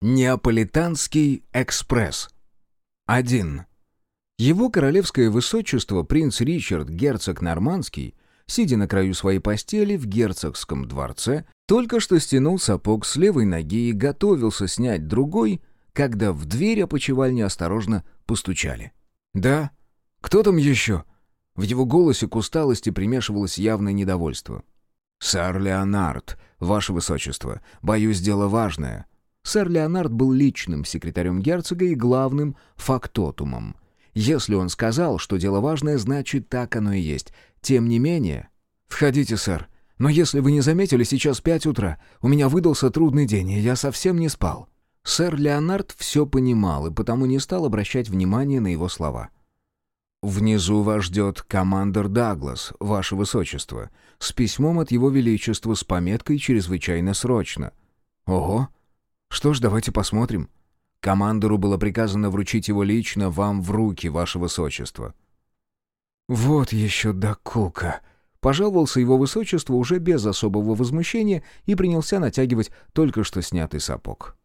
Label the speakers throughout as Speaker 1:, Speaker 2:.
Speaker 1: Неаполитанский экспресс. 1. Его королевское высочество принц Ричард, герцог Нормандский, сидя на краю своей постели в герцогском дворце, только что стянул сапог с левой ноги и готовился снять другой, когда в дверь опочивальни осторожно постучали. «Да? Кто там еще?» В его голосе к усталости примешивалось явное недовольство. «Сэр Леонард, ваше высочество, боюсь, дело важное». Сэр Леонард был личным секретарем герцога и главным фактотумом. Если он сказал, что дело важное, значит, так оно и есть. Тем не менее... «Входите, сэр. Но если вы не заметили, сейчас пять утра. У меня выдался трудный день, и я совсем не спал». Сэр Леонард все понимал и потому не стал обращать внимания на его слова. «Внизу вас ждет командор Даглас, ваше высочество, с письмом от его величества с пометкой «Чрезвычайно срочно». «Ого! Что ж, давайте посмотрим». Командору было приказано вручить его лично вам в руки, ваше высочество. «Вот еще докука!» Пожаловался его высочество уже без особого возмущения и принялся натягивать только что снятый сапог.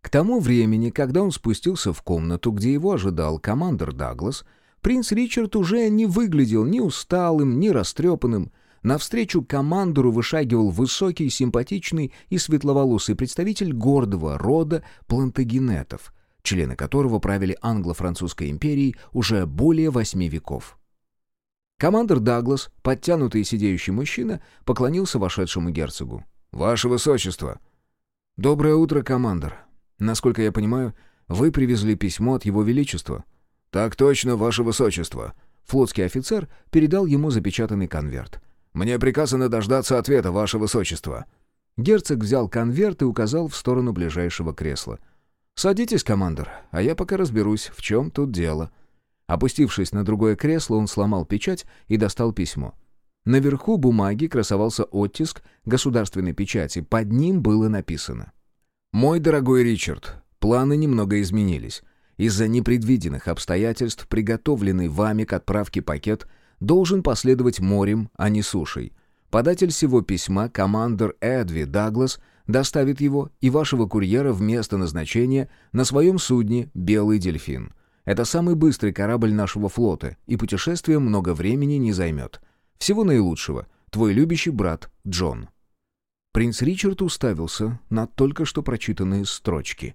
Speaker 1: К тому времени, когда он спустился в комнату, где его ожидал командор Даглас, принц Ричард уже не выглядел ни усталым, ни растрепанным. Навстречу командору вышагивал высокий, симпатичный и светловолосый представитель гордого рода плантагенетов, члены которого правили англо-французской империей уже более восьми веков. Командор Даглас, подтянутый и сидеющий мужчина, поклонился вошедшему герцогу. «Ваше высочество!» «Доброе утро, командор. Насколько я понимаю, вы привезли письмо от его величества». «Так точно, ваше высочество». Флотский офицер передал ему запечатанный конверт. «Мне приказано дождаться ответа, ваше высочество». Герцог взял конверт и указал в сторону ближайшего кресла. «Садитесь, командор, а я пока разберусь, в чем тут дело». Опустившись на другое кресло, он сломал печать и достал письмо. Наверху бумаги красовался оттиск государственной печати, под ним было написано. «Мой дорогой Ричард, планы немного изменились. Из-за непредвиденных обстоятельств приготовленный вами к отправке пакет должен последовать морем, а не сушей. Податель всего письма, командор Эдви Даглас, доставит его и вашего курьера в место назначения на своем судне «Белый дельфин». Это самый быстрый корабль нашего флота, и путешествие много времени не займет. Всего наилучшего. Твой любящий брат Джон. Принц Ричард уставился на только что прочитанные строчки.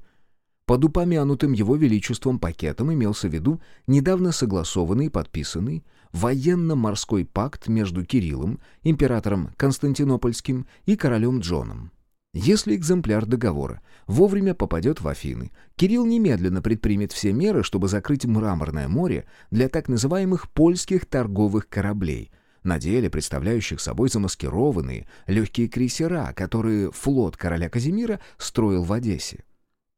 Speaker 1: Под упомянутым его величеством пакетом имелся в виду недавно согласованный и подписанный военно-морской пакт между Кириллом, императором Константинопольским и королем Джоном. Если экземпляр договора вовремя попадет в Афины, Кирилл немедленно предпримет все меры, чтобы закрыть Мраморное море для так называемых польских торговых кораблей, на деле представляющих собой замаскированные легкие крейсера, которые флот короля Казимира строил в Одессе.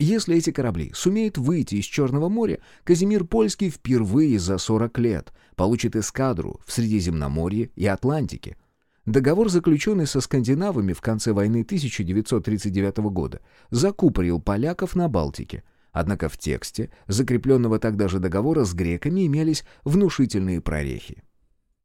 Speaker 1: Если эти корабли сумеют выйти из Черного моря, Казимир Польский впервые за 40 лет получит эскадру в Средиземноморье и Атлантике. Договор, заключенный со скандинавами в конце войны 1939 года, закупорил поляков на Балтике. Однако в тексте закрепленного тогда же договора с греками имелись внушительные прорехи.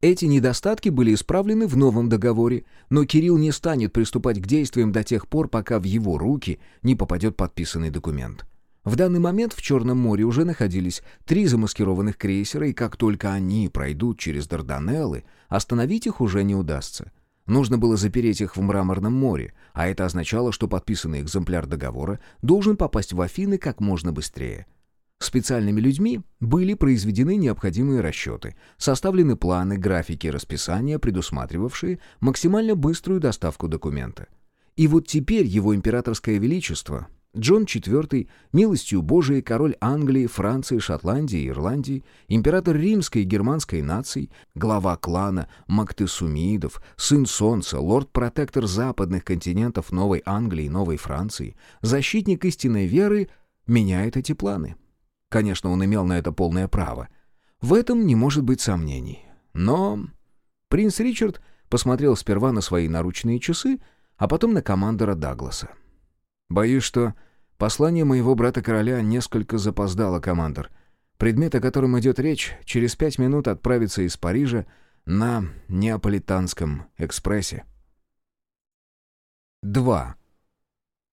Speaker 1: Эти недостатки были исправлены в новом договоре, но Кирилл не станет приступать к действиям до тех пор, пока в его руки не попадет подписанный документ. В данный момент в Черном море уже находились три замаскированных крейсера, и как только они пройдут через Дарданеллы, остановить их уже не удастся. Нужно было запереть их в Мраморном море, а это означало, что подписанный экземпляр договора должен попасть в Афины как можно быстрее. Специальными людьми были произведены необходимые расчеты, составлены планы, графики расписания, предусматривавшие максимально быструю доставку документа. И вот теперь его императорское величество, Джон IV, милостью Божией король Англии, Франции, Шотландии Ирландии, император римской и германской наций, глава клана Мактесумидов, сын солнца, лорд-протектор западных континентов Новой Англии и Новой Франции, защитник истинной веры, меняет эти планы. Конечно, он имел на это полное право. В этом не может быть сомнений. Но принц Ричард посмотрел сперва на свои наручные часы, а потом на командора Дагласа. «Боюсь, что послание моего брата-короля несколько запоздало, командор. Предмет, о котором идет речь, через пять минут отправится из Парижа на Неаполитанском экспрессе». 2.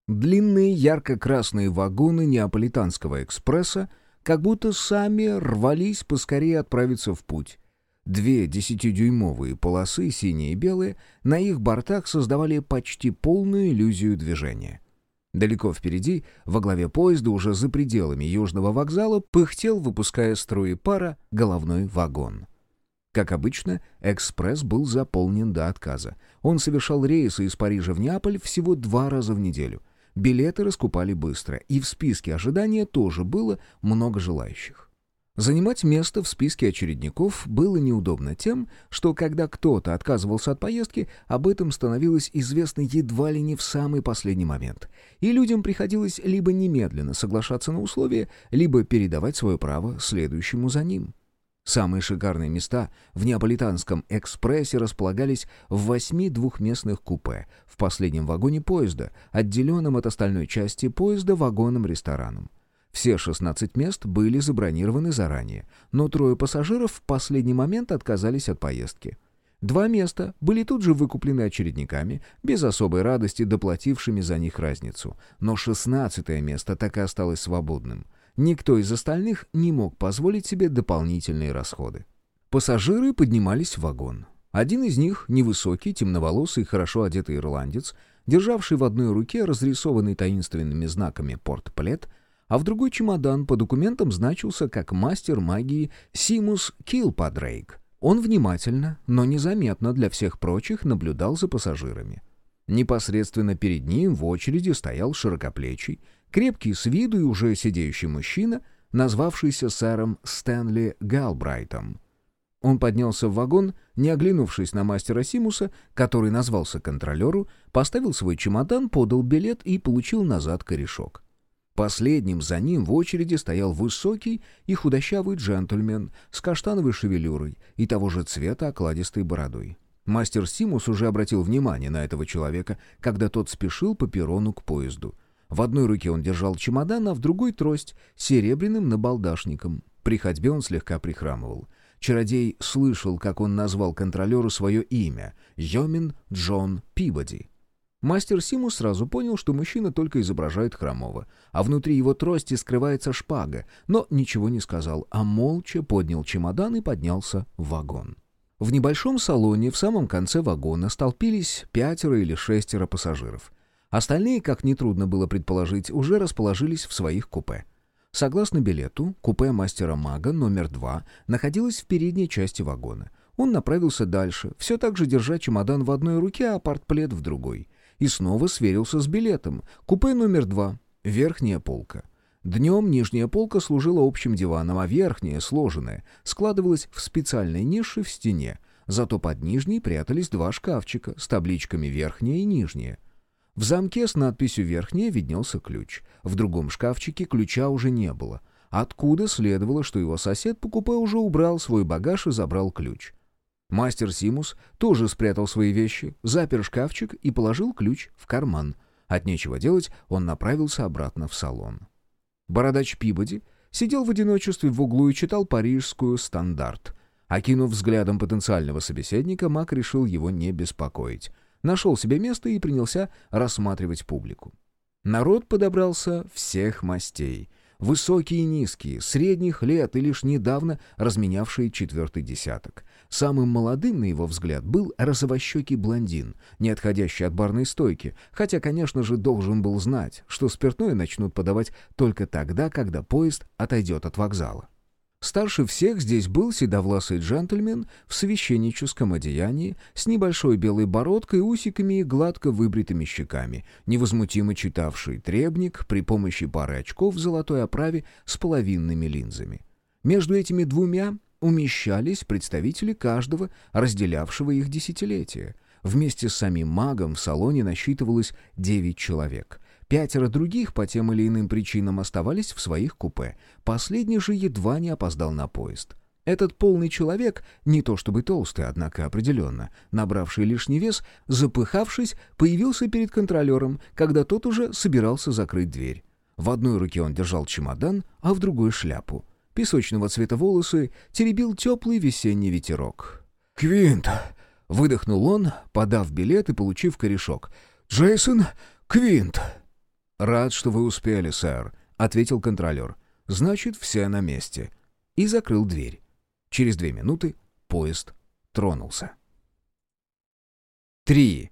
Speaker 1: Длинные ярко-красные вагоны Неаполитанского экспресса как будто сами рвались поскорее отправиться в путь. Две десятидюймовые полосы, синие и белые, на их бортах создавали почти полную иллюзию движения. Далеко впереди, во главе поезда, уже за пределами южного вокзала, пыхтел, выпуская струи пара, головной вагон. Как обычно, экспресс был заполнен до отказа. Он совершал рейсы из Парижа в Неаполь всего два раза в неделю. Билеты раскупали быстро, и в списке ожидания тоже было много желающих. Занимать место в списке очередников было неудобно тем, что когда кто-то отказывался от поездки, об этом становилось известно едва ли не в самый последний момент, и людям приходилось либо немедленно соглашаться на условия, либо передавать свое право следующему за ним. Самые шикарные места в Неаполитанском экспрессе располагались в восьми двухместных купе в последнем вагоне поезда, отделенном от остальной части поезда вагоном-рестораном. Все 16 мест были забронированы заранее, но трое пассажиров в последний момент отказались от поездки. Два места были тут же выкуплены очередниками, без особой радости доплатившими за них разницу, но шестнадцатое место так и осталось свободным — Никто из остальных не мог позволить себе дополнительные расходы. Пассажиры поднимались в вагон. Один из них, невысокий, темноволосый, хорошо одетый ирландец, державший в одной руке разрисованный таинственными знаками портплет, а в другой чемодан по документам значился как мастер магии Симус Килпадрейк. Он внимательно, но незаметно для всех прочих наблюдал за пассажирами. Непосредственно перед ним в очереди стоял широкоплечий, Крепкий с виду и уже сидеющий мужчина, назвавшийся сэром Стэнли Галбрайтом. Он поднялся в вагон, не оглянувшись на мастера Симуса, который назвался контролеру, поставил свой чемодан, подал билет и получил назад корешок. Последним за ним в очереди стоял высокий и худощавый джентльмен с каштановой шевелюрой и того же цвета окладистой бородой. Мастер Симус уже обратил внимание на этого человека, когда тот спешил по перрону к поезду. В одной руке он держал чемодан, а в другой — трость серебряным набалдашником. При ходьбе он слегка прихрамывал. Чародей слышал, как он назвал контролеру свое имя — Йомин Джон Пибоди. Мастер Симу сразу понял, что мужчина только изображает хромого, а внутри его трости скрывается шпага, но ничего не сказал, а молча поднял чемодан и поднялся в вагон. В небольшом салоне в самом конце вагона столпились пятеро или шестеро пассажиров — Остальные, как нетрудно было предположить, уже расположились в своих купе. Согласно билету, купе мастера-мага номер два находилось в передней части вагона. Он направился дальше, все так же держа чемодан в одной руке, а портплет в другой. И снова сверился с билетом. Купе номер два. Верхняя полка. Днем нижняя полка служила общим диваном, а верхняя, сложенная, складывалась в специальной нише в стене. Зато под нижней прятались два шкафчика с табличками «верхняя» и «нижняя». В замке с надписью «Верхняя» виднелся ключ. В другом шкафчике ключа уже не было. Откуда следовало, что его сосед по купе уже убрал свой багаж и забрал ключ. Мастер Симус тоже спрятал свои вещи, запер шкафчик и положил ключ в карман. От нечего делать он направился обратно в салон. Бородач Пибоди сидел в одиночестве в углу и читал парижскую «Стандарт». Окинув взглядом потенциального собеседника, Мак решил его не беспокоить нашел себе место и принялся рассматривать публику. Народ подобрался всех мастей. Высокие и низкие, средних лет и лишь недавно разменявшие четвертый десяток. Самым молодым, на его взгляд, был розовощекий блондин, не отходящий от барной стойки, хотя, конечно же, должен был знать, что спиртное начнут подавать только тогда, когда поезд отойдет от вокзала. Старше всех здесь был седовласый джентльмен в священническом одеянии, с небольшой белой бородкой, усиками и гладко выбритыми щеками, невозмутимо читавший требник при помощи пары очков в золотой оправе с половинными линзами. Между этими двумя умещались представители каждого, разделявшего их десятилетия. Вместе с самим магом в салоне насчитывалось девять человек. Пятеро других по тем или иным причинам оставались в своих купе. Последний же едва не опоздал на поезд. Этот полный человек, не то чтобы толстый, однако определенно, набравший лишний вес, запыхавшись, появился перед контролером, когда тот уже собирался закрыть дверь. В одной руке он держал чемодан, а в другой — шляпу. Песочного цвета волосы теребил теплый весенний ветерок.
Speaker 2: «Квинт!»
Speaker 1: — выдохнул он, подав билет и получив корешок.
Speaker 2: «Джейсон Квинт!»
Speaker 1: «Рад, что вы успели, сэр», — ответил контролер. «Значит, все на месте». И закрыл дверь. Через две минуты поезд тронулся. 3.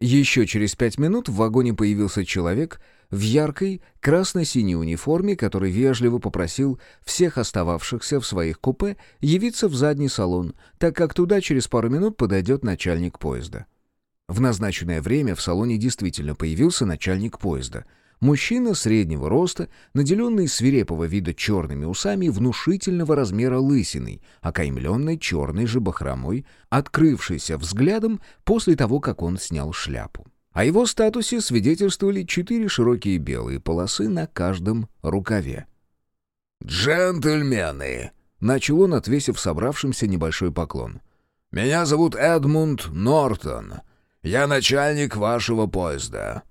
Speaker 1: Еще через пять минут в вагоне появился человек в яркой красно-синей униформе, который вежливо попросил всех остававшихся в своих купе явиться в задний салон, так как туда через пару минут подойдет начальник поезда. В назначенное время в салоне действительно появился начальник поезда. Мужчина среднего роста, наделенный свирепого вида черными усами внушительного размера лысиной, окаймленной черной же бахромой, открывшийся взглядом после того, как он снял шляпу. О его статусе свидетельствовали четыре широкие белые полосы на каждом рукаве.
Speaker 2: «Джентльмены!»
Speaker 1: — начал он, отвесив собравшимся небольшой поклон.
Speaker 2: «Меня зовут Эдмунд Нортон. Я начальник вашего поезда.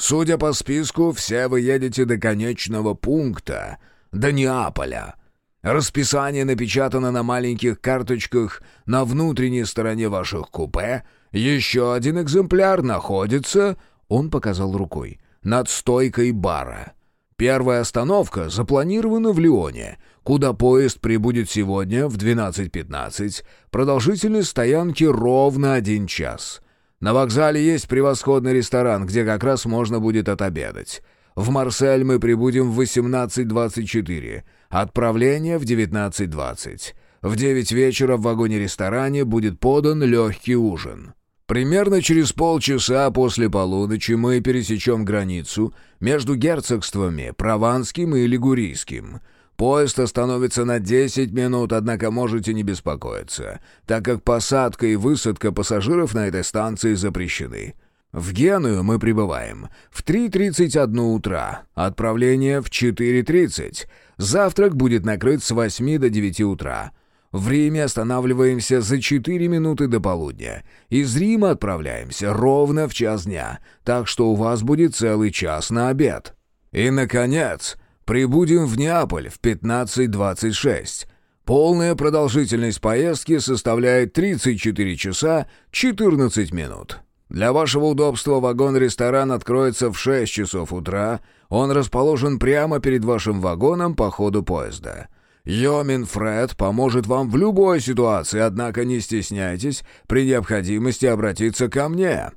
Speaker 2: Судя по списку, все вы едете до конечного пункта, до Неаполя. Расписание напечатано на маленьких карточках на внутренней стороне ваших купе. Еще один экземпляр находится, он показал рукой, над стойкой бара. Первая остановка запланирована в Лионе, куда поезд прибудет сегодня в 12.15. Продолжительность стоянки ровно один час. На вокзале есть превосходный ресторан, где как раз можно будет отобедать. В Марсель мы прибудем в 18.24. Отправление в 19.20. В 9 вечера в вагоне-ресторане будет подан легкий ужин. Примерно через полчаса после полуночи мы пересечем границу между герцогствами Прованским и Лигурийским – Поезд остановится на 10 минут, однако можете не беспокоиться, так как посадка и высадка пассажиров на этой станции запрещены. В Геную мы прибываем в 3.31 утра, отправление в 4.30. Завтрак будет накрыт с 8 до 9 утра. В Риме останавливаемся за 4 минуты до полудня. Из Рима отправляемся ровно в час дня, так что у вас будет целый час на обед. И, наконец, Прибудем в Неаполь в 15.26. Полная продолжительность поездки составляет 34 часа 14 минут. Для вашего удобства вагон-ресторан откроется в 6 часов утра. Он расположен прямо перед вашим вагоном по ходу поезда. Йомин Фред поможет вам в любой ситуации, однако не стесняйтесь при необходимости обратиться ко мне».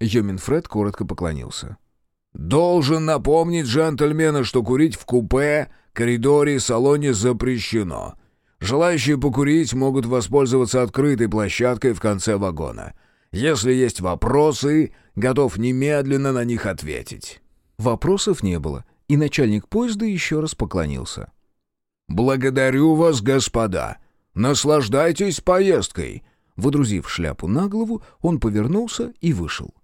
Speaker 1: Йомин Фред коротко поклонился.
Speaker 2: «Должен напомнить джентльмена, что курить в купе, коридоре и салоне запрещено. Желающие покурить могут воспользоваться открытой площадкой в конце вагона. Если есть вопросы, готов немедленно на них ответить».
Speaker 1: Вопросов не было, и начальник поезда еще раз поклонился.
Speaker 2: «Благодарю вас, господа. Наслаждайтесь поездкой».
Speaker 1: Водрузив шляпу на голову, он повернулся и вышел.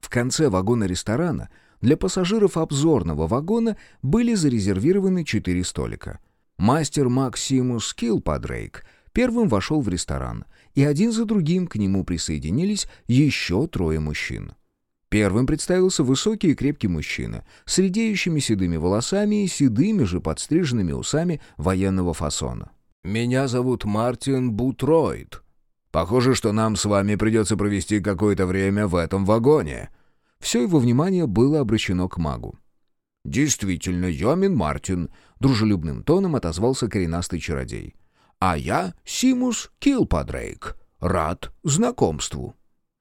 Speaker 1: В конце вагона ресторана для пассажиров обзорного вагона были зарезервированы четыре столика. Мастер Максимус Килпадрейк первым вошел в ресторан, и один за другим к нему присоединились еще трое мужчин. Первым представился высокий и крепкий мужчина с редеющими седыми волосами и седыми же подстриженными усами военного фасона.
Speaker 2: «Меня зовут Мартин Бутройд. Похоже, что нам с вами придется провести какое-то время в этом вагоне»,
Speaker 1: все его внимание было обращено к магу.
Speaker 2: «Действительно, Йомин Мартин», — дружелюбным тоном отозвался коренастый чародей. «А я Симус Килпадрейк. Рад знакомству».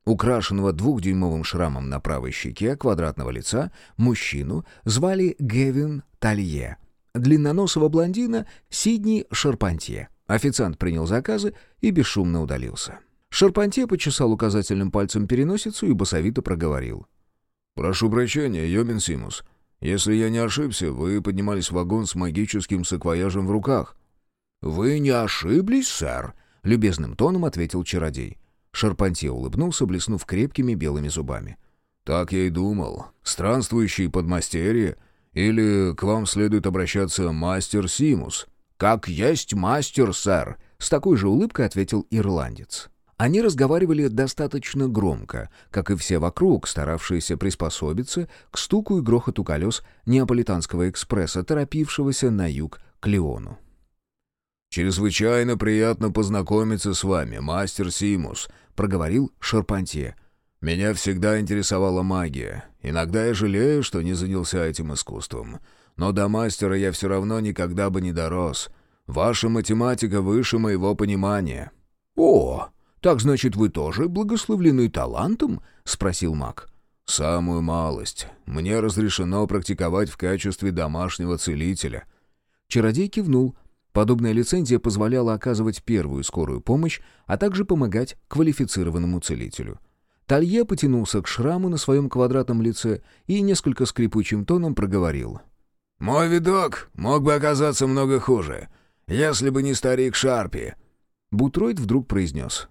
Speaker 1: Украшенного двухдюймовым шрамом на правой щеке квадратного лица мужчину звали Гевин Талье. Длинноносого блондина — Сидни Шарпантье. Официант принял заказы и бесшумно удалился. Шарпантье почесал указательным пальцем переносицу и басовито проговорил.
Speaker 2: «Прошу прощения, Йомин Симус. Если я не ошибся, вы поднимались в вагон с магическим саквояжем в руках».
Speaker 1: «Вы не ошиблись, сэр?» — любезным тоном ответил чародей. Шарпантье улыбнулся, блеснув крепкими белыми зубами.
Speaker 2: «Так я и думал. Странствующий подмастерье? Или к вам следует обращаться мастер Симус?»
Speaker 1: «Как есть мастер, сэр!» — с такой же улыбкой ответил ирландец. Они разговаривали достаточно громко, как и все вокруг, старавшиеся приспособиться к стуку и грохоту колес неаполитанского экспресса, торопившегося на юг к Леону.
Speaker 2: «Чрезвычайно приятно познакомиться с вами, мастер Симус», — проговорил Шарпантье. Меня всегда интересовала магия. Иногда я жалею, что не занялся этим искусством. Но до мастера я все равно никогда бы не дорос. Ваша математика выше моего понимания».
Speaker 1: «О, так значит, вы тоже благословлены талантом?» — спросил маг.
Speaker 2: «Самую малость. Мне разрешено практиковать в качестве домашнего целителя».
Speaker 1: Чародей кивнул. Подобная лицензия позволяла оказывать первую скорую помощь, а также помогать квалифицированному целителю. Талье потянулся к шраму на своем квадратном лице и несколько скрипучим тоном проговорил.
Speaker 2: «Мой видок мог бы оказаться много хуже, если бы не старик Шарпи».
Speaker 1: Бутроид вдруг произнес.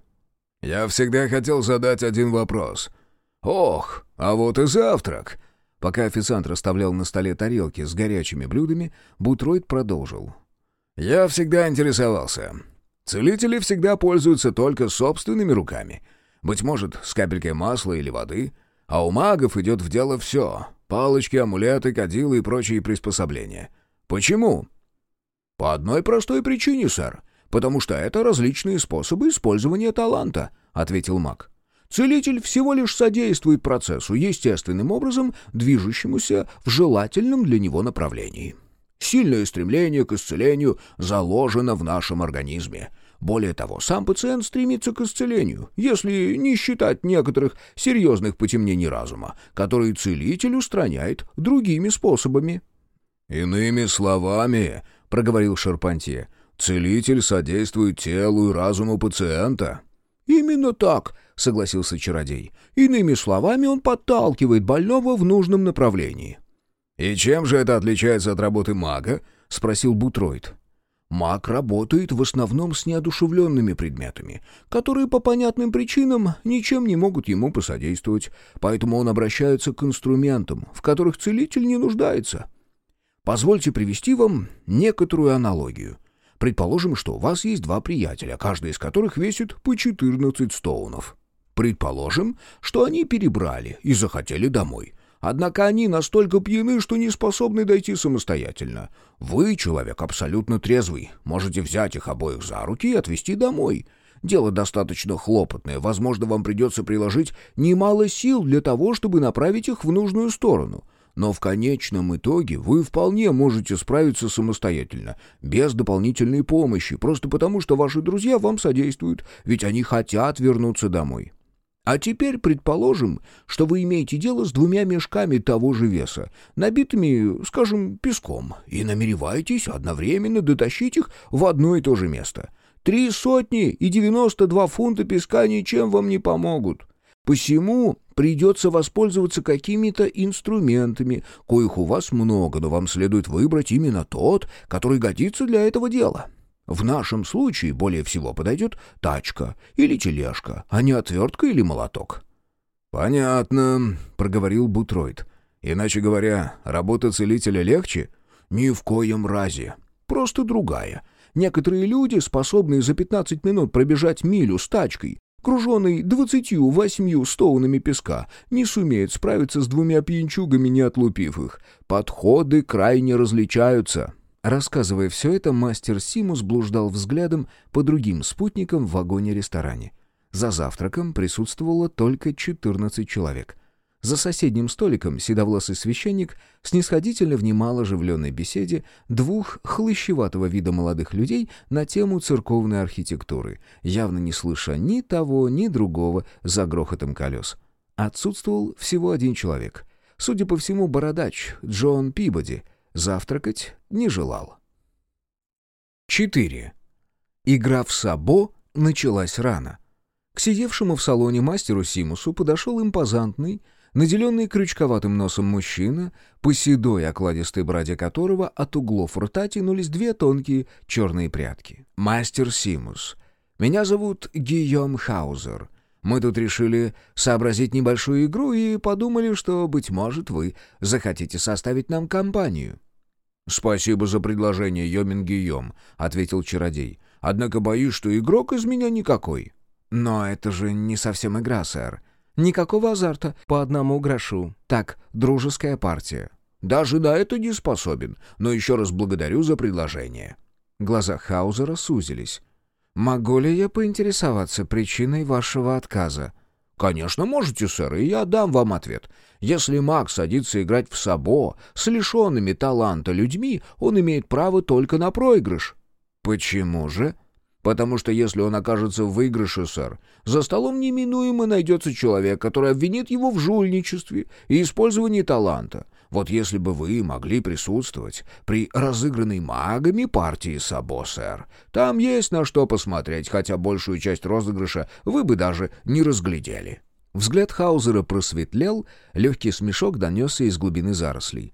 Speaker 2: «Я всегда хотел задать один вопрос. Ох, а вот и завтрак!»
Speaker 1: Пока официант расставлял на столе тарелки с горячими блюдами, Бутроид продолжил.
Speaker 2: «Я всегда интересовался. Целители всегда пользуются только собственными руками — быть может, с капелькой масла или воды. А у магов идет в дело все. Палочки, амулеты, кадилы и прочие приспособления. Почему? По одной простой причине, сэр. Потому что это различные способы использования таланта, ответил маг. Целитель всего лишь содействует процессу, естественным образом движущемуся в желательном для него направлении. Сильное стремление к исцелению заложено в нашем организме. Более того, сам пациент стремится к исцелению, если не считать некоторых серьезных потемнений разума, которые целитель устраняет другими способами. «Иными словами», — проговорил Шарпантье, — «целитель содействует телу и разуму пациента». «Именно так», — согласился чародей. «Иными словами, он подталкивает больного в нужном направлении». «И чем же это отличается от работы мага?» — спросил Бутроид. Маг работает в основном с неодушевленными предметами, которые по понятным причинам ничем не могут ему посодействовать, поэтому он обращается к инструментам, в которых целитель не нуждается. Позвольте привести вам некоторую аналогию. Предположим, что у вас есть два приятеля, каждый из которых весит по 14 стоунов. Предположим, что они перебрали и захотели домой. Однако они настолько пьяны, что не способны дойти самостоятельно. Вы, человек абсолютно трезвый, можете взять их обоих за руки и отвезти домой. Дело достаточно хлопотное, возможно, вам придется приложить немало сил для того, чтобы направить их в нужную сторону. Но в конечном итоге вы вполне можете справиться самостоятельно, без дополнительной помощи, просто потому что ваши друзья вам содействуют, ведь они хотят вернуться домой. А теперь предположим, что вы имеете дело с двумя мешками того же веса, набитыми, скажем, песком, и намереваетесь одновременно дотащить их в одно и то же место. Три сотни и девяносто два фунта песка ничем вам не помогут. Посему придется воспользоваться какими-то инструментами, коих у вас много, но вам следует выбрать именно тот, который годится для этого дела. В нашем случае более всего подойдет тачка или тележка, а не отвертка или молоток». «Понятно», — проговорил Бутроид. «Иначе говоря, работа целителя легче?»
Speaker 1: «Ни в коем разе. Просто другая. Некоторые люди, способные за 15 минут пробежать милю с тачкой, груженной двадцатью восьмью стоунами песка, не сумеют справиться с двумя пьянчугами, не отлупив их. Подходы крайне различаются». Рассказывая все это, мастер Симус блуждал взглядом по другим спутникам в вагоне-ресторане. За завтраком присутствовало только 14 человек. За соседним столиком седовласый священник снисходительно внимал оживленной беседе двух хлыщеватого вида молодых людей на тему церковной архитектуры, явно не слыша ни того, ни другого за грохотом колес. Отсутствовал всего один человек. Судя по всему, бородач Джон Пибоди — Завтракать не желал. 4. Игра в сабо началась рано. К сидевшему в салоне мастеру Симусу подошел импозантный, наделенный крючковатым носом мужчина, по седой окладистой браде которого от углов рта тянулись две тонкие черные прядки. «Мастер Симус, меня зовут Гийом Хаузер. Мы тут решили сообразить небольшую игру и подумали, что, быть может, вы захотите составить нам компанию».
Speaker 2: «Спасибо за предложение, Йомин Гийом», — ответил чародей. «Однако боюсь, что игрок из меня никакой».
Speaker 1: «Но это же не совсем игра, сэр. Никакого азарта, по одному грошу. Так, дружеская партия».
Speaker 2: «Даже на это не способен, но еще раз благодарю за предложение».
Speaker 1: Глаза Хаузера сузились. «Могу ли я поинтересоваться причиной вашего отказа?» «Конечно можете, сэр, и я дам вам ответ. Если маг садится играть в сабо с лишенными таланта людьми, он имеет право только на проигрыш». «Почему же?» «Потому что если он окажется в выигрыше, сэр, за столом неминуемо найдется человек, который обвинит его в жульничестве и использовании таланта. Вот если бы вы могли присутствовать при разыгранной магами партии Сабо, сэр, там есть на что посмотреть, хотя большую часть розыгрыша вы бы даже не разглядели». Взгляд Хаузера просветлел, легкий смешок донесся из глубины зарослей.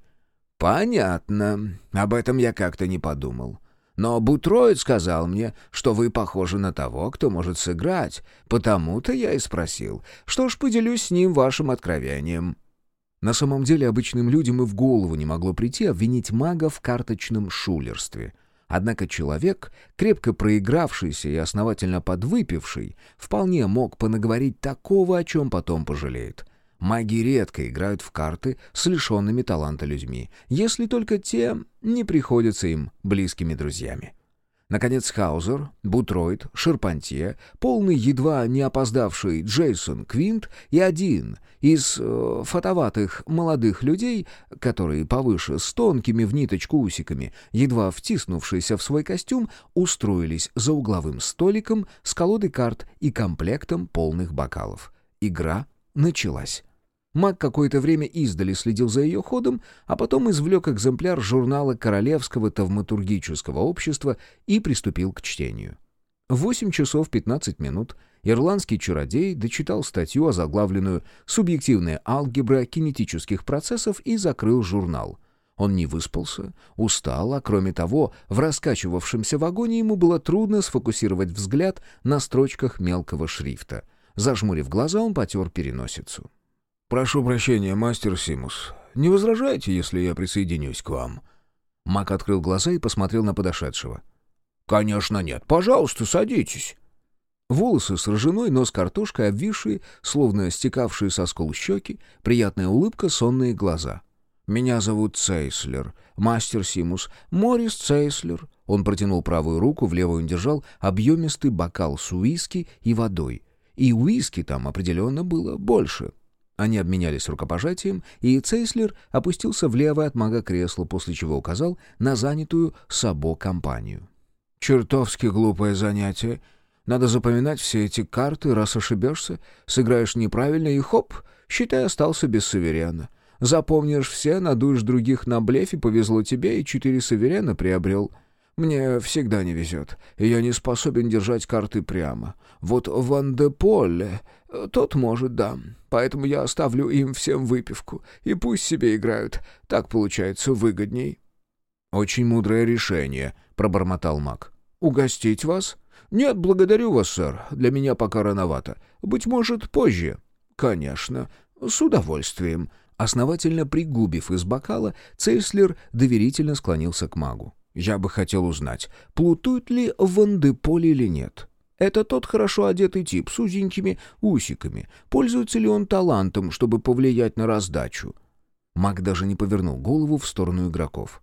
Speaker 1: «Понятно. Об этом я как-то не подумал. Но Бутроид сказал мне, что вы похожи на того, кто может сыграть, потому-то я и спросил. Что ж, поделюсь с ним вашим откровением». На самом деле обычным людям и в голову не могло прийти обвинить мага в карточном шулерстве. Однако человек, крепко проигравшийся и основательно подвыпивший, вполне мог понаговорить такого, о чем потом пожалеет. Маги редко играют в карты с лишенными таланта людьми, если только те не приходятся им близкими друзьями. Наконец Хаузер, Бутроид, Шерпантье, полный едва не опоздавший Джейсон Квинт и один из э, фотоватых молодых людей, которые повыше с тонкими в ниточку усиками, едва втиснувшиеся в свой костюм, устроились за угловым столиком с колодой карт и комплектом полных бокалов. Игра началась. Маг какое-то время издали следил за ее ходом, а потом извлек экземпляр журнала Королевского тавматургического общества и приступил к чтению. В 8 часов 15 минут ирландский чародей дочитал статью, озаглавленную «Субъективная алгебра кинетических процессов» и закрыл журнал. Он не выспался, устал, а кроме того, в раскачивавшемся вагоне ему было трудно сфокусировать взгляд на строчках мелкого шрифта. Зажмурив глаза, он потер переносицу.
Speaker 2: «Прошу прощения, мастер Симус. Не возражаете, если я присоединюсь к вам?»
Speaker 1: Мак открыл глаза и посмотрел на подошедшего.
Speaker 2: «Конечно нет. Пожалуйста, садитесь».
Speaker 1: Волосы с ржаной, нос картошкой, обвисшие, словно стекавшие со скул щеки, приятная улыбка, сонные глаза. «Меня зовут Цейслер, мастер Симус, Морис Цейслер». Он протянул правую руку, в левую он держал объемистый бокал с уиски и водой. И уиски там определенно было больше. Они обменялись рукопожатием, и Цейслер опустился влево от мага кресла, после чего указал на занятую Сабо компанию. «Чертовски глупое занятие. Надо запоминать все эти карты, раз ошибешься, сыграешь неправильно и хоп, считай, остался без суверена. Запомнишь все, надуешь других на блефе, повезло тебе, и четыре суверена приобрел». Мне всегда не везет, и я не способен держать карты прямо. Вот Ван де Поле, э, тот может, да. Поэтому я оставлю им всем выпивку, и пусть себе играют. Так получается выгодней».
Speaker 2: «Очень мудрое решение», — пробормотал маг.
Speaker 1: «Угостить вас?» «Нет, благодарю вас, сэр. Для меня пока рановато. Быть может, позже». «Конечно. С удовольствием». Основательно пригубив из бокала, Цейслер доверительно склонился к магу. Я бы хотел узнать, плутует ли Ван де Поле или нет. Это тот хорошо одетый тип с узенькими усиками. Пользуется ли он талантом, чтобы повлиять на раздачу? Маг даже не повернул голову в сторону игроков.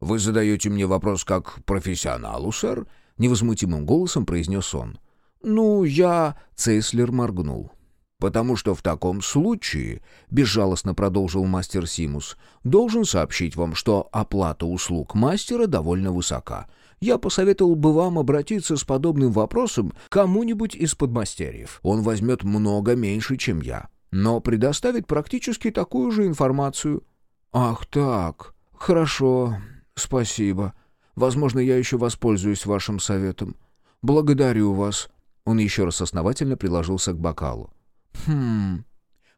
Speaker 2: «Вы задаете мне вопрос как профессионалу, сэр?» — невозмутимым голосом произнес он.
Speaker 1: «Ну, я...» — Цейслер моргнул.
Speaker 2: «Потому что в таком случае, — безжалостно продолжил мастер Симус, — должен сообщить вам, что оплата услуг мастера довольно высока. Я посоветовал бы вам обратиться с подобным вопросом кому-нибудь из подмастерьев. Он возьмет много меньше, чем я, но предоставит практически такую же информацию». «Ах так, хорошо, спасибо. Возможно, я еще воспользуюсь вашим советом. Благодарю вас». Он еще раз основательно приложился к бокалу. «Хм...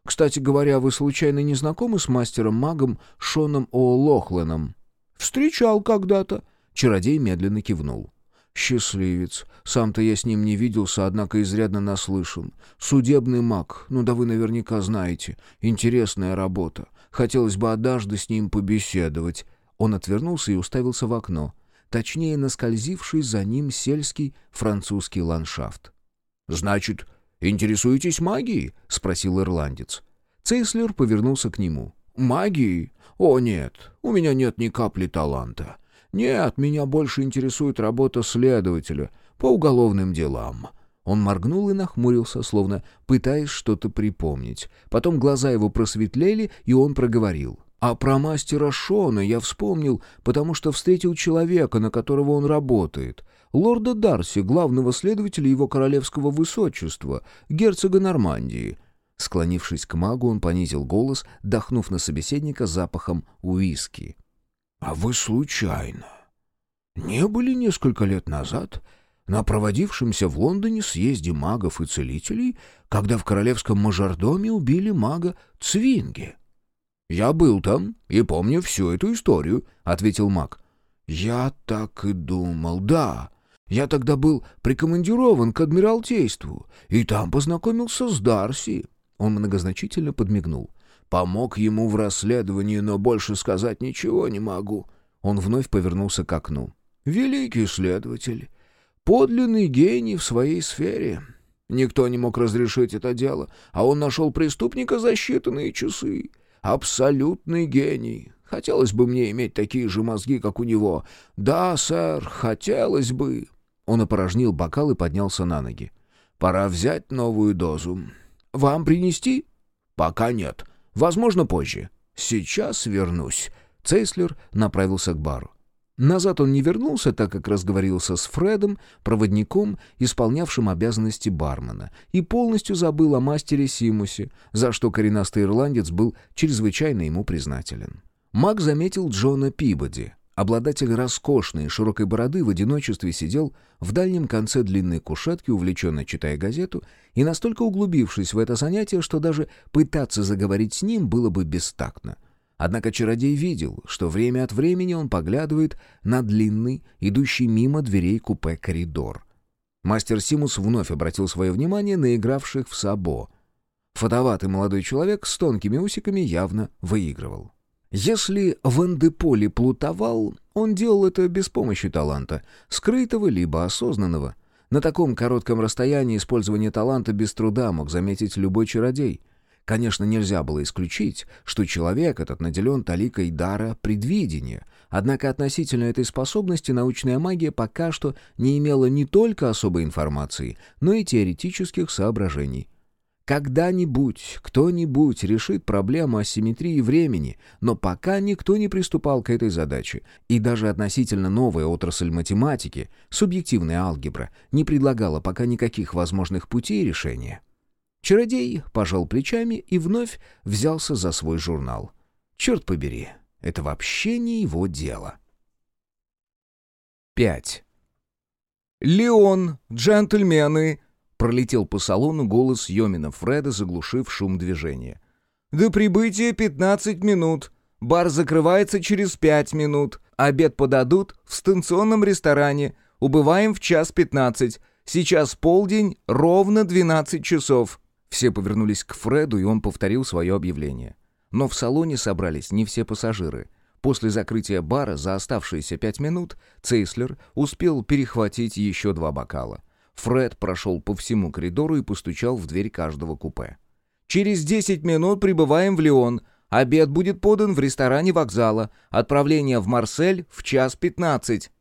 Speaker 2: Кстати говоря, вы случайно не знакомы с мастером-магом Шоном О'Лохленом?» «Встречал когда-то». Чародей медленно кивнул. «Счастливец. Сам-то я с ним не виделся, однако изрядно наслышан. Судебный маг, ну да вы наверняка знаете. Интересная работа. Хотелось бы однажды с ним побеседовать». Он отвернулся и уставился в окно, точнее, наскользивший за ним сельский французский ландшафт. «Значит, «Интересуетесь магией?» — спросил ирландец.
Speaker 1: Цейслер повернулся к нему.
Speaker 2: «Магией? О, нет, у меня нет ни капли таланта. Нет, меня больше интересует работа следователя по уголовным делам».
Speaker 1: Он моргнул и нахмурился, словно пытаясь что-то припомнить. Потом глаза его просветлели, и он проговорил. «А про мастера Шона я вспомнил, потому что встретил человека, на которого он работает. Лорда Дарси, главного следователя его королевского высочества, герцога Нормандии». Склонившись к магу, он понизил голос, дохнув на собеседника запахом уиски. «А вы случайно не были несколько лет назад на проводившемся в Лондоне съезде магов и целителей, когда в королевском мажордоме убили мага Цвинги. «Я был там и помню всю эту историю», — ответил маг. «Я так и думал, да. Я тогда был прикомандирован к Адмиралтейству, и там познакомился с Дарси». Он многозначительно подмигнул. «Помог ему в расследовании, но больше сказать ничего не могу». Он вновь повернулся к окну. «Великий следователь. Подлинный гений в своей сфере. Никто не мог разрешить это дело, а он нашел преступника за считанные часы. Абсолютный гений. Хотелось бы мне иметь такие же мозги, как у него. Да, сэр, хотелось бы. Он опорожнил бокал и поднялся на ноги. Пора взять новую дозу. Вам принести? Пока нет. Возможно, позже. Сейчас вернусь. Цейслер направился к бару. Назад он не вернулся, так как разговорился с Фредом, проводником, исполнявшим обязанности бармена, и полностью забыл о мастере Симусе, за что коренастый ирландец был чрезвычайно ему признателен. Мак заметил Джона Пибоди. Обладатель роскошной широкой бороды в одиночестве сидел в дальнем конце длинной кушетки, увлеченно читая газету, и настолько углубившись в это занятие, что даже пытаться заговорить с ним было бы бестактно — Однако чародей видел, что время от времени он поглядывает на длинный, идущий мимо дверей купе коридор. Мастер Симус вновь обратил свое внимание на игравших в сабо. Фотоватый молодой человек с тонкими усиками явно выигрывал. Если Вандеполи плутовал, он делал это без помощи таланта, скрытого либо осознанного. На таком коротком расстоянии использование таланта без труда мог заметить любой чародей — Конечно, нельзя было исключить, что человек этот наделен таликой дара предвидения, однако относительно этой способности научная магия пока что не имела не только особой информации, но и теоретических соображений. Когда-нибудь кто-нибудь решит проблему асимметрии времени, но пока никто не приступал к этой задаче, и даже относительно новая отрасль математики, субъективная алгебра, не предлагала пока никаких возможных путей решения. Чародей пожал плечами и вновь взялся за свой журнал. Черт побери, это вообще не его дело. 5. «Леон, джентльмены!» — пролетел по салону голос Йомина Фреда, заглушив шум движения. «До прибытия 15 минут. Бар закрывается через 5 минут. Обед подадут в станционном ресторане. Убываем в час 15. Сейчас полдень, ровно 12 часов. Все повернулись к Фреду, и он повторил свое объявление. Но в салоне собрались не все пассажиры. После закрытия бара за оставшиеся пять минут Цейслер успел перехватить еще два бокала. Фред прошел по всему коридору и постучал в дверь каждого купе. «Через десять минут прибываем в Лион. Обед будет подан в ресторане вокзала. Отправление в Марсель в час пятнадцать».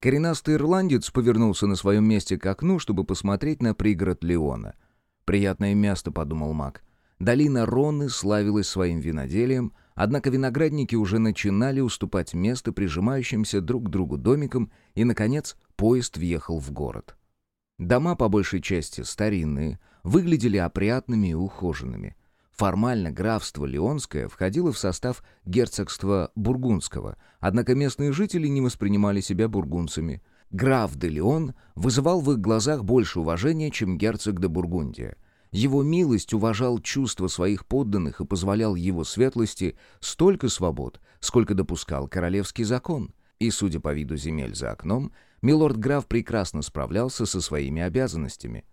Speaker 1: Коренастый ирландец повернулся на своем месте к окну, чтобы посмотреть на пригород Леона — Приятное место, подумал Мак. Долина Роны славилась своим виноделием, однако виноградники уже начинали уступать место прижимающимся друг к другу домикам, и, наконец, поезд въехал в город. Дома, по большей части старинные, выглядели опрятными и ухоженными. Формально графство Леонское входило в состав герцогства Бургундского, однако местные жители не воспринимали себя бургунцами – Граф де Леон вызывал в их глазах больше уважения, чем герцог де Бургундия. Его милость уважал чувства своих подданных и позволял его светлости столько свобод, сколько допускал королевский закон. И, судя по виду земель за окном, милорд-граф прекрасно справлялся со своими обязанностями.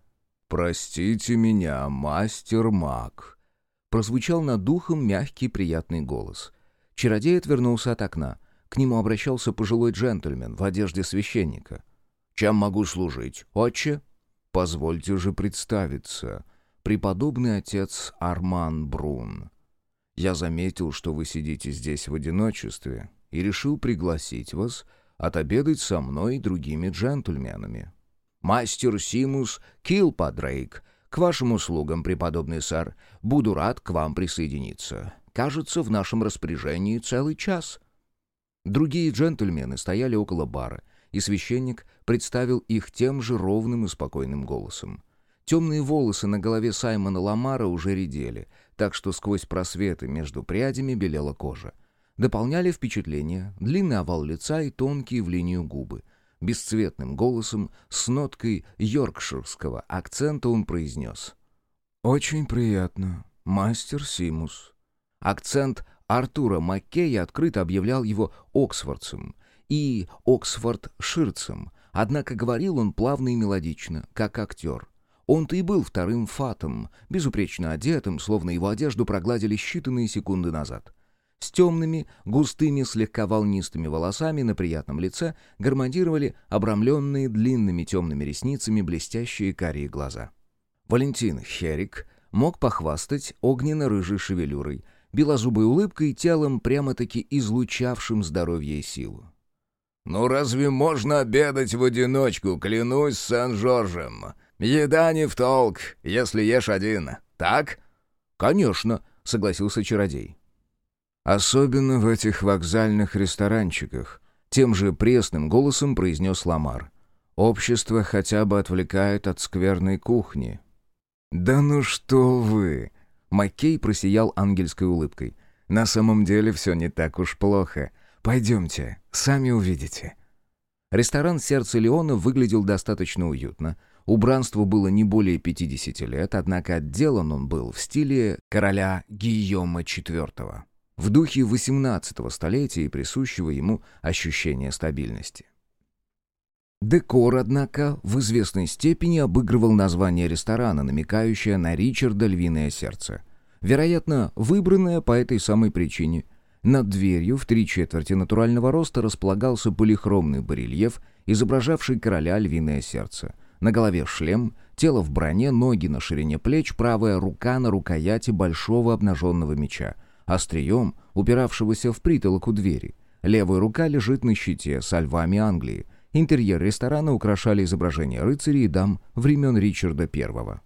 Speaker 1: «Простите меня, мастер-маг», — прозвучал над духом мягкий приятный голос. Чародей отвернулся от окна. К нему обращался пожилой джентльмен в одежде священника. «Чем могу служить, отче?» «Позвольте же представиться. Преподобный отец Арман Брун. Я заметил, что вы сидите здесь в одиночестве, и решил пригласить вас отобедать со мной и другими джентльменами». Мастер Симус Килпадрейк. К вашим услугам, преподобный сэр. Буду рад к вам присоединиться. Кажется, в нашем распоряжении целый час». Другие джентльмены стояли около бара, и священник представил их тем же ровным и спокойным голосом. Темные волосы на голове Саймона Ламара уже редели, так что сквозь просветы между прядями белела кожа. Дополняли впечатление длинный овал лица и тонкие в линию губы. Бесцветным голосом, с ноткой йоркширского акцента он произнес. «Очень приятно, мастер Симус». Акцент Артура Маккея открыто объявлял его Оксфордцем и Оксфордширцем, однако говорил он плавно и мелодично, как актер. Он-то и был вторым фатом, безупречно одетым, словно его одежду прогладили считанные секунды назад. С темными, густыми, слегка волнистыми волосами на приятном лице гармонировали обрамленные длинными темными ресницами блестящие карие глаза. Валентин Херик мог похвастать огненно-рыжей шевелюрой, белозубой улыбкой и телом, прямо-таки излучавшим здоровье и силу.
Speaker 2: «Ну разве можно обедать в одиночку, клянусь Сан-Жоржем? Еда не в толк, если ешь один, так?»
Speaker 1: «Конечно», — согласился чародей. «Особенно в этих вокзальных ресторанчиках», — тем же пресным голосом произнес Ламар. «Общество хотя бы отвлекает от скверной кухни». «Да ну что вы!» Маккей просиял ангельской улыбкой. «На самом деле все не так уж плохо. Пойдемте, сами увидите». Ресторан «Сердце Леона» выглядел достаточно уютно. Убранству было не более 50 лет, однако отделан он был в стиле короля Гийома IV, в духе XVIII столетия и присущего ему ощущения стабильности. Декор, однако, в известной степени обыгрывал название ресторана, намекающее на Ричарда «Львиное сердце». Вероятно, выбранное по этой самой причине. Над дверью в три четверти натурального роста располагался полихромный барельеф, изображавший короля «Львиное сердце». На голове шлем, тело в броне, ноги на ширине плеч, правая рука на рукояти большого обнаженного меча, острием, упиравшегося в притолок у двери. Левая рука лежит на щите со львами Англии, Интерьер ресторана украшали изображения рыцарей и дам времен Ричарда I.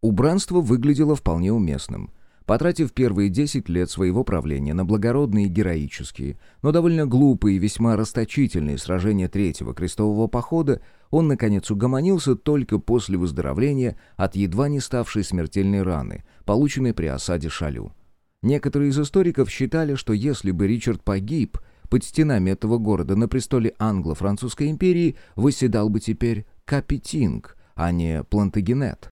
Speaker 1: Убранство выглядело вполне уместным. Потратив первые 10 лет своего правления на благородные и героические, но довольно глупые и весьма расточительные сражения Третьего крестового похода, он, наконец, угомонился только после выздоровления от едва не ставшей смертельной раны, полученной при осаде Шалю. Некоторые из историков считали, что если бы Ричард погиб – под стенами этого города на престоле англо-французской империи восседал бы теперь Капетинг, а не Плантагенет.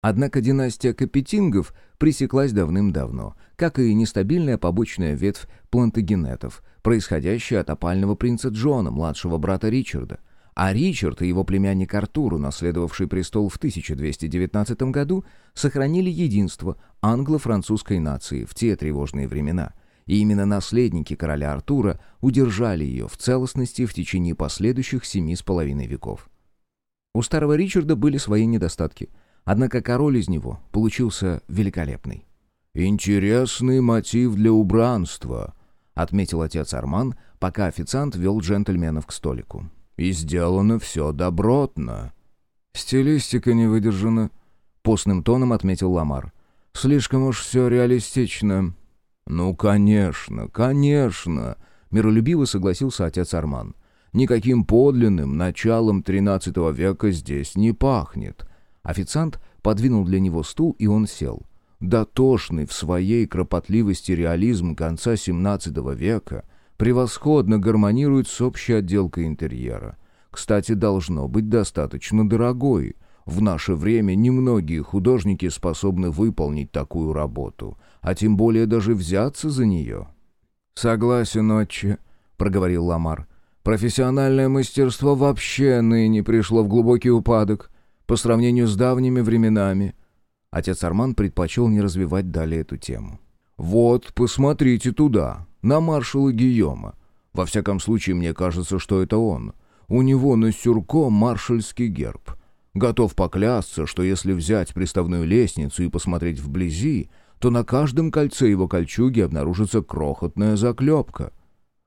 Speaker 1: Однако династия Капетингов пресеклась давным-давно, как и нестабильная побочная ветвь Плантагенетов, происходящая от опального принца Джона, младшего брата Ричарда. А Ричард и его племянник Артур, унаследовавший престол в 1219 году, сохранили единство англо-французской нации в те тревожные времена – и именно наследники короля Артура удержали ее в целостности в течение последующих семи с половиной веков. У старого Ричарда были свои недостатки, однако король из него получился великолепный.
Speaker 2: «Интересный мотив для убранства», — отметил отец Арман, пока официант вел джентльменов к столику. «И сделано все добротно».
Speaker 1: «Стилистика не выдержана», — постным тоном отметил Ламар. «Слишком уж все реалистично.
Speaker 2: «Ну, конечно, конечно!» — миролюбиво согласился отец Арман. «Никаким подлинным началом XIII века здесь не пахнет».
Speaker 1: Официант подвинул для него стул, и он сел.
Speaker 2: Дотошный в своей кропотливости реализм конца XVII века превосходно гармонирует с общей отделкой интерьера. Кстати, должно быть достаточно дорогой. В наше время немногие художники способны выполнить такую работу — а тем более даже взяться за нее.
Speaker 1: «Согласен, отче», — проговорил Ламар. «Профессиональное мастерство вообще ныне пришло в глубокий упадок по сравнению с давними временами». Отец Арман предпочел не развивать далее эту тему.
Speaker 2: «Вот, посмотрите туда, на маршала Гийома. Во всяком случае, мне кажется, что это он. У него на сюрко маршальский герб. Готов поклясться, что если взять приставную лестницу и посмотреть вблизи, то на каждом кольце его кольчуги обнаружится крохотная заклепка.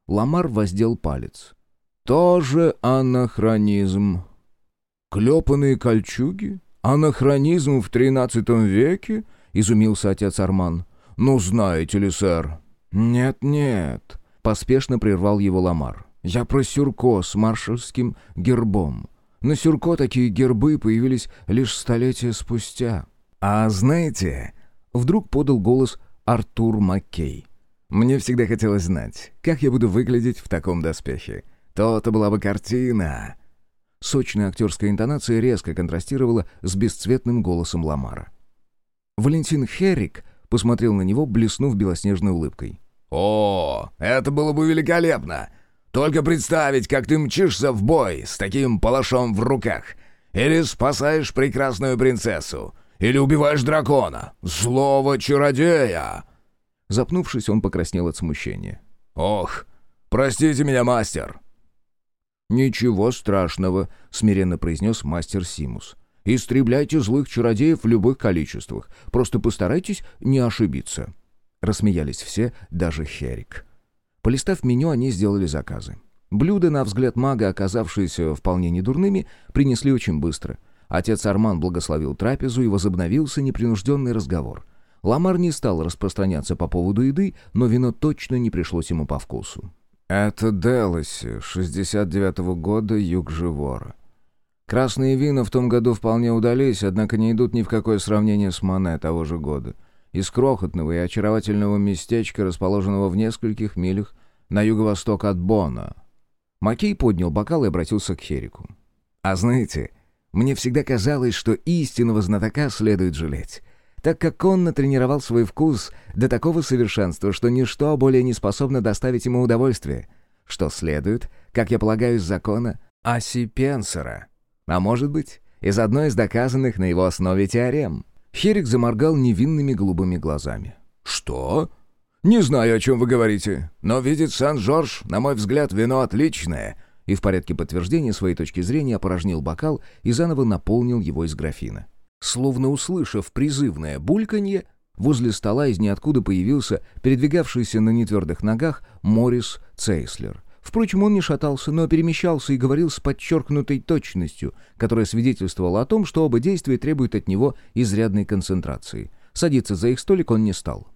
Speaker 2: Ламар воздел палец. «Тоже анахронизм».
Speaker 1: «Клепанные кольчуги? Анахронизм в тринадцатом веке?» — изумился отец Арман. «Ну, знаете ли, сэр». «Нет-нет», — поспешно прервал его Ламар. «Я про сюрко с маршальским гербом. На сюрко такие гербы появились лишь столетия спустя». «А знаете...» — вдруг подал голос Артур Маккей. «Мне всегда хотелось знать, как я буду выглядеть в таком доспехе. То-то была бы картина!» Сочная актерская интонация резко контрастировала с бесцветным голосом Ламара. Валентин Херрик посмотрел на него, блеснув белоснежной улыбкой.
Speaker 2: «О, это было бы великолепно! Только представить, как ты мчишься в бой с таким палашом в руках! Или спасаешь прекрасную принцессу! Или убиваешь дракона! Злого чародея!»
Speaker 1: Запнувшись, он покраснел от смущения.
Speaker 2: «Ох, простите меня, мастер!»
Speaker 1: «Ничего страшного», — смиренно произнес мастер Симус. «Истребляйте злых чародеев в любых количествах. Просто постарайтесь не ошибиться». Рассмеялись все, даже Херик. Полистав меню, они сделали заказы. Блюда, на взгляд мага, оказавшиеся вполне недурными, принесли очень быстро. Отец Арман благословил трапезу, и возобновился непринужденный разговор. Ламар не стал распространяться по поводу еды, но вино точно не пришлось ему по вкусу. «Это Деласи, 69-го года, юг Живора. Красные вина в том году вполне удались, однако не идут ни в какое сравнение с Мане того же года. Из крохотного и очаровательного местечка, расположенного в нескольких милях на юго-восток от Бона». Макей поднял бокал и обратился к Херику. «А знаете, мне всегда казалось, что истинного знатока следует жалеть» так как он натренировал свой вкус до такого совершенства, что ничто более не способно доставить ему удовольствие, что следует, как я полагаю, из закона Аси Пенсера, а может быть, из одной из доказанных на его основе теорем. Херик заморгал невинными голубыми глазами.
Speaker 2: «Что? Не знаю, о чем вы говорите, но видит Сан-Жорж, на мой взгляд, вино отличное»,
Speaker 1: и в порядке подтверждения своей точки зрения опорожнил бокал и заново наполнил его из графина. Словно услышав призывное бульканье, возле стола из ниоткуда появился передвигавшийся на нетвердых ногах Морис Цейслер. Впрочем, он не шатался, но перемещался и говорил с подчеркнутой точностью, которая свидетельствовала о том, что оба действия требуют от него изрядной концентрации. Садиться за их столик он не стал.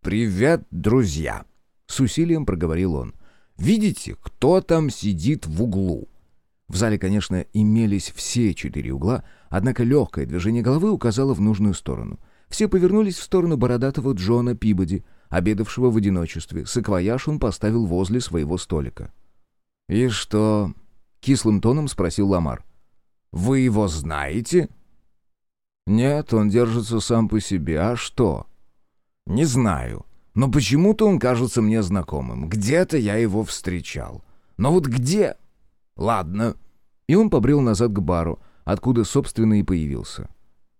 Speaker 2: «Привет, друзья!» — с усилием проговорил он. «Видите, кто там сидит в углу?»
Speaker 1: В зале, конечно, имелись все четыре угла, однако легкое движение головы указало в нужную сторону. Все повернулись в сторону бородатого Джона Пибоди, обедавшего в одиночестве. Саквояж он поставил возле своего столика. «И что?» — кислым тоном спросил Ламар.
Speaker 2: «Вы его знаете?»
Speaker 1: «Нет, он держится сам по себе. А что?»
Speaker 2: «Не знаю. Но почему-то он кажется мне знакомым. Где-то я его встречал. Но вот где?» «Ладно».
Speaker 1: И он побрел назад к бару, откуда, собственно, и появился.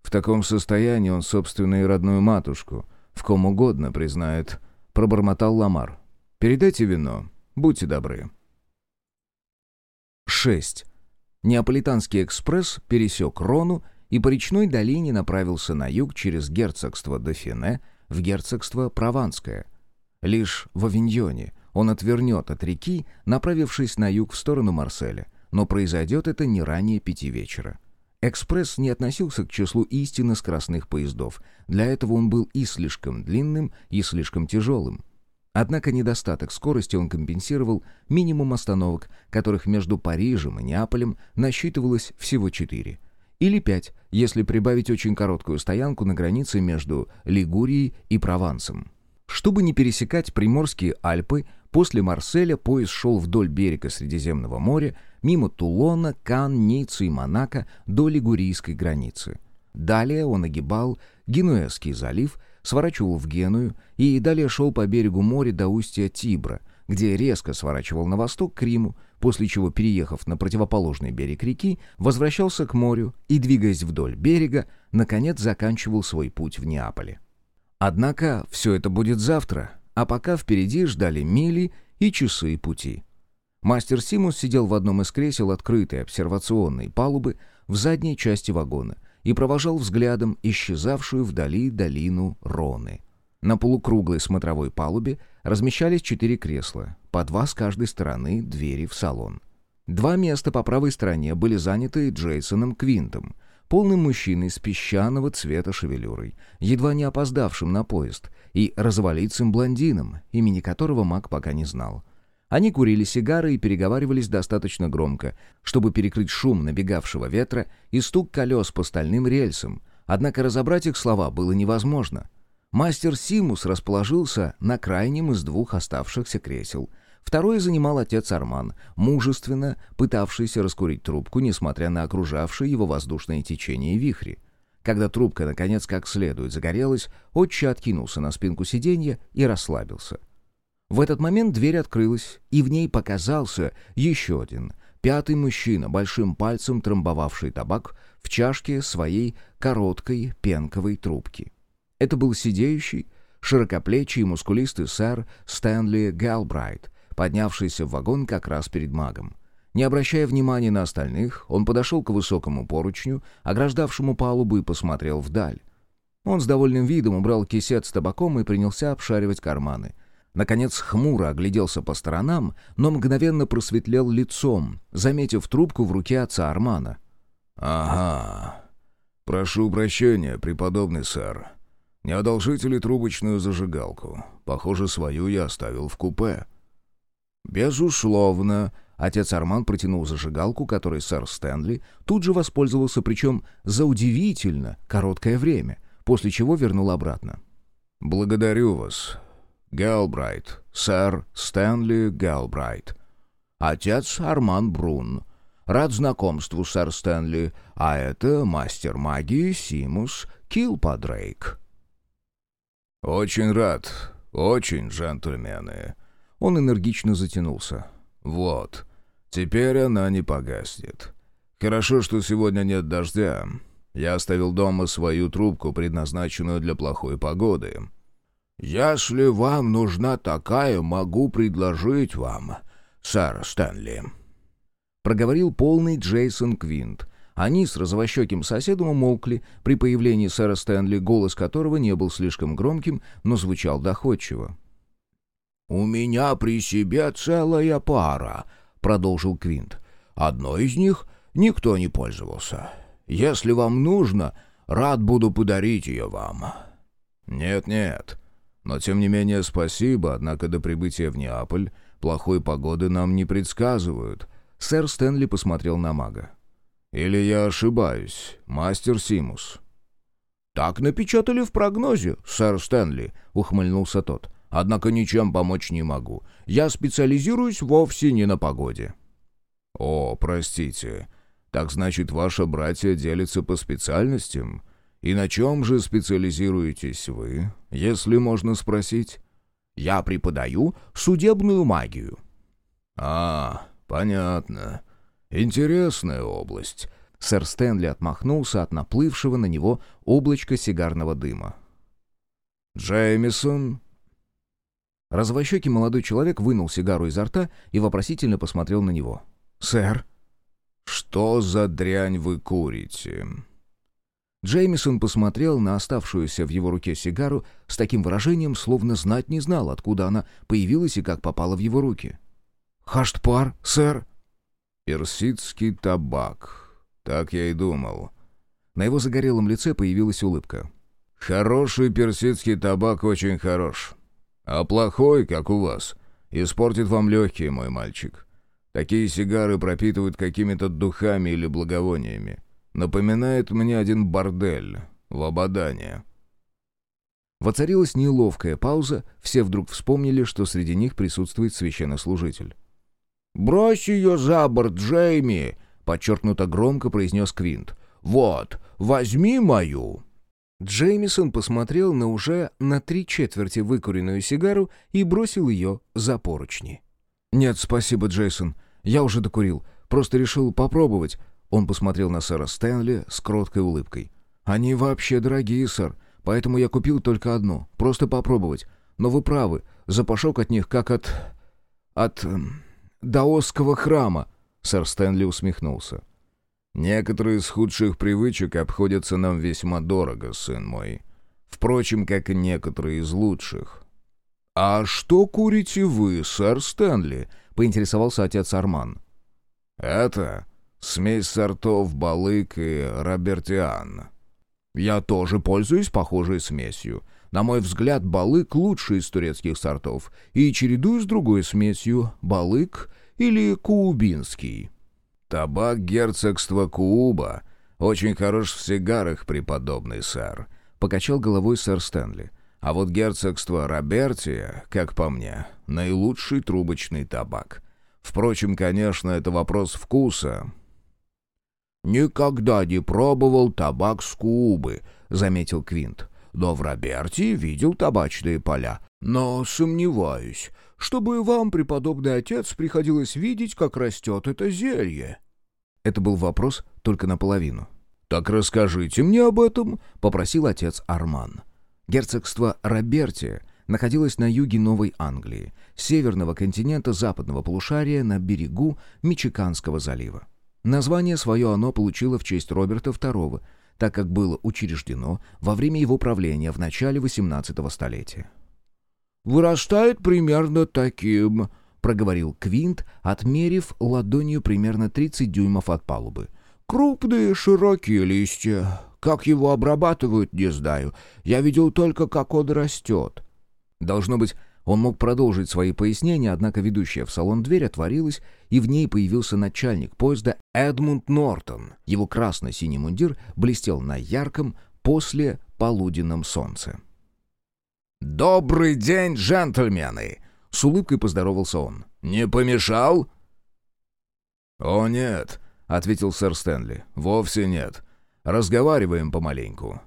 Speaker 1: В таком состоянии он, собственно, и родную матушку, в ком угодно признает, пробормотал Ламар. «Передайте вино, будьте добры». 6. Неаполитанский экспресс пересек Рону и по речной долине направился на юг через герцогство Дофине в герцогство Прованское. Лишь в Авиньоне он отвернет от реки, направившись на юг в сторону Марселя, но произойдет это не ранее пяти вечера. Экспресс не относился к числу истинно скоростных поездов. Для этого он был и слишком длинным, и слишком тяжелым. Однако недостаток скорости он компенсировал минимум остановок, которых между Парижем и Неаполем насчитывалось всего четыре. Или пять, если прибавить очень короткую стоянку на границе между Лигурией и Провансом. Чтобы не пересекать Приморские Альпы, после Марселя поезд шел вдоль берега Средиземного моря, мимо Тулона, Кан, Ниццы и Монако до Лигурийской границы. Далее он огибал Генуэзский залив, сворачивал в Геную и далее шел по берегу моря до устья Тибра, где резко сворачивал на восток к Риму, после чего, переехав на противоположный берег реки, возвращался к морю и, двигаясь вдоль берега, наконец заканчивал свой путь в Неаполе. Однако все это будет завтра, а пока впереди ждали мили и часы пути. Мастер Симус сидел в одном из кресел открытой обсервационной палубы в задней части вагона и провожал взглядом исчезавшую вдали долину Роны. На полукруглой смотровой палубе размещались четыре кресла, по два с каждой стороны двери в салон. Два места по правой стороне были заняты Джейсоном Квинтом, полным мужчиной с песчаного цвета шевелюрой, едва не опоздавшим на поезд, и развалицым блондином, имени которого маг пока не знал. Они курили сигары и переговаривались достаточно громко, чтобы перекрыть шум набегавшего ветра и стук колес по стальным рельсам, однако разобрать их слова было невозможно. Мастер Симус расположился на крайнем из двух оставшихся кресел — Второе занимал отец Арман, мужественно пытавшийся раскурить трубку, несмотря на окружавшие его воздушные течения и вихри. Когда трубка, наконец, как следует загорелась, отче откинулся на спинку сиденья и расслабился. В этот момент дверь открылась, и в ней показался еще один, пятый мужчина, большим пальцем трамбовавший табак в чашке своей короткой пенковой трубки. Это был сидеющий, широкоплечий и мускулистый сэр Стэнли Галбрайт, поднявшийся в вагон как раз перед магом. Не обращая внимания на остальных, он подошел к высокому поручню, ограждавшему палубу, и посмотрел вдаль. Он с довольным видом убрал кисет с табаком и принялся обшаривать карманы. Наконец хмуро огляделся по сторонам, но мгновенно просветлел лицом, заметив трубку в руке отца Армана.
Speaker 2: «Ага. Прошу прощения, преподобный сэр. Не одолжите ли трубочную зажигалку? Похоже, свою я оставил в купе».
Speaker 1: «Безусловно». Отец Арман протянул зажигалку, которой сэр Стэнли тут же воспользовался, причем за удивительно короткое время, после чего вернул обратно.
Speaker 2: «Благодарю вас, Галбрайт, сэр Стэнли Галбрайт.
Speaker 1: Отец Арман Брун. Рад знакомству, сэр Стэнли, а это мастер магии Симус Килпадрейк».
Speaker 2: «Очень рад, очень, джентльмены»,
Speaker 1: он энергично затянулся.
Speaker 2: «Вот. Теперь она не погаснет. Хорошо, что сегодня нет дождя. Я оставил дома свою трубку, предназначенную для плохой погоды. Если вам нужна такая, могу предложить вам, сэр Стэнли».
Speaker 1: Проговорил полный Джейсон Квинт. Они с розовощеким соседом умолкли при появлении сэра Стэнли, голос которого не был слишком громким, но звучал доходчиво.
Speaker 2: «У меня при себе целая пара», — продолжил Квинт. «Одной из них никто не пользовался. Если вам нужно, рад буду подарить ее вам». «Нет-нет. Но тем не менее спасибо, однако до прибытия в Неаполь плохой погоды нам не предсказывают».
Speaker 1: Сэр Стэнли посмотрел на мага.
Speaker 2: «Или я ошибаюсь, мастер Симус?»
Speaker 1: «Так напечатали в прогнозе, сэр Стэнли», — ухмыльнулся тот. Однако ничем помочь не могу. Я специализируюсь вовсе не на погоде».
Speaker 2: «О, простите. Так значит, ваше братья делятся по специальностям? И на чем же специализируетесь вы, если можно спросить?»
Speaker 1: «Я преподаю судебную магию».
Speaker 2: «А, понятно. Интересная область».
Speaker 1: Сэр Стэнли отмахнулся от наплывшего на него облачка сигарного дыма.
Speaker 2: «Джеймисон
Speaker 1: Развощекий молодой человек вынул сигару изо рта и вопросительно посмотрел на него. «Сэр?»
Speaker 2: «Что за дрянь вы курите?»
Speaker 1: Джеймисон посмотрел на оставшуюся в его руке сигару с таким выражением, словно знать не знал, откуда она появилась и как попала в его руки. «Хаштпар, сэр?»
Speaker 2: «Персидский табак. Так я и думал».
Speaker 1: На его загорелом лице появилась улыбка.
Speaker 2: «Хороший персидский табак очень хорош. А плохой, как у вас, испортит вам легкие, мой мальчик. Такие сигары пропитывают какими-то духами или благовониями. Напоминает мне один бордель в Абадане».
Speaker 1: Воцарилась неловкая пауза, все вдруг вспомнили, что среди них присутствует священнослужитель.
Speaker 2: «Брось ее за борт, Джейми!» — подчеркнуто громко произнес Квинт. «Вот, возьми мою!»
Speaker 1: Джеймисон посмотрел на уже на три четверти выкуренную сигару и бросил ее за поручни. «Нет, спасибо, Джейсон. Я уже докурил. Просто решил попробовать». Он посмотрел на сэра Стэнли с кроткой улыбкой. «Они вообще дорогие, сэр, поэтому я купил только одну. Просто попробовать. Но вы правы, запашок от них как от... от... Эм, даосского храма». Сэр Стэнли усмехнулся.
Speaker 2: Некоторые из худших привычек обходятся нам весьма дорого, сын мой. Впрочем, как и некоторые из лучших. «А что курите вы, сэр Стэнли?» — поинтересовался отец Арман. «Это смесь сортов Балык и Робертиан». «Я тоже пользуюсь похожей смесью. На мой взгляд, Балык лучший из турецких сортов, и чередую с другой смесью Балык или Куубинский». «Табак герцогства Кууба очень хорош в сигарах, преподобный сэр», — покачал головой сэр Стэнли. «А вот герцогство Робертия, как по мне, наилучший трубочный табак. Впрочем, конечно, это вопрос вкуса». «Никогда не пробовал табак с Куубы», — заметил Квинт. «Но в Робертии видел табачные поля. Но сомневаюсь, чтобы вам, преподобный отец, приходилось видеть, как растет это зелье».
Speaker 1: Это был вопрос только наполовину.
Speaker 2: «Так расскажите мне об этом», —
Speaker 1: попросил отец Арман. Герцогство Робертия находилось на юге Новой Англии, северного континента западного полушария на берегу Мичиканского залива. Название свое оно получило в честь Роберта II, так как было учреждено во время его правления в начале XVIII столетия.
Speaker 2: «Вырастает примерно таким»,
Speaker 1: проговорил Квинт, отмерив ладонью примерно 30 дюймов от палубы.
Speaker 2: «Крупные широкие листья. Как его обрабатывают, не знаю. Я видел только, как он растет».
Speaker 1: Должно быть, он мог продолжить свои пояснения, однако ведущая в салон дверь отворилась, и в ней появился начальник поезда Эдмунд Нортон. Его красно-синий мундир блестел на ярком после полуденном солнце.
Speaker 2: «Добрый день, джентльмены!»
Speaker 1: С улыбкой поздоровался он.
Speaker 2: «Не помешал?»
Speaker 1: «О, нет», — ответил сэр Стэнли. «Вовсе нет. Разговариваем помаленьку».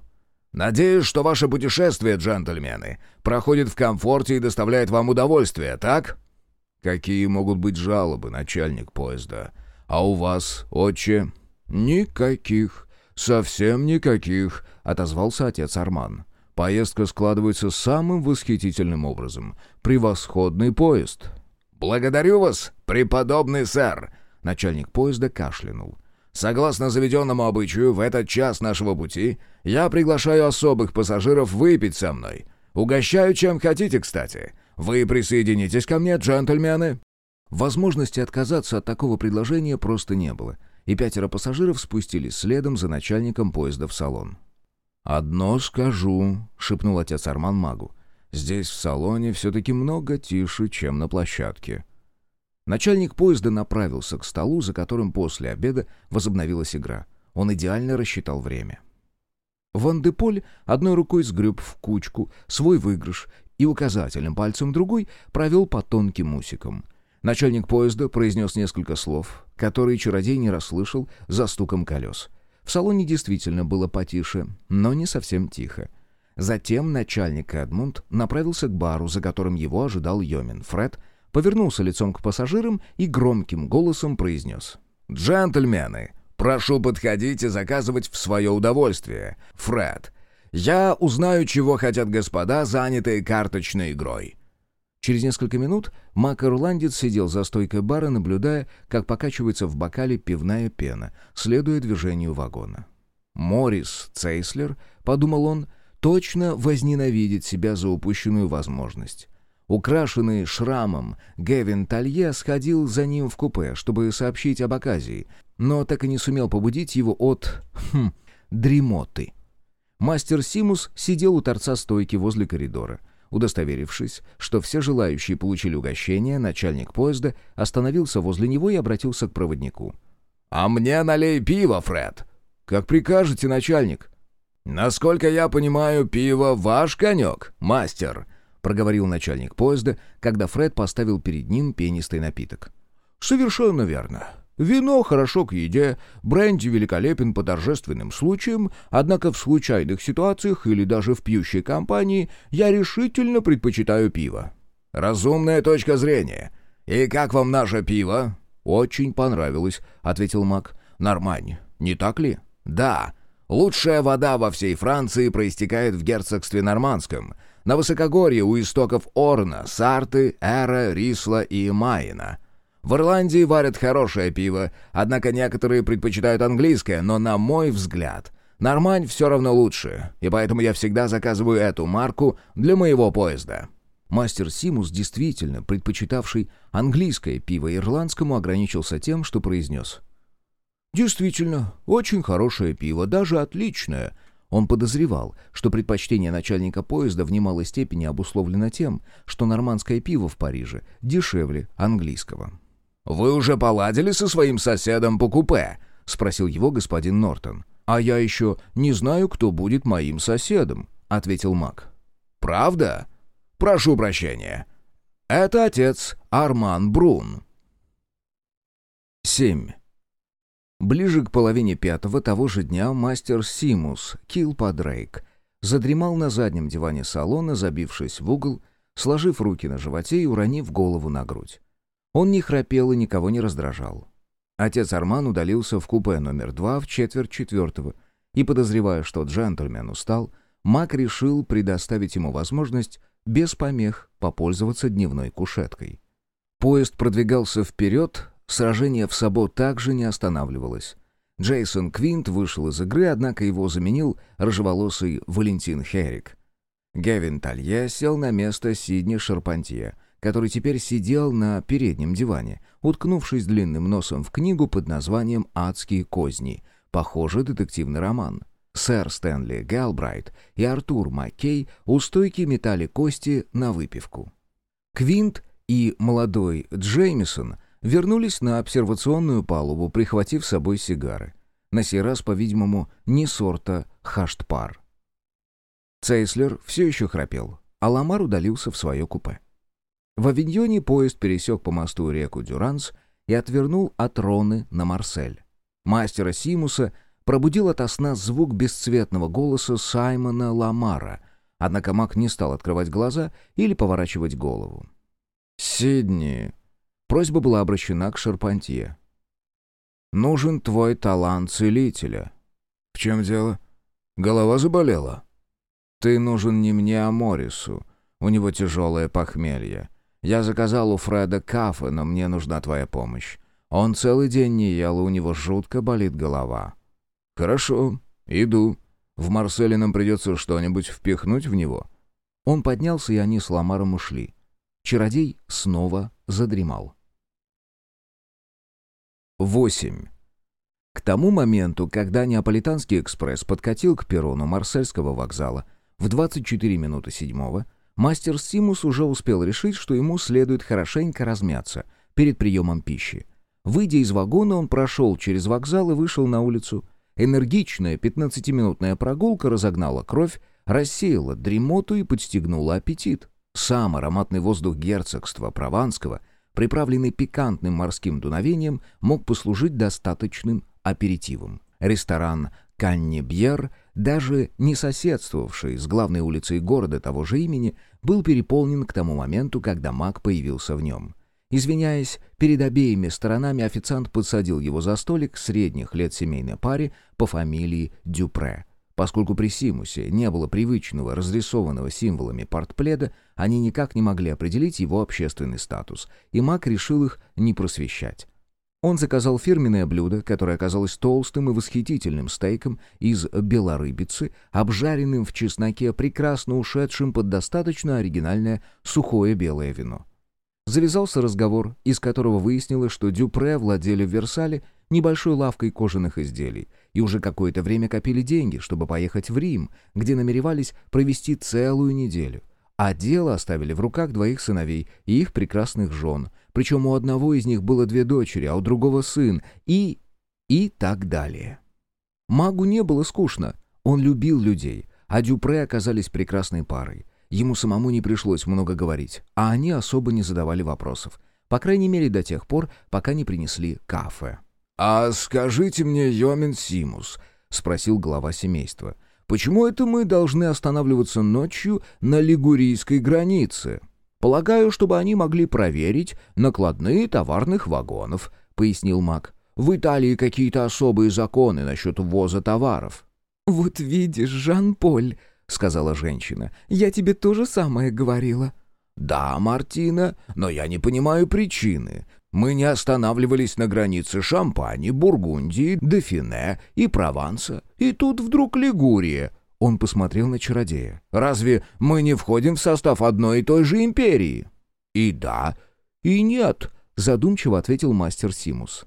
Speaker 2: «Надеюсь, что ваше путешествие, джентльмены, проходит в комфорте и доставляет вам удовольствие, так?»
Speaker 1: «Какие могут быть жалобы, начальник поезда? А у вас, отче?»
Speaker 2: «Никаких. Совсем никаких», —
Speaker 1: отозвался отец Арман. Поездка складывается самым восхитительным образом. Превосходный поезд.
Speaker 2: «Благодарю вас, преподобный сэр!» Начальник поезда кашлянул. «Согласно заведенному обычаю, в этот час нашего пути я приглашаю особых пассажиров выпить со мной. Угощаю чем хотите, кстати. Вы присоединитесь ко мне, джентльмены?»
Speaker 1: Возможности отказаться от такого предложения просто не было, и пятеро пассажиров спустились следом за начальником поезда в салон.
Speaker 2: «Одно скажу», — шепнул отец Арман магу. «Здесь в салоне все-таки много тише, чем на площадке».
Speaker 1: Начальник поезда направился к столу, за которым после обеда возобновилась игра. Он идеально рассчитал время. Ван де Поль одной рукой сгреб в кучку свой выигрыш и указательным пальцем другой провел по тонким усикам. Начальник поезда произнес несколько слов, которые чародей не расслышал за стуком колес — в салоне действительно было потише, но не совсем тихо. Затем начальник Эдмунд направился к бару, за которым его ожидал Йомин. Фред повернулся лицом к пассажирам и громким голосом произнес.
Speaker 2: «Джентльмены, прошу подходить и заказывать в свое удовольствие. Фред, я узнаю, чего хотят господа, занятые карточной игрой.
Speaker 1: Через несколько минут мак-ирландец сидел за стойкой бара, наблюдая, как покачивается в бокале пивная пена, следуя движению вагона. «Моррис Цейслер», — подумал он, — точно возненавидит себя за упущенную возможность. Украшенный шрамом, Гевин Талье сходил за ним в купе, чтобы сообщить об оказии, но так и не сумел побудить его от... Хм, дремоты. Мастер Симус сидел у торца стойки возле коридора. Удостоверившись, что все желающие получили угощение, начальник поезда остановился возле него и обратился к проводнику.
Speaker 2: «А мне налей пиво, Фред!»
Speaker 1: «Как прикажете, начальник!»
Speaker 2: «Насколько я понимаю, пиво ваш конек, мастер!» — проговорил начальник поезда, когда Фред поставил перед ним пенистый напиток.
Speaker 1: «Совершенно верно. Вино хорошо к еде, бренди великолепен по торжественным случаям, однако в случайных ситуациях или даже в пьющей компании я решительно предпочитаю пиво.
Speaker 2: Разумная точка зрения. И как вам наше пиво?
Speaker 1: Очень понравилось, ответил Мак. Нормань, не так ли?
Speaker 2: Да. Лучшая вода во всей Франции проистекает в герцогстве Нормандском, на высокогорье у истоков Орна, Сарты, Эра, Рисла и Майна. В Ирландии варят хорошее пиво, однако некоторые предпочитают английское, но, на мой взгляд, Нормань все равно лучше, и поэтому я всегда заказываю эту марку для моего поезда».
Speaker 1: Мастер Симус, действительно предпочитавший английское пиво ирландскому, ограничился тем, что произнес. «Действительно, очень хорошее пиво, даже отличное». Он подозревал, что предпочтение начальника поезда в немалой степени обусловлено тем, что нормандское пиво в Париже дешевле английского.
Speaker 2: «Вы уже поладили со своим соседом по купе?» — спросил его господин Нортон.
Speaker 1: «А я еще не знаю, кто будет моим соседом», — ответил Мак.
Speaker 2: «Правда? Прошу прощения. Это отец Арман Брун».
Speaker 1: 7. Ближе к половине пятого того же дня мастер Симус, Килпадрейк, задремал на заднем диване салона, забившись в угол, сложив руки на животе и уронив голову на грудь. Он не храпел и никого не раздражал. Отец Арман удалился в купе номер два в четверть четвертого, и, подозревая, что джентльмен устал, Мак решил предоставить ему возможность без помех попользоваться дневной кушеткой. Поезд продвигался вперед, сражение в Сабо также не останавливалось. Джейсон Квинт вышел из игры, однако его заменил рыжеволосый Валентин Херрик. Гевин Талье сел на место Сидни Шарпантье, который теперь сидел на переднем диване, уткнувшись длинным носом в книгу под названием «Адские козни», похоже, детективный роман. Сэр Стэнли Галбрайт и Артур Маккей у стойки метали кости на выпивку. Квинт и молодой Джеймисон вернулись на обсервационную палубу, прихватив с собой сигары. На сей раз, по-видимому, не сорта хаштпар. Цейслер все еще храпел, а Ламар удалился в свое купе. В Авиньоне поезд пересек по мосту реку Дюранс и отвернул от Роны на Марсель. Мастера Симуса пробудил ото сна звук бесцветного голоса Саймона Ламара, однако маг не стал открывать глаза или поворачивать голову. «Сидни!» Просьба была обращена к Шарпантье. «Нужен твой талант целителя».
Speaker 2: «В чем дело? Голова заболела?»
Speaker 1: «Ты нужен не мне, а Морису. У него тяжелое похмелье. Я заказал у Фреда кафе, но мне нужна твоя помощь. Он целый день не ел, у него жутко болит голова».
Speaker 2: «Хорошо, иду. В Марселе нам придется что-нибудь впихнуть в него».
Speaker 1: Он поднялся, и они с Ламаром ушли. Чародей снова задремал. 8. К тому моменту, когда Неаполитанский экспресс подкатил к перрону Марсельского вокзала в 24 минуты седьмого, Мастер Симус уже успел решить, что ему следует хорошенько размяться перед приемом пищи. Выйдя из вагона, он прошел через вокзал и вышел на улицу. Энергичная пятнадцатиминутная прогулка разогнала кровь, рассеяла дремоту и подстегнула аппетит. Сам ароматный воздух герцогства Прованского, приправленный пикантным морским дуновением, мог послужить достаточным аперитивом. Ресторан Каннебьер, даже не соседствовавший с главной улицей города того же имени, был переполнен к тому моменту, когда маг появился в нем. Извиняясь, перед обеими сторонами официант подсадил его за столик средних лет семейной паре по фамилии Дюпре. Поскольку при Симусе не было привычного, разрисованного символами портпледа, они никак не могли определить его общественный статус, и маг решил их не просвещать. Он заказал фирменное блюдо, которое оказалось толстым и восхитительным стейком из белорыбицы, обжаренным в чесноке, прекрасно ушедшим под достаточно оригинальное сухое белое вино. Завязался разговор, из которого выяснилось, что Дюпре владели в Версале небольшой лавкой кожаных изделий и уже какое-то время копили деньги, чтобы поехать в Рим, где намеревались провести целую неделю — а дело оставили в руках двоих сыновей и их прекрасных жен. Причем у одного из них было две дочери, а у другого сын. И... и так далее. Магу не было скучно. Он любил людей, а Дюпре оказались прекрасной парой. Ему самому не пришлось много говорить, а они особо не задавали вопросов. По крайней мере, до тех пор, пока не принесли кафе.
Speaker 2: «А скажите мне, Йомин Симус», — спросил глава семейства, — Почему это мы должны останавливаться ночью на лигурийской границе? Полагаю, чтобы они могли проверить накладные товарных вагонов, пояснил Мак. В Италии какие-то особые законы насчет ввоза товаров.
Speaker 3: Вот видишь, Жан-Поль, сказала женщина. Я тебе то же самое говорила.
Speaker 2: Да, Мартина, но я не понимаю причины. Мы не останавливались на границе Шампани, Бургундии, Дефине и Прованса. И тут вдруг Лигурия.
Speaker 1: Он посмотрел на чародея. «Разве мы не входим в состав одной и той же империи?» «И да, и нет», — задумчиво ответил мастер Симус.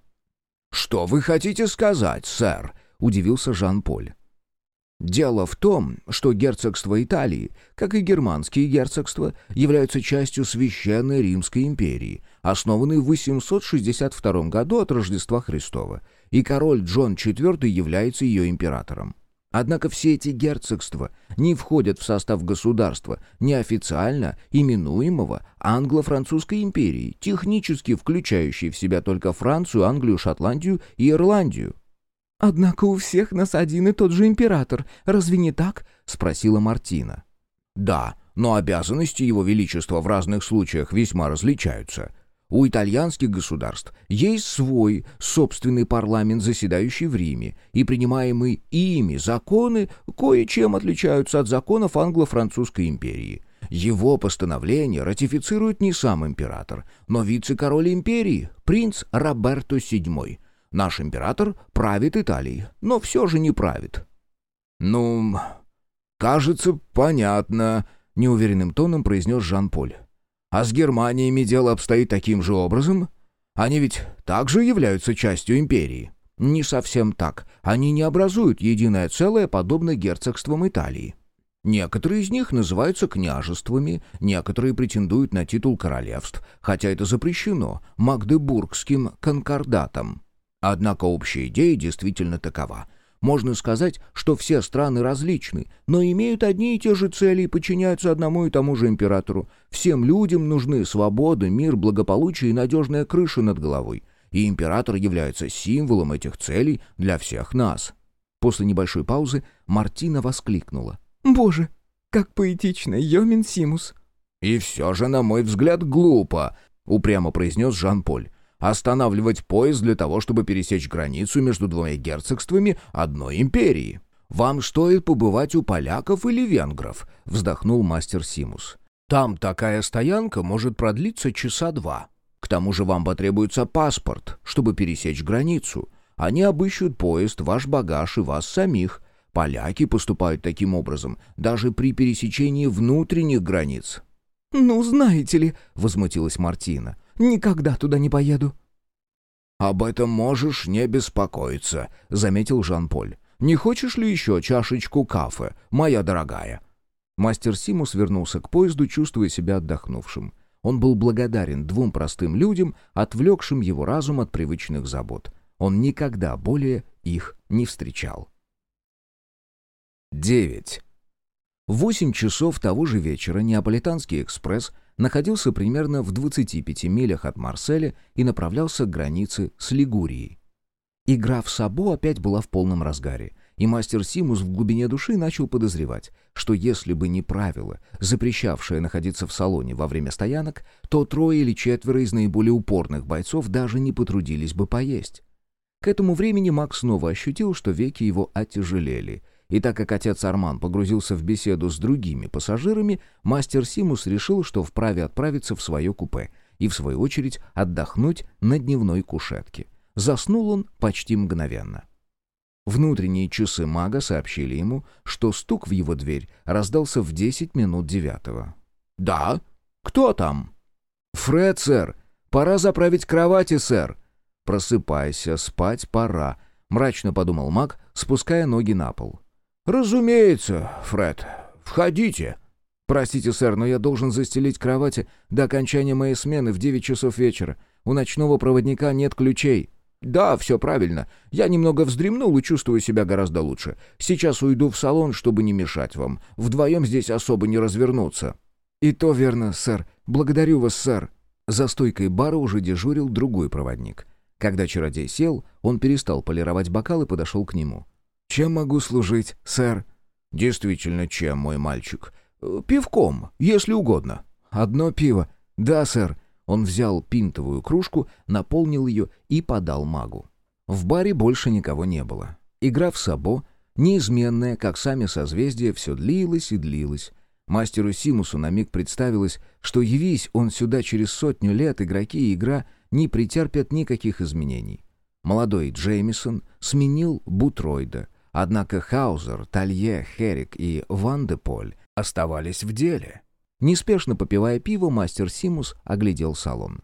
Speaker 1: «Что вы хотите сказать, сэр?» — удивился Жан-Поль. Дело в том, что герцогство Италии, как и германские герцогства, являются частью Священной Римской империи, основанной в 862 году от Рождества Христова, и король Джон IV является ее императором. Однако все эти герцогства не входят в состав государства, неофициально именуемого Англо-Французской империей, технически включающей в себя только Францию, Англию, Шотландию и Ирландию.
Speaker 3: «Однако у всех нас один и тот же император, разве не так?» — спросила Мартина.
Speaker 1: «Да, но обязанности его величества в разных случаях весьма различаются. У итальянских государств есть свой собственный парламент, заседающий в Риме, и принимаемые ими законы кое-чем отличаются от законов англо-французской империи. Его постановление ратифицирует не сам император, но вице-король империи, принц Роберто VII. Наш император правит Италией, но все же не правит. «Ну, кажется, понятно», — неуверенным тоном произнес Жан-Поль. А с Германиями дело обстоит таким же образом? Они ведь также являются частью империи. Не совсем так. Они не образуют единое целое, подобно герцогствам Италии. Некоторые из них называются княжествами, некоторые претендуют на титул королевств, хотя это запрещено Магдебургским конкордатом. Однако общая идея действительно такова — можно сказать, что все страны различны, но имеют одни и те же цели и подчиняются одному и тому же императору. Всем людям нужны свобода, мир, благополучие и надежная крыша над головой. И император является символом этих целей для всех нас. После небольшой паузы Мартина воскликнула.
Speaker 3: «Боже, как поэтично, Йомин Симус!»
Speaker 1: «И все же, на мой взгляд, глупо», — упрямо произнес Жан-Поль останавливать поезд для того, чтобы пересечь границу между двумя герцогствами одной империи. «Вам стоит побывать у поляков или венгров», — вздохнул мастер Симус. «Там такая стоянка может продлиться часа два. К тому же вам потребуется паспорт, чтобы пересечь границу. Они обыщут поезд, ваш багаж и вас самих. Поляки поступают таким образом даже при пересечении внутренних границ».
Speaker 3: «Ну, знаете ли», — возмутилась Мартина, — Никогда туда не поеду».
Speaker 1: «Об этом можешь не беспокоиться», — заметил Жан-Поль. «Не хочешь ли еще чашечку кафе, моя дорогая?» Мастер Симус вернулся к поезду, чувствуя себя отдохнувшим. Он был благодарен двум простым людям, отвлекшим его разум от привычных забот. Он никогда более их не встречал. 9. В восемь часов того же вечера Неаполитанский экспресс находился примерно в 25 милях от Марселя и направлялся к границе с Лигурией. Игра в Сабо опять была в полном разгаре, и мастер Симус в глубине души начал подозревать, что если бы не правило, запрещавшее находиться в салоне во время стоянок, то трое или четверо из наиболее упорных бойцов даже не потрудились бы поесть. К этому времени Макс снова ощутил, что веки его отяжелели, и так как отец Арман погрузился в беседу с другими пассажирами, мастер Симус решил, что вправе отправиться в свое купе и, в свою очередь, отдохнуть на дневной кушетке. Заснул он почти мгновенно. Внутренние часы мага сообщили ему, что стук в его дверь раздался в 10 минут девятого. «Да? Кто там?» «Фред, сэр. Пора заправить кровати, сэр». «Просыпайся, спать пора», — мрачно подумал маг, спуская ноги на пол. «Разумеется, Фред. Входите». «Простите, сэр, но я должен застелить кровати до окончания моей смены в девять часов вечера. У ночного проводника нет ключей». «Да, все правильно. Я немного вздремнул и чувствую себя гораздо лучше. Сейчас уйду в салон, чтобы не мешать вам. Вдвоем здесь особо не развернуться». «И то верно, сэр. Благодарю вас, сэр». За стойкой бара уже дежурил другой проводник. Когда чародей сел, он перестал полировать бокал и подошел к нему. «Чем могу служить, сэр?» «Действительно, чем, мой мальчик? Пивком, если угодно». «Одно пиво?» «Да, сэр». Он взял пинтовую кружку, наполнил ее и подал магу. В баре больше никого не было. Игра в сабо, неизменная, как сами созвездия, все длилась и длилась. Мастеру Симусу на миг представилось, что явись он сюда через сотню лет, игроки и игра не претерпят никаких изменений. Молодой Джеймисон сменил Бутройда — Однако Хаузер, Талье, Херик и Ван де Поль оставались в деле. Неспешно попивая пиво, мастер Симус оглядел салон.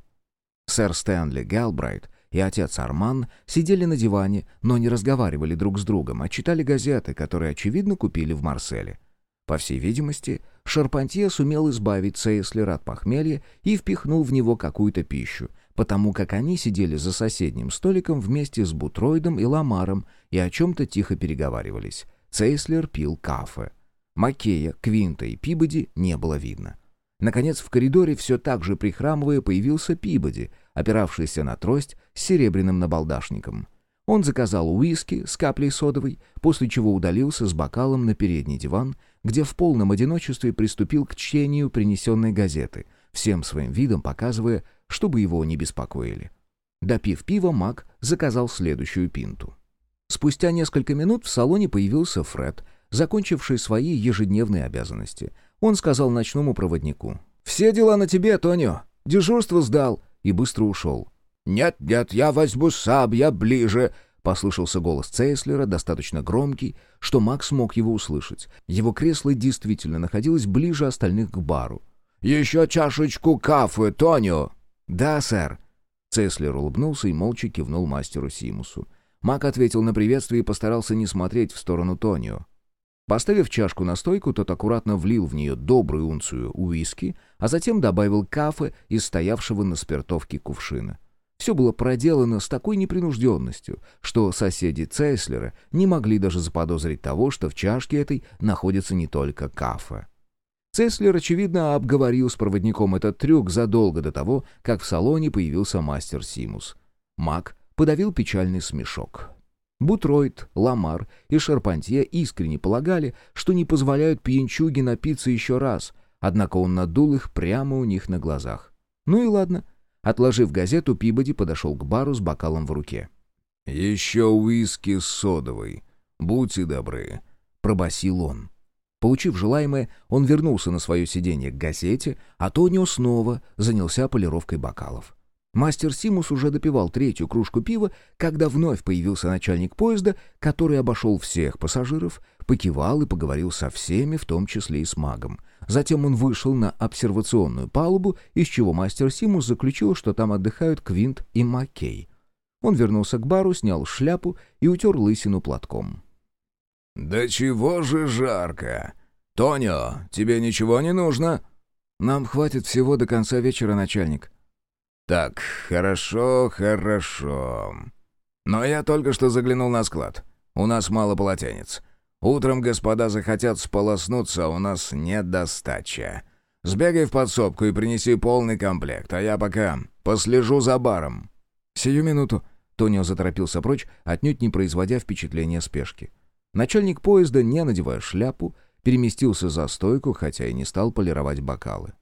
Speaker 1: Сэр Стэнли Галбрайт и отец Арман сидели на диване, но не разговаривали друг с другом, а читали газеты, которые, очевидно, купили в Марселе. По всей видимости, Шарпантье сумел избавить Сейслера от похмелья и впихнул в него какую-то пищу, потому как они сидели за соседним столиком вместе с Бутроидом и Ламаром и о чем-то тихо переговаривались. Цейслер пил кафе. Макея, Квинта и Пибоди не было видно. Наконец, в коридоре все так же прихрамывая появился Пибоди, опиравшийся на трость с серебряным набалдашником. Он заказал уиски с каплей содовой, после чего удалился с бокалом на передний диван, где в полном одиночестве приступил к чтению принесенной газеты, всем своим видом показывая, чтобы его не беспокоили. Допив пива, Мак заказал следующую пинту. Спустя несколько минут в салоне появился Фред, закончивший свои ежедневные обязанности. Он сказал ночному проводнику. «Все дела на тебе, Тонио. Дежурство сдал». И быстро ушел.
Speaker 2: «Нет, нет, я возьму сам, я ближе», —
Speaker 1: послышался голос Цейслера, достаточно громкий, что Макс мог его услышать. Его кресло действительно находилось ближе остальных к бару.
Speaker 2: «Еще чашечку кафе, Тонио!»
Speaker 1: «Да, сэр». Цеслер улыбнулся и молча кивнул мастеру Симусу. Мак ответил на приветствие и постарался не смотреть в сторону Тонио. Поставив чашку на стойку, тот аккуратно влил в нее добрую унцию уиски, а затем добавил кафе из стоявшего на спиртовке кувшина. Все было проделано с такой непринужденностью, что соседи Цейслера не могли даже заподозрить того, что в чашке этой находится не только кафе. Цеслер, очевидно, обговорил с проводником этот трюк задолго до того, как в салоне появился мастер Симус. Мак подавил печальный смешок. Бутроид, Ламар и Шарпантье искренне полагали, что не позволяют пьянчуге напиться еще раз, однако он надул их прямо у них на глазах. Ну и ладно. Отложив газету, Пибоди подошел к бару с бокалом в руке.
Speaker 2: «Еще уиски с содовой. Будьте добры», — пробасил он.
Speaker 1: Получив желаемое, он вернулся на свое сиденье к газете, а Тонио снова занялся полировкой бокалов. Мастер Симус уже допивал третью кружку пива, когда вновь появился начальник поезда, который обошел всех пассажиров, покивал и поговорил со всеми, в том числе и с магом. Затем он вышел на обсервационную палубу, из чего мастер Симус заключил, что там отдыхают Квинт и Маккей. Он вернулся к бару, снял шляпу и утер лысину платком.
Speaker 2: «Да чего же жарко! Тонио, тебе ничего не нужно?»
Speaker 1: «Нам хватит всего до конца вечера, начальник».
Speaker 2: «Так, хорошо, хорошо. Но я только что заглянул на склад. У нас мало полотенец. Утром господа захотят сполоснуться, а у нас нет достача. Сбегай в подсобку и принеси полный комплект, а я пока послежу за баром».
Speaker 1: «Сию минуту». Тонио заторопился прочь, отнюдь не производя впечатления спешки. Начальник поезда, не надевая шляпу, переместился за стойку, хотя и не стал полировать бокалы.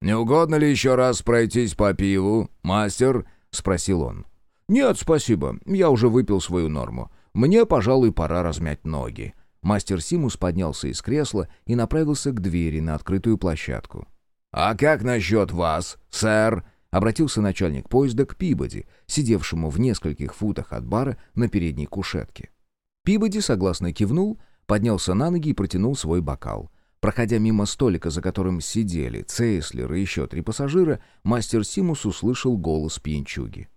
Speaker 2: «Не угодно ли еще раз пройтись по пиву, мастер?» — спросил он.
Speaker 1: «Нет, спасибо, я уже выпил свою норму. Мне, пожалуй, пора размять ноги». Мастер Симус поднялся из кресла и направился к двери на открытую площадку.
Speaker 2: «А как насчет вас, сэр?»
Speaker 1: — обратился начальник поезда к Пибоди, сидевшему в нескольких футах от бара на передней кушетке. Пибоди согласно кивнул, поднялся на ноги и протянул свой бокал. Проходя мимо столика, за которым сидели Цейслер и еще три пассажира, мастер Симус услышал голос пьянчуги.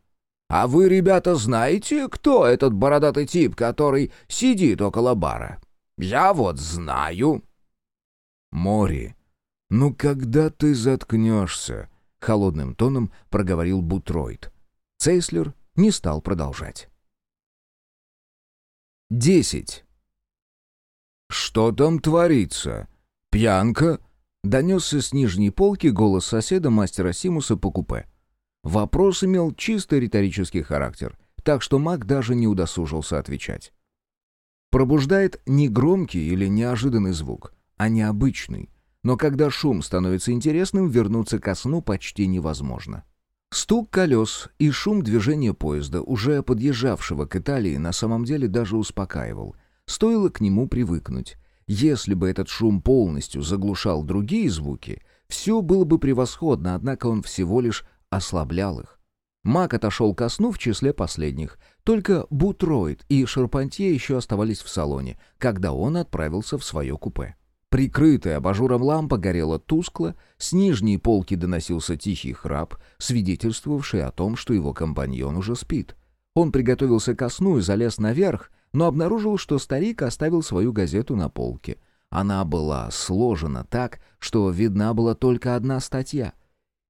Speaker 2: «А вы, ребята, знаете, кто этот бородатый тип, который сидит около бара? Я вот знаю».
Speaker 1: «Мори, ну когда ты заткнешься?» — холодным тоном проговорил Бутроид. Цейслер не стал продолжать. Десять. «Что там творится?» «Пьянка?» — донесся с нижней полки голос соседа мастера Симуса по купе. Вопрос имел чисто риторический характер, так что маг даже не удосужился отвечать. Пробуждает не громкий или неожиданный звук, а необычный. Но когда шум становится интересным, вернуться ко сну почти невозможно. Стук колес и шум движения поезда, уже подъезжавшего к Италии, на самом деле даже успокаивал. Стоило к нему привыкнуть. Если бы этот шум полностью заглушал другие звуки, все было бы превосходно, однако он всего лишь ослаблял их. Маг отошел ко сну в числе последних. Только Бутроид и Шарпантье еще оставались в салоне, когда он отправился в свое купе. Прикрытая абажуром лампа горела тускло, с нижней полки доносился тихий храп, свидетельствовавший о том, что его компаньон уже спит. Он приготовился ко сну и залез наверх, но обнаружил, что старик оставил свою газету на полке. Она была сложена так, что видна была только одна статья.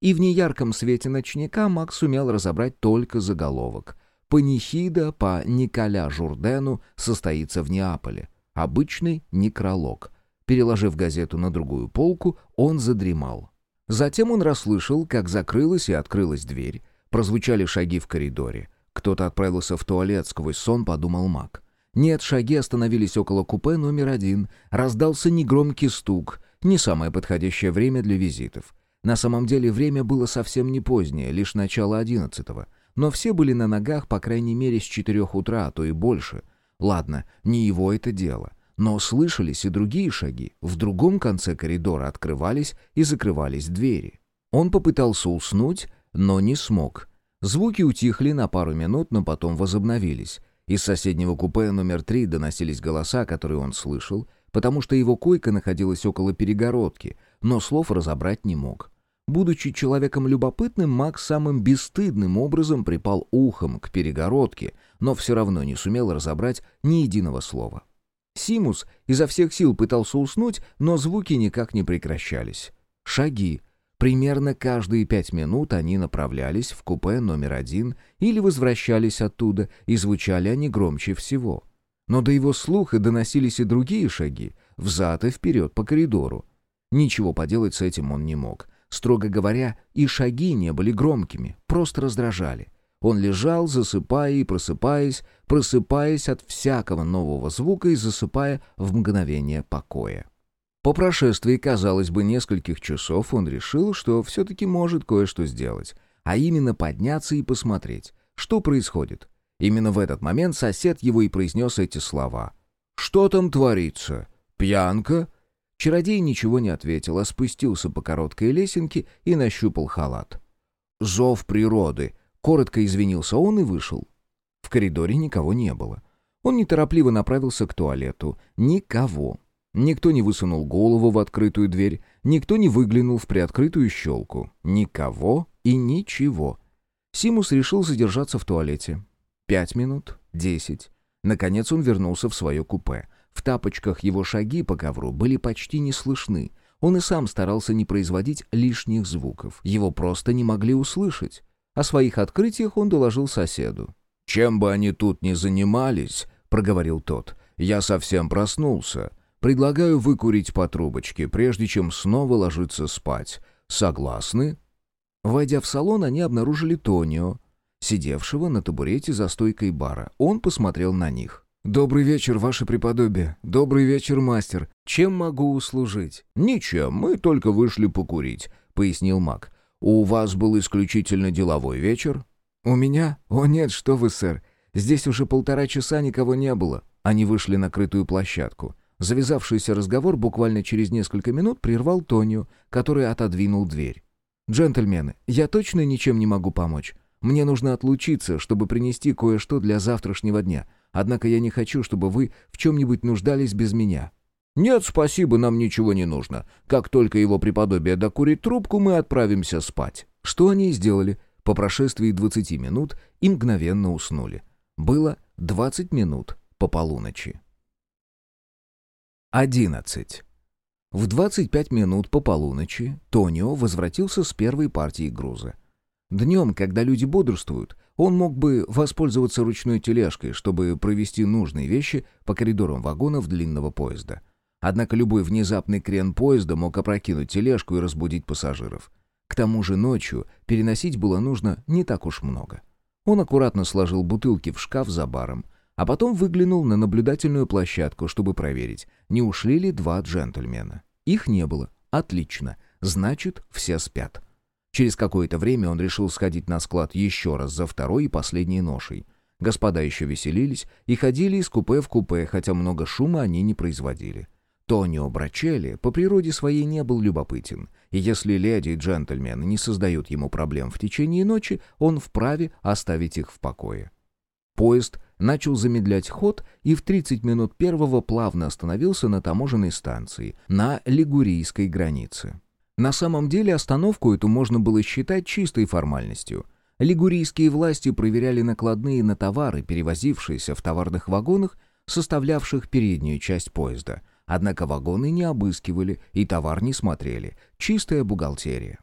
Speaker 1: И в неярком свете ночника Макс сумел разобрать только заголовок. «Панихида по Николя Журдену состоится в Неаполе. Обычный некролог». Переложив газету на другую полку, он задремал. Затем он расслышал, как закрылась и открылась дверь. Прозвучали шаги в коридоре. Кто-то отправился в туалет, сквозь сон подумал Мак. Нет, шаги остановились около купе номер один. Раздался негромкий стук. Не самое подходящее время для визитов. На самом деле время было совсем не позднее, лишь начало одиннадцатого. Но все были на ногах, по крайней мере, с четырех утра, а то и больше. Ладно, не его это дело. Но слышались и другие шаги. В другом конце коридора открывались и закрывались двери. Он попытался уснуть, но не смог. Звуки утихли на пару минут, но потом возобновились. Из соседнего купе номер три доносились голоса, которые он слышал, потому что его койка находилась около перегородки, но слов разобрать не мог. Будучи человеком любопытным, Макс самым бесстыдным образом припал ухом к перегородке, но все равно не сумел разобрать ни единого слова. Симус изо всех сил пытался уснуть, но звуки никак не прекращались. Шаги. Примерно каждые пять минут они направлялись в купе номер один или возвращались оттуда, и звучали они громче всего. Но до его слуха доносились и другие шаги, взад и вперед по коридору. Ничего поделать с этим он не мог. Строго говоря, и шаги не были громкими, просто раздражали. Он лежал, засыпая и просыпаясь, просыпаясь от всякого нового звука и засыпая в мгновение покоя. По прошествии, казалось бы, нескольких часов он решил, что все-таки может кое-что сделать, а именно подняться и посмотреть, что происходит. Именно в этот момент сосед его и произнес эти слова. «Что там творится? Пьянка?» Чародей ничего не ответил, а спустился по короткой лесенке и нащупал халат. «Зов природы», — коротко извинился он и вышел. В коридоре никого не было. Он неторопливо направился к туалету. Никого. Никто не высунул голову в открытую дверь, никто не выглянул в приоткрытую щелку. Никого и ничего. Симус решил задержаться в туалете. Пять минут, десять. Наконец он вернулся в свое купе. В тапочках его шаги по ковру были почти не слышны. Он и сам старался не производить лишних звуков. Его просто не могли услышать. О своих открытиях он доложил соседу.
Speaker 2: «Чем бы они тут ни занимались», — проговорил тот, — «я совсем проснулся. Предлагаю выкурить по трубочке, прежде чем снова ложиться спать. Согласны?»
Speaker 1: Войдя в салон, они обнаружили Тонио, сидевшего на табурете за стойкой бара. Он посмотрел на них. «Добрый вечер, ваше преподобие. Добрый вечер, мастер. Чем могу услужить?»
Speaker 2: «Ничем, мы только вышли покурить», — пояснил маг. «У вас был исключительно деловой вечер?»
Speaker 1: «У меня? О нет, что вы, сэр. Здесь уже полтора часа никого не было». Они вышли на крытую площадку. Завязавшийся разговор буквально через несколько минут прервал Тонио, который отодвинул дверь. «Джентльмены, я точно ничем не могу помочь. Мне нужно отлучиться, чтобы принести кое-что для завтрашнего дня. Однако я не хочу, чтобы вы в чем-нибудь нуждались без меня».
Speaker 2: «Нет, спасибо, нам ничего не нужно. Как только его преподобие докурит трубку, мы отправимся спать».
Speaker 1: Что они и сделали. По прошествии 20 минут и мгновенно уснули. Было 20 минут по полуночи. 11. В 25 минут по полуночи Тонио возвратился с первой партией груза. Днем, когда люди бодрствуют, он мог бы воспользоваться ручной тележкой, чтобы провести нужные вещи по коридорам вагонов длинного поезда. Однако любой внезапный крен поезда мог опрокинуть тележку и разбудить пассажиров. К тому же ночью переносить было нужно не так уж много. Он аккуратно сложил бутылки в шкаф за баром, а потом выглянул на наблюдательную площадку, чтобы проверить, не ушли ли два джентльмена. Их не было. Отлично. Значит, все спят. Через какое-то время он решил сходить на склад еще раз за второй и последней ношей. Господа еще веселились и ходили из купе в купе, хотя много шума они не производили. Тонио Брачелли по природе своей не был любопытен, и если леди и джентльмены не создают ему проблем в течение ночи, он вправе оставить их в покое. Поезд начал замедлять ход и в 30 минут первого плавно остановился на таможенной станции на Лигурийской границе. На самом деле остановку эту можно было считать чистой формальностью. Лигурийские власти проверяли накладные на товары, перевозившиеся в товарных вагонах, составлявших переднюю часть поезда. Однако вагоны не обыскивали и товар не смотрели. Чистая бухгалтерия.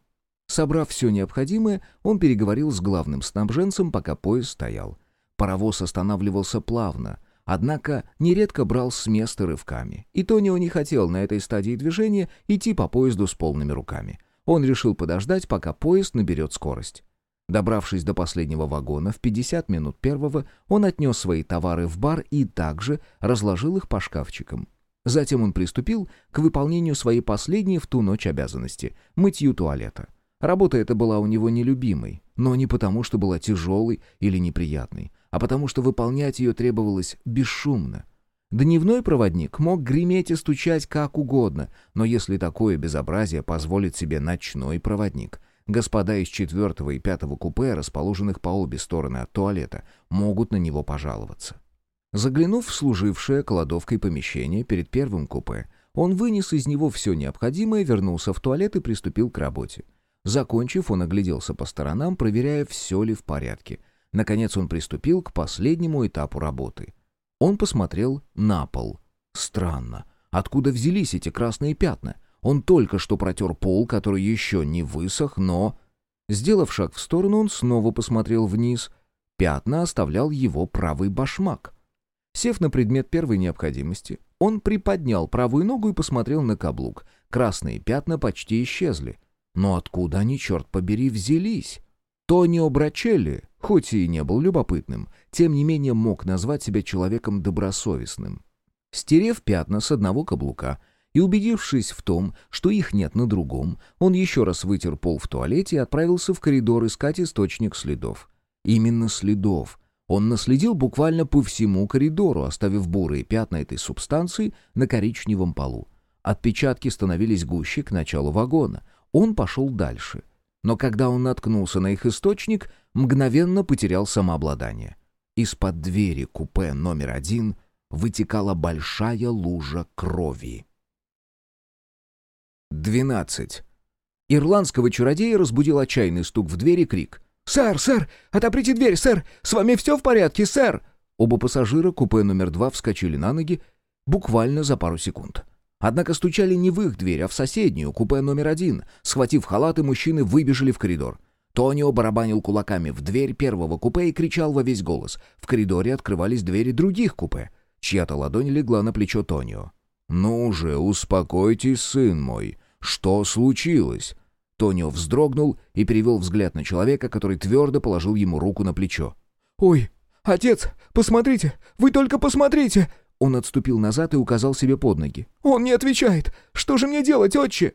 Speaker 1: Собрав все необходимое, он переговорил с главным снабженцем, пока поезд стоял. Паровоз останавливался плавно, однако нередко брал с места рывками. И Тонио не хотел на этой стадии движения идти по поезду с полными руками. Он решил подождать, пока поезд наберет скорость. Добравшись до последнего вагона, в 50 минут первого он отнес свои товары в бар и также разложил их по шкафчикам. Затем он приступил к выполнению своей последней в ту ночь обязанности — мытью туалета. Работа эта была у него нелюбимой, но не потому, что была тяжелой или неприятной, а потому что выполнять ее требовалось бесшумно. Дневной проводник мог греметь и стучать как угодно, но если такое безобразие позволит себе ночной проводник, Господа из четвертого и пятого купе, расположенных по обе стороны от туалета, могут на него пожаловаться. Заглянув в служившее кладовкой помещение перед первым купе, он вынес из него все необходимое, вернулся в туалет и приступил к работе. Закончив, он огляделся по сторонам, проверяя, все ли в порядке. Наконец он приступил к последнему этапу работы. Он посмотрел на пол. Странно. Откуда взялись эти красные пятна? — он только что протер пол, который еще не высох, но... Сделав шаг в сторону, он снова посмотрел вниз. Пятна оставлял его правый башмак. Сев на предмет первой необходимости, он приподнял правую ногу и посмотрел на каблук. Красные пятна почти исчезли. Но откуда они, черт побери, взялись? Тонио Брачелли, хоть и не был любопытным, тем не менее мог назвать себя человеком добросовестным. Стерев пятна с одного каблука, и, убедившись в том, что их нет на другом, он еще раз вытер пол в туалете и отправился в коридор искать источник следов. Именно следов. Он наследил буквально по всему коридору, оставив бурые пятна этой субстанции на коричневом полу. Отпечатки становились гуще к началу вагона. Он пошел дальше. Но когда он наткнулся на их источник, мгновенно потерял самообладание. Из-под двери купе номер один вытекала большая лужа крови. 12. Ирландского чародея разбудил отчаянный стук в двери крик. «Сэр, сэр! Отоприте дверь, сэр! С вами все в порядке, сэр!» Оба пассажира купе номер два вскочили на ноги буквально за пару секунд. Однако стучали не в их дверь, а в соседнюю, купе номер один. Схватив халаты, мужчины выбежали в коридор. Тонио барабанил кулаками в дверь первого купе и кричал во весь голос. В коридоре открывались двери других купе. Чья-то ладонь легла на плечо Тонио. «Ну же, успокойтесь, сын мой. Что случилось?» Тонио вздрогнул и перевел взгляд на человека, который твердо положил ему руку на плечо.
Speaker 3: «Ой, отец, посмотрите! Вы только посмотрите!»
Speaker 1: Он отступил назад и указал себе под ноги.
Speaker 3: «Он не отвечает! Что же мне делать, отче?»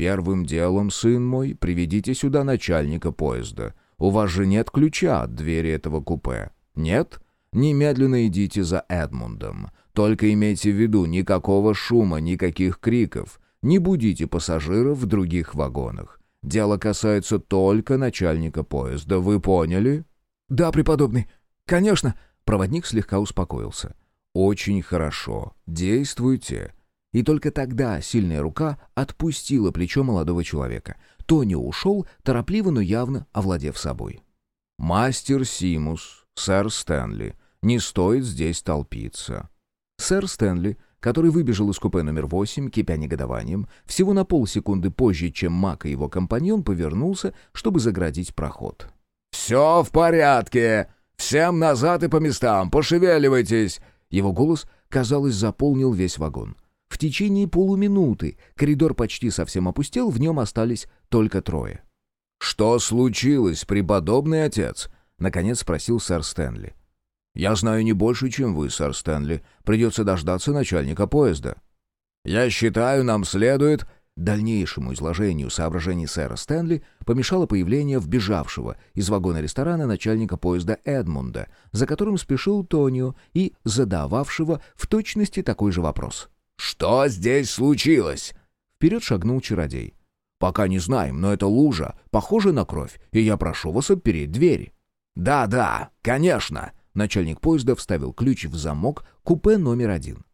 Speaker 2: «Первым делом, сын мой, приведите сюда начальника поезда. У вас же нет ключа от двери этого купе. Нет? Немедленно идите за Эдмундом. Только имейте в виду, никакого шума, никаких криков. Не будите пассажиров в других вагонах. Дело касается только начальника поезда, вы поняли?»
Speaker 3: «Да, преподобный. Конечно».
Speaker 1: Проводник слегка успокоился. «Очень хорошо. Действуйте». И только тогда сильная рука отпустила плечо молодого человека. Тони ушел, торопливо, но явно овладев собой. «Мастер Симус, сэр Стэнли, не стоит здесь толпиться. Сэр Стэнли, который выбежал из купе номер восемь, кипя негодованием, всего на полсекунды позже, чем Мак и его компаньон повернулся, чтобы заградить проход.
Speaker 2: «Все в порядке! Всем назад и по местам! Пошевеливайтесь!»
Speaker 1: Его голос, казалось, заполнил весь вагон. В течение полуминуты коридор почти совсем опустел, в нем остались только трое.
Speaker 2: «Что случилось, преподобный отец?» — наконец спросил сэр Стэнли. «Я знаю не больше, чем вы, сэр Стэнли. Придется дождаться начальника поезда». «Я считаю, нам следует...»
Speaker 1: Дальнейшему изложению соображений сэра Стэнли помешало появление вбежавшего из вагона ресторана начальника поезда Эдмунда, за которым спешил Тонио и задававшего в точности такой же вопрос.
Speaker 2: «Что здесь случилось?»
Speaker 1: Вперед шагнул чародей.
Speaker 2: «Пока не знаем, но это лужа, похожа на кровь, и я прошу вас отпереть двери». «Да-да, конечно»,
Speaker 1: Начальник поезда вставил ключ в замок купе номер один.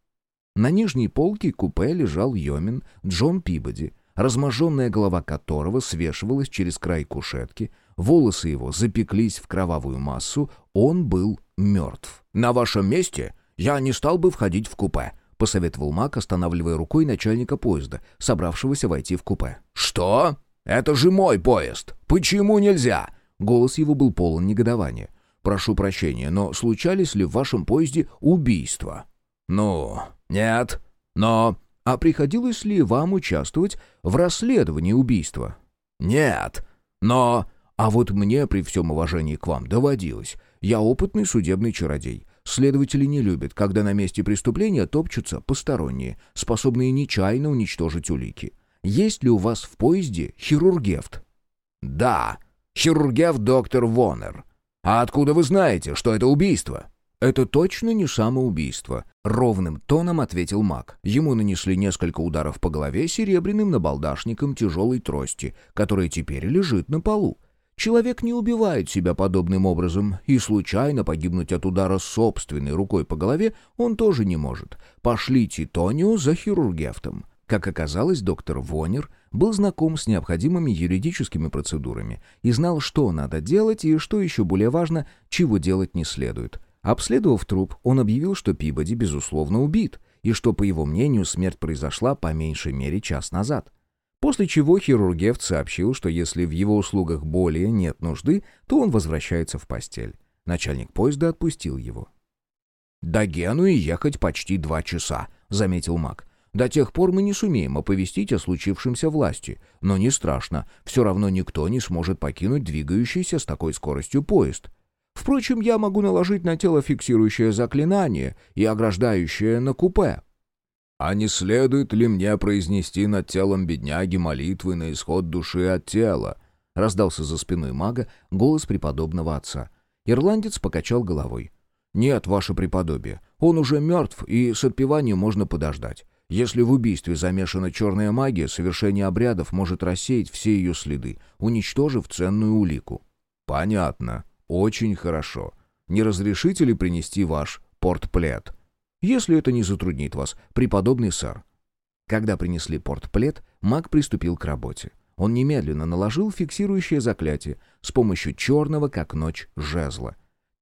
Speaker 1: На нижней полке купе лежал Йомин Джон Пибоди, разможженная голова которого свешивалась через край кушетки, волосы его запеклись в кровавую массу, он был мертв. «На вашем месте я не стал бы входить в купе», — посоветовал Мак, останавливая рукой начальника поезда, собравшегося войти в купе.
Speaker 2: «Что? Это же мой поезд! Почему нельзя?»
Speaker 1: Голос его был полон негодования. «Прошу прощения, но случались ли в вашем поезде убийства?»
Speaker 2: «Ну, нет, но...»
Speaker 1: «А приходилось ли вам участвовать в расследовании убийства?»
Speaker 2: «Нет, но...»
Speaker 1: «А вот мне, при всем уважении к вам, доводилось. Я опытный судебный чародей. Следователи не любят, когда на месте преступления топчутся посторонние, способные нечаянно уничтожить улики. Есть ли у вас в поезде хирургефт?»
Speaker 2: «Да, хирургефт доктор Вонер. А откуда вы знаете, что это убийство?»
Speaker 1: «Это точно не самоубийство», — ровным тоном ответил маг. Ему нанесли несколько ударов по голове серебряным набалдашником тяжелой трости, которая теперь лежит на полу. Человек не убивает себя подобным образом, и случайно погибнуть от удара собственной рукой по голове он тоже не может. Пошлите Тонио за хирургефтом. Как оказалось, доктор Вонер был знаком с необходимыми юридическими процедурами и знал, что надо делать и, что еще более важно, чего делать не следует. Обследовав труп, он объявил, что Пибоди, безусловно, убит, и что, по его мнению, смерть произошла по меньшей мере час назад. После чего хирургевт сообщил, что если в его услугах более нет нужды, то он возвращается в постель. Начальник поезда отпустил его.
Speaker 2: «До Генуи ехать почти два часа», — заметил Мак.
Speaker 1: «До тех пор мы не сумеем оповестить о случившемся власти. Но не страшно, все равно никто не сможет покинуть двигающийся с такой скоростью поезд. Впрочем, я могу наложить на тело фиксирующее заклинание и ограждающее на купе».
Speaker 2: «А не следует ли мне произнести над телом бедняги молитвы на исход души от тела?» — раздался за спиной мага голос преподобного отца.
Speaker 1: Ирландец покачал головой. «Нет, ваше преподобие, он уже мертв, и с отпеванием можно подождать. Если в убийстве замешана черная магия, совершение обрядов может рассеять все ее следы, уничтожив ценную улику».
Speaker 2: «Понятно», «Очень хорошо. Не разрешите ли принести ваш портплет?»
Speaker 1: «Если это не затруднит вас, преподобный сэр». Когда принесли портплет, маг приступил к работе. Он немедленно наложил фиксирующее заклятие с помощью черного, как ночь, жезла.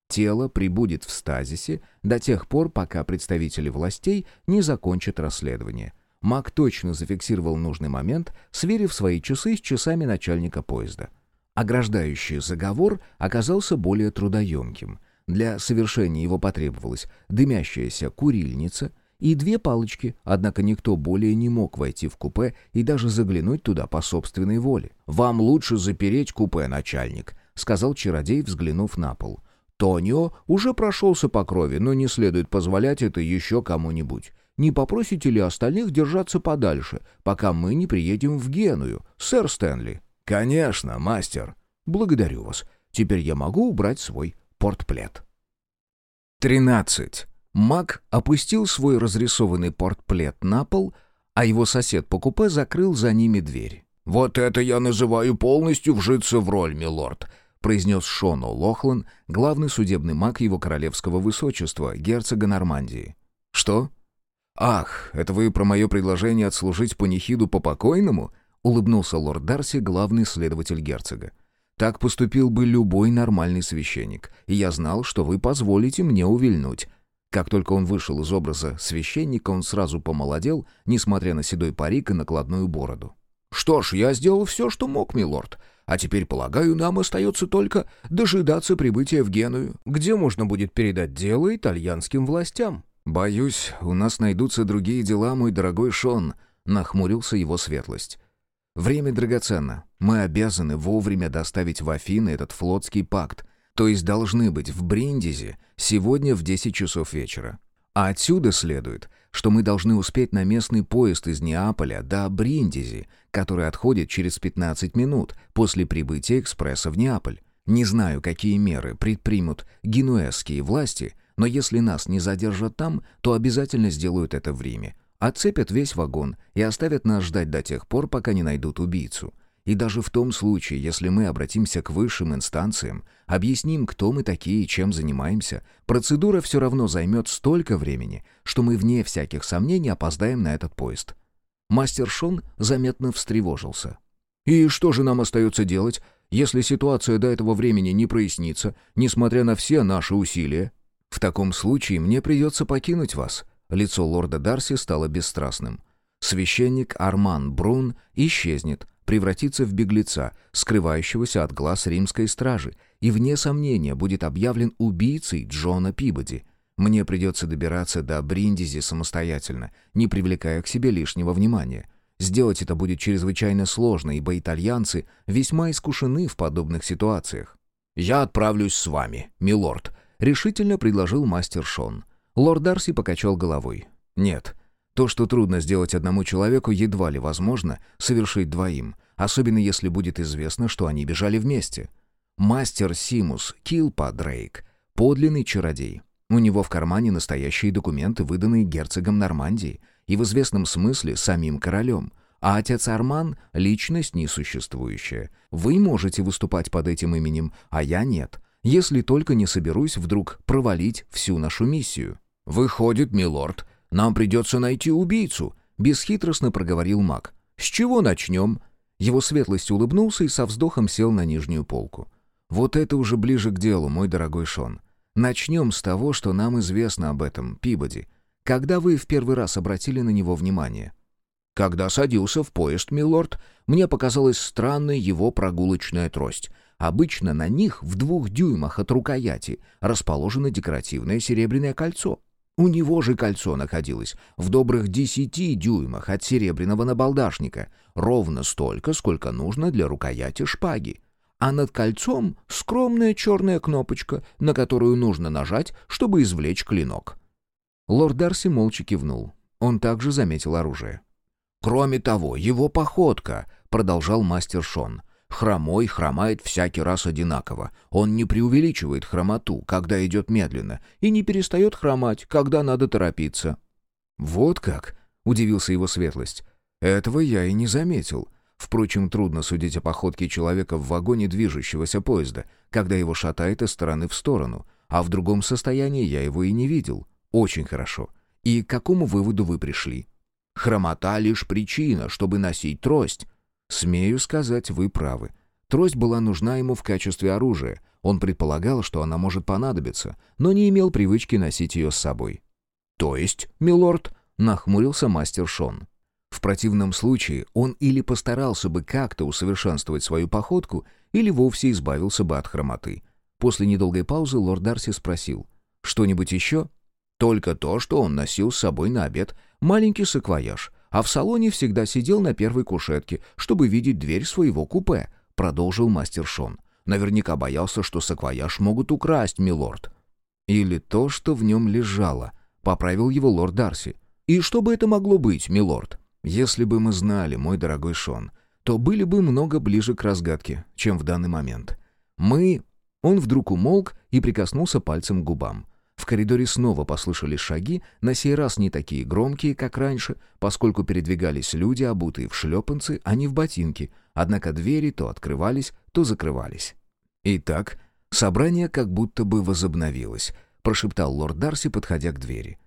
Speaker 1: Тело прибудет в стазисе до тех пор, пока представители властей не закончат расследование. Маг точно зафиксировал нужный момент, сверив свои часы с часами начальника поезда. Ограждающий заговор оказался более трудоемким. Для совершения его потребовалась дымящаяся курильница и две палочки, однако никто более не мог войти в купе и даже заглянуть туда по собственной воле. «Вам лучше запереть купе, начальник», — сказал чародей, взглянув на пол. «Тонио уже прошелся по крови, но не следует позволять это еще кому-нибудь. Не попросите ли остальных держаться подальше, пока мы не приедем в Геную, сэр Стэнли?»
Speaker 2: «Конечно, мастер».
Speaker 1: «Благодарю вас. Теперь я могу убрать свой портплет».
Speaker 2: 13.
Speaker 1: Мак опустил свой разрисованный портплет на пол, а его сосед по купе закрыл за ними дверь.
Speaker 2: «Вот это я называю полностью вжиться в роль, милорд», произнес Шону Лохлан, главный судебный маг его королевского высочества, герцога Нормандии. «Что? Ах, это вы про мое предложение отслужить панихиду по покойному?»
Speaker 1: улыбнулся лорд Дарси, главный следователь герцога. Так поступил бы любой нормальный священник, и я знал, что вы позволите мне увильнуть. Как только он вышел из образа священника, он сразу помолодел, несмотря на седой парик и накладную бороду. «Что ж, я сделал все, что мог, милорд. А теперь, полагаю, нам остается только дожидаться прибытия в Геную, где можно будет передать дело итальянским властям».
Speaker 2: «Боюсь, у нас найдутся другие дела, мой дорогой Шон», — нахмурился его светлость. Время драгоценно. Мы обязаны вовремя доставить в Афины этот флотский пакт, то есть должны быть в Бриндизе сегодня в 10 часов вечера. А отсюда следует, что мы должны успеть на местный поезд из Неаполя до Бриндизи, который отходит через 15 минут после прибытия экспресса в Неаполь. Не знаю, какие меры предпримут генуэзские власти, но если нас не задержат там, то обязательно сделают это в Риме. Отцепят весь вагон и оставят нас ждать до тех пор, пока не найдут убийцу.
Speaker 1: И даже в том случае, если мы обратимся к высшим инстанциям, объясним, кто мы такие и чем занимаемся, процедура все равно займет столько времени, что мы вне всяких сомнений опоздаем на этот поезд. Мастер Шон заметно встревожился. «И что же нам остается делать, если ситуация до этого времени не прояснится, несмотря на все наши усилия?» «В таком случае мне придется покинуть вас». Лицо лорда Дарси стало бесстрастным. Священник Арман Брун исчезнет, превратится в беглеца, скрывающегося от глаз римской стражи, и вне сомнения будет объявлен убийцей Джона Пибоди. Мне придется добираться до Бриндизи самостоятельно, не привлекая к себе лишнего внимания. Сделать это будет чрезвычайно сложно, ибо итальянцы весьма искушены в подобных ситуациях. «Я отправлюсь с вами, милорд», — решительно предложил мастер Шон. Лорд Дарси покачал головой. «Нет, то, что трудно сделать одному человеку, едва ли возможно совершить двоим, особенно если будет известно, что они бежали вместе. Мастер Симус Килпа Дрейк — подлинный чародей. У него в кармане настоящие документы, выданные герцогом Нормандии, и в известном смысле самим королем. А отец Арман — личность несуществующая. Вы можете выступать под этим именем, а я нет, если только не соберусь вдруг провалить всю нашу миссию. «Выходит, милорд», нам придется найти убийцу», — бесхитростно проговорил маг. «С чего начнем?» Его светлость улыбнулся и со вздохом сел на нижнюю полку. «Вот это уже ближе к делу, мой дорогой Шон. Начнем с того, что нам известно об этом, Пибоди. Когда вы в первый раз обратили на него внимание?» «Когда садился в поезд, милорд, мне показалась странной его прогулочная трость. Обычно на них в двух дюймах от рукояти расположено декоративное серебряное кольцо. У него же кольцо находилось в добрых десяти дюймах от серебряного набалдашника, ровно столько, сколько нужно для рукояти шпаги. А над кольцом скромная черная кнопочка, на которую нужно нажать, чтобы извлечь клинок. Лорд Дарси молча кивнул. Он также заметил оружие. «Кроме того, его походка», — продолжал мастер Шон, — Хромой хромает всякий раз одинаково. Он не преувеличивает хромоту, когда идет медленно, и не перестает хромать, когда надо торопиться. «Вот как?» — удивился его светлость. «Этого я и не заметил. Впрочем, трудно судить о походке человека в вагоне движущегося поезда, когда его шатает из стороны в сторону, а в другом состоянии я его и не видел. Очень хорошо. И к какому выводу вы пришли?» «Хромота — лишь причина, чтобы носить трость», Смею сказать, вы правы. Трость была нужна ему в качестве оружия. Он предполагал, что она может понадобиться, но не имел привычки носить ее с собой. «То есть, милорд?» — нахмурился мастер Шон. В противном случае он или постарался бы как-то усовершенствовать свою походку, или вовсе избавился бы от хромоты. После недолгой паузы лорд Дарси спросил. «Что-нибудь еще?» «Только то, что он носил с собой на обед. Маленький саквояж а в салоне всегда сидел на первой кушетке, чтобы видеть дверь своего купе», — продолжил мастер Шон. «Наверняка боялся, что саквояж могут украсть, милорд». «Или то, что в нем лежало», — поправил его лорд Дарси. «И что бы это могло быть, милорд?» «Если бы мы знали, мой дорогой Шон, то были бы много ближе к разгадке, чем в данный момент. Мы...» Он вдруг умолк и прикоснулся пальцем к губам. В коридоре снова послышались шаги, на сей раз не такие громкие, как раньше, поскольку передвигались люди, обутые в шлепанцы, а не в ботинки, однако двери то открывались, то закрывались. «Итак, собрание как будто бы возобновилось», — прошептал лорд Дарси, подходя к двери.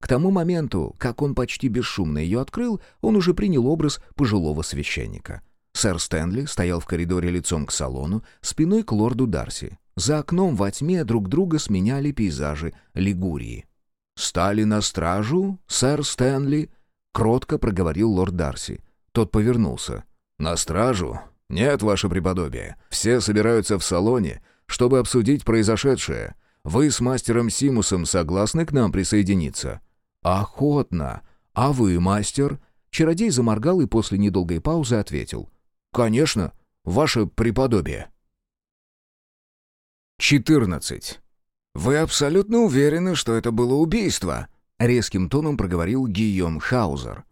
Speaker 1: К тому моменту, как он почти бесшумно ее открыл, он уже принял образ пожилого священника. Сэр Стэнли стоял в коридоре лицом к салону, спиной к лорду Дарси. За окном во тьме друг друга сменяли пейзажи Лигурии. «Стали на стражу, сэр Стэнли?» — кротко проговорил лорд Дарси. Тот повернулся. «На стражу? Нет, ваше преподобие. Все собираются в салоне, чтобы обсудить произошедшее. Вы с мастером Симусом согласны к нам присоединиться?» «Охотно. А вы, мастер?» Чародей заморгал и после недолгой паузы ответил. «Конечно, ваше преподобие».
Speaker 2: 14. «Вы абсолютно уверены, что это было убийство?» — резким тоном проговорил Гийом Хаузер.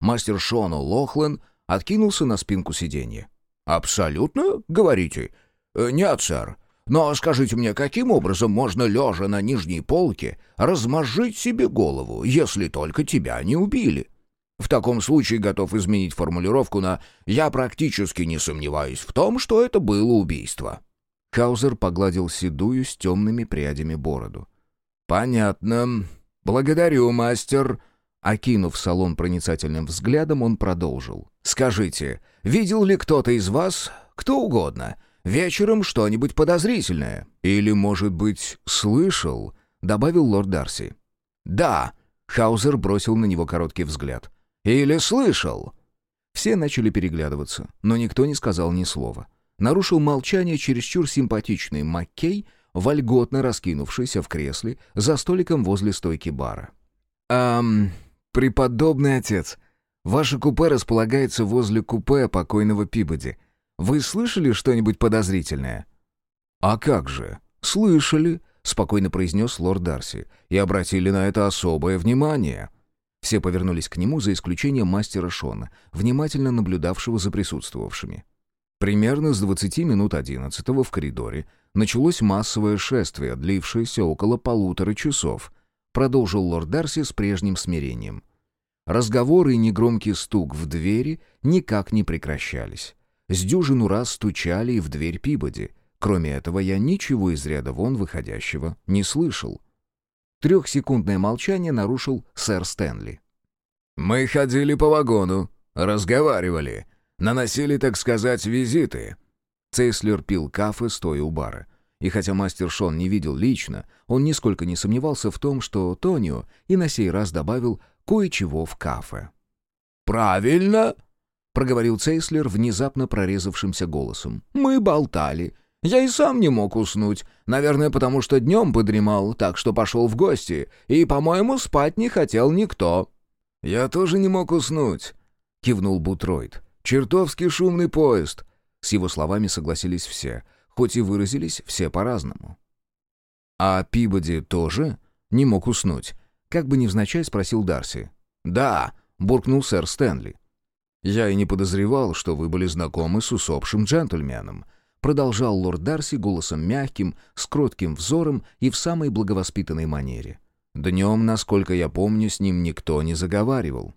Speaker 2: Мастер Шону Лохлен откинулся на спинку сиденья. «Абсолютно, говорите?» «Э, «Нет, сэр. Но скажите мне, каким образом можно, лежа на нижней полке, размозжить себе голову, если только тебя не убили?» В таком случае готов изменить формулировку на «я практически не сомневаюсь в том, что это было убийство».
Speaker 1: Хаузер погладил седую с темными прядями бороду.
Speaker 2: «Понятно. Благодарю, мастер».
Speaker 1: Окинув салон проницательным взглядом, он продолжил.
Speaker 2: «Скажите, видел ли кто-то из вас, кто угодно, вечером что-нибудь подозрительное?
Speaker 1: Или, может быть, слышал?» — добавил лорд Дарси.
Speaker 2: «Да», — Хаузер бросил на него короткий взгляд. «Или слышал?»
Speaker 1: Все начали переглядываться, но никто не сказал ни слова. Нарушил молчание чересчур симпатичный Маккей, вольготно раскинувшийся в кресле за столиком возле стойки бара. «Ам, преподобный отец, ваше купе располагается возле купе покойного Пибоди. Вы слышали что-нибудь подозрительное?»
Speaker 2: «А как же? Слышали», — спокойно произнес лорд Дарси, «и обратили на это особое внимание».
Speaker 1: Все повернулись к нему, за исключением мастера Шона, внимательно наблюдавшего за присутствовавшими. Примерно с 20 минут 11 в коридоре началось массовое шествие, длившееся около полутора часов, продолжил лорд Дарси с прежним смирением. Разговоры и негромкий стук в двери никак не прекращались. С дюжину раз стучали и в дверь Пибоди. Кроме этого, я ничего из ряда вон выходящего не слышал. Трехсекундное молчание нарушил сэр Стэнли.
Speaker 2: «Мы ходили по вагону, разговаривали, наносили, так сказать, визиты».
Speaker 1: Цейслер пил кафе, стоя у бара. И хотя мастер Шон не видел лично, он нисколько не сомневался в том, что Тонио и на сей раз добавил кое-чего в кафе.
Speaker 2: «Правильно!» — проговорил Цейслер внезапно прорезавшимся голосом. «Мы болтали. Я и сам не мог уснуть. Наверное, потому что днем подремал, так что пошел в гости. И, по-моему, спать не хотел никто».
Speaker 1: «Я тоже не мог уснуть», — кивнул Бутроид. «Чертовски шумный поезд». С его словами согласились все, хоть и выразились все по-разному. «А Пибоди тоже не мог уснуть?» Как бы невзначай спросил Дарси.
Speaker 2: «Да», — буркнул сэр Стэнли.
Speaker 1: «Я и не подозревал, что вы были знакомы с усопшим джентльменом», продолжал лорд Дарси голосом мягким, с кротким взором и в самой благовоспитанной манере. Днем, насколько я помню, с ним никто не заговаривал.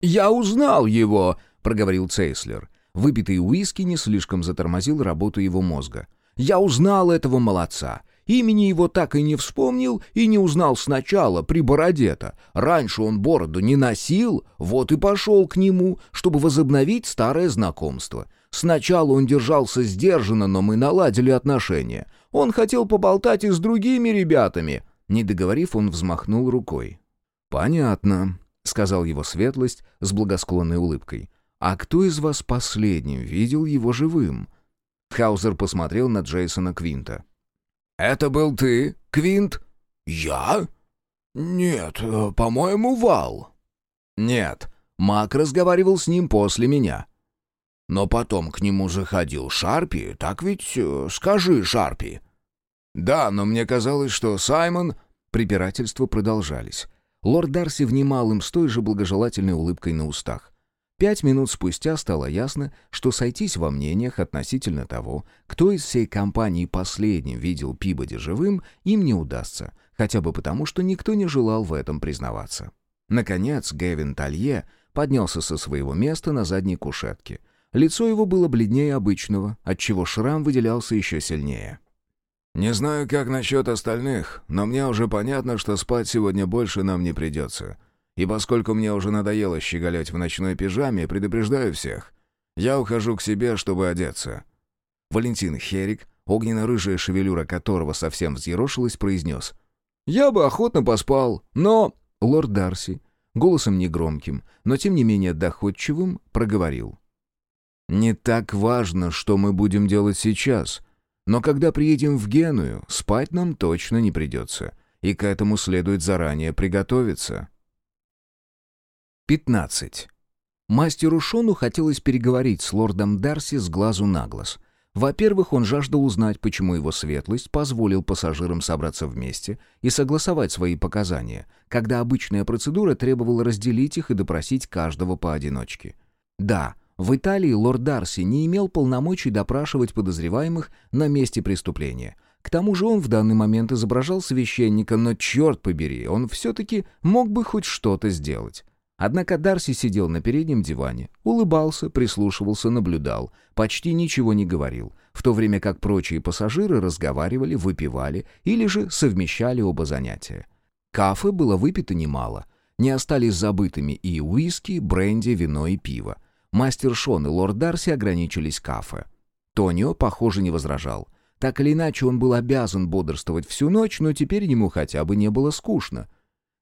Speaker 2: «Я узнал его», — проговорил Цейслер.
Speaker 1: Выпитый уиски не слишком затормозил работу его мозга.
Speaker 2: «Я узнал этого молодца. Имени его так и не вспомнил и не узнал сначала при бороде-то. Раньше он бороду не носил, вот и пошел к нему, чтобы возобновить старое знакомство. Сначала он держался сдержанно, но мы наладили отношения. Он хотел поболтать и с другими ребятами».
Speaker 1: Не договорив, он взмахнул рукой. «Понятно», — сказал его светлость с благосклонной улыбкой. «А кто из вас последним видел его живым?» Хаузер посмотрел на Джейсона Квинта.
Speaker 2: «Это был ты, Квинт?» «Я? Нет, по-моему, Вал».
Speaker 1: «Нет, Мак разговаривал с ним после меня».
Speaker 2: «Но потом к нему заходил Шарпи, так ведь э, скажи, Шарпи».
Speaker 1: «Да, но мне казалось, что Саймон...» Препирательства продолжались. Лорд Дарси внимал им с той же благожелательной улыбкой на устах. Пять минут спустя стало ясно, что сойтись во мнениях относительно того, кто из всей компании последним видел Пибоди живым, им не удастся, хотя бы потому, что никто не желал в этом признаваться. Наконец Гэвин Талье поднялся со своего места на задней кушетке. Лицо его было бледнее обычного, отчего шрам выделялся еще сильнее.
Speaker 4: «Не знаю, как насчет остальных, но мне уже понятно, что спать сегодня больше нам не придется. И поскольку мне уже надоело щеголять в ночной пижаме, предупреждаю всех. Я ухожу к себе, чтобы одеться».
Speaker 1: Валентин Херик, огненно-рыжая шевелюра которого совсем взъерошилась, произнес.
Speaker 3: «Я бы охотно поспал, но...»
Speaker 1: Лорд Дарси, голосом негромким, но тем не менее доходчивым, проговорил. «Не так важно, что мы будем делать сейчас, но когда приедем в Геную, спать нам точно не придется, и к этому следует заранее приготовиться». 15. Мастеру Шону хотелось переговорить с лордом Дарси с глазу на глаз. Во-первых, он жаждал узнать, почему его светлость позволил пассажирам собраться вместе и согласовать свои показания, когда обычная процедура требовала разделить их и допросить каждого поодиночке. Да, в Италии лорд Дарси не имел полномочий допрашивать подозреваемых на месте преступления. К тому же он в данный момент изображал священника, но, черт побери, он все-таки мог бы хоть что-то сделать. Однако Дарси сидел на переднем диване, улыбался, прислушивался, наблюдал, почти ничего не говорил, в то время как прочие пассажиры разговаривали, выпивали или же совмещали оба занятия. Кафе было выпито немало. Не остались забытыми и уиски, бренди, вино и пиво. Мастер Шон и лорд Дарси ограничились кафе. Тонио, похоже, не возражал. Так или иначе, он был обязан бодрствовать всю ночь, но теперь ему хотя бы не было скучно.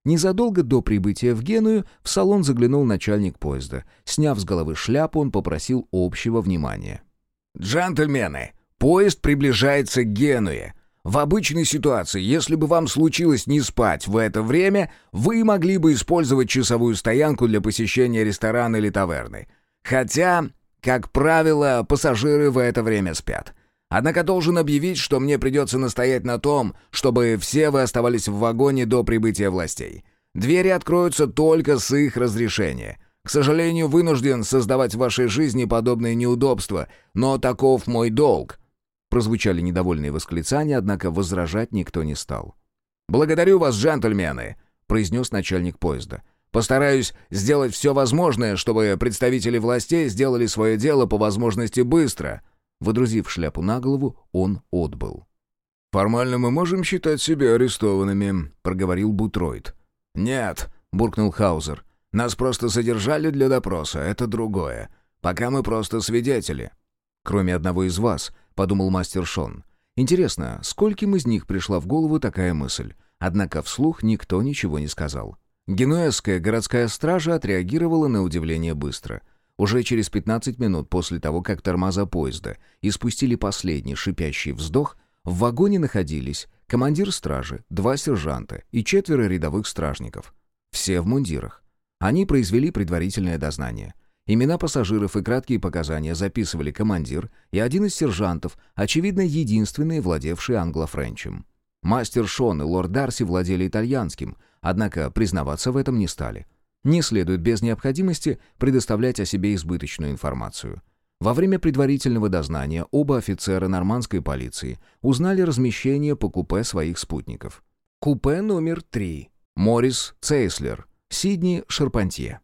Speaker 1: Незадолго до прибытия в Геную в салон заглянул начальник поезда. Сняв с головы шляпу, он попросил общего внимания.
Speaker 2: «Джентльмены, поезд приближается к Генуе. В обычной ситуации, если бы вам случилось не спать в это время, вы могли бы использовать часовую стоянку для посещения ресторана или таверны. Хотя, как правило, пассажиры в это время спят. Однако должен объявить, что мне придется настоять на том, чтобы все вы оставались в вагоне до прибытия властей. Двери откроются только с их разрешения. К сожалению, вынужден создавать в вашей жизни подобные неудобства, но таков мой долг».
Speaker 1: Прозвучали недовольные восклицания, однако возражать никто не стал.
Speaker 2: «Благодарю вас, джентльмены», — произнес начальник поезда. «Постараюсь сделать все возможное, чтобы представители властей сделали свое дело по возможности быстро».
Speaker 1: Водрузив шляпу на голову, он отбыл.
Speaker 4: «Формально мы можем считать себя арестованными», — проговорил Бутройд.
Speaker 2: «Нет», — буркнул Хаузер. «Нас просто задержали для допроса, это другое. Пока мы просто свидетели».
Speaker 1: «Кроме одного из вас», — подумал мастер Шон. «Интересно, скольким из них пришла в голову такая мысль?» Однако вслух никто ничего не сказал. Генуэзская городская стража отреагировала на удивление быстро — уже через 15 минут после того, как тормоза поезда испустили последний шипящий вздох, в вагоне находились командир стражи, два сержанта и четверо рядовых стражников. Все в мундирах. Они произвели предварительное дознание. Имена пассажиров и краткие показания записывали командир и один из сержантов, очевидно, единственные, владевшие англо-френчем. Мастер Шон и лорд Дарси владели итальянским, однако признаваться в этом не стали. Не следует без необходимости предоставлять о себе избыточную информацию. Во время предварительного дознания оба офицера нормандской полиции узнали размещение по купе своих спутников. Купе номер 3. Морис Цейслер, Сидни Шарпантье.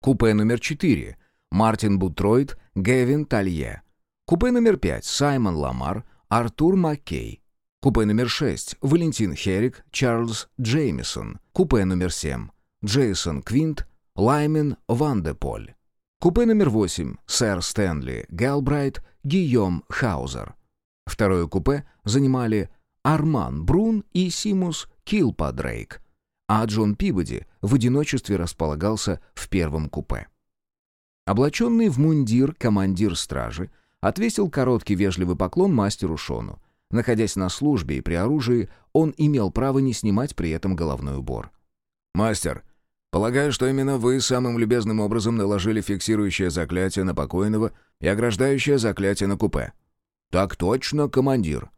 Speaker 1: Купе номер 4. Мартин Бутройд, Гевин Талье. Купе номер 5. Саймон Ламар, Артур Маккей. Купе номер 6. Валентин Херик, Чарльз Джеймисон. Купе номер 7. Джейсон Квинт, Лаймен Вандеполь. Купе номер 8. Сэр Стэнли Гэлбрайт, Гийом Хаузер. Второе купе занимали Арман Брун и Симус Килпадрейк, а Джон Пибоди в одиночестве располагался в первом купе. Облаченный в мундир командир стражи отвесил короткий вежливый поклон мастеру Шону. Находясь на службе и при оружии, он имел право не снимать при этом головной убор.
Speaker 4: «Мастер, Полагаю, что именно вы самым любезным образом наложили фиксирующее заклятие на покойного и ограждающее заклятие на купе.
Speaker 2: Так точно, командир.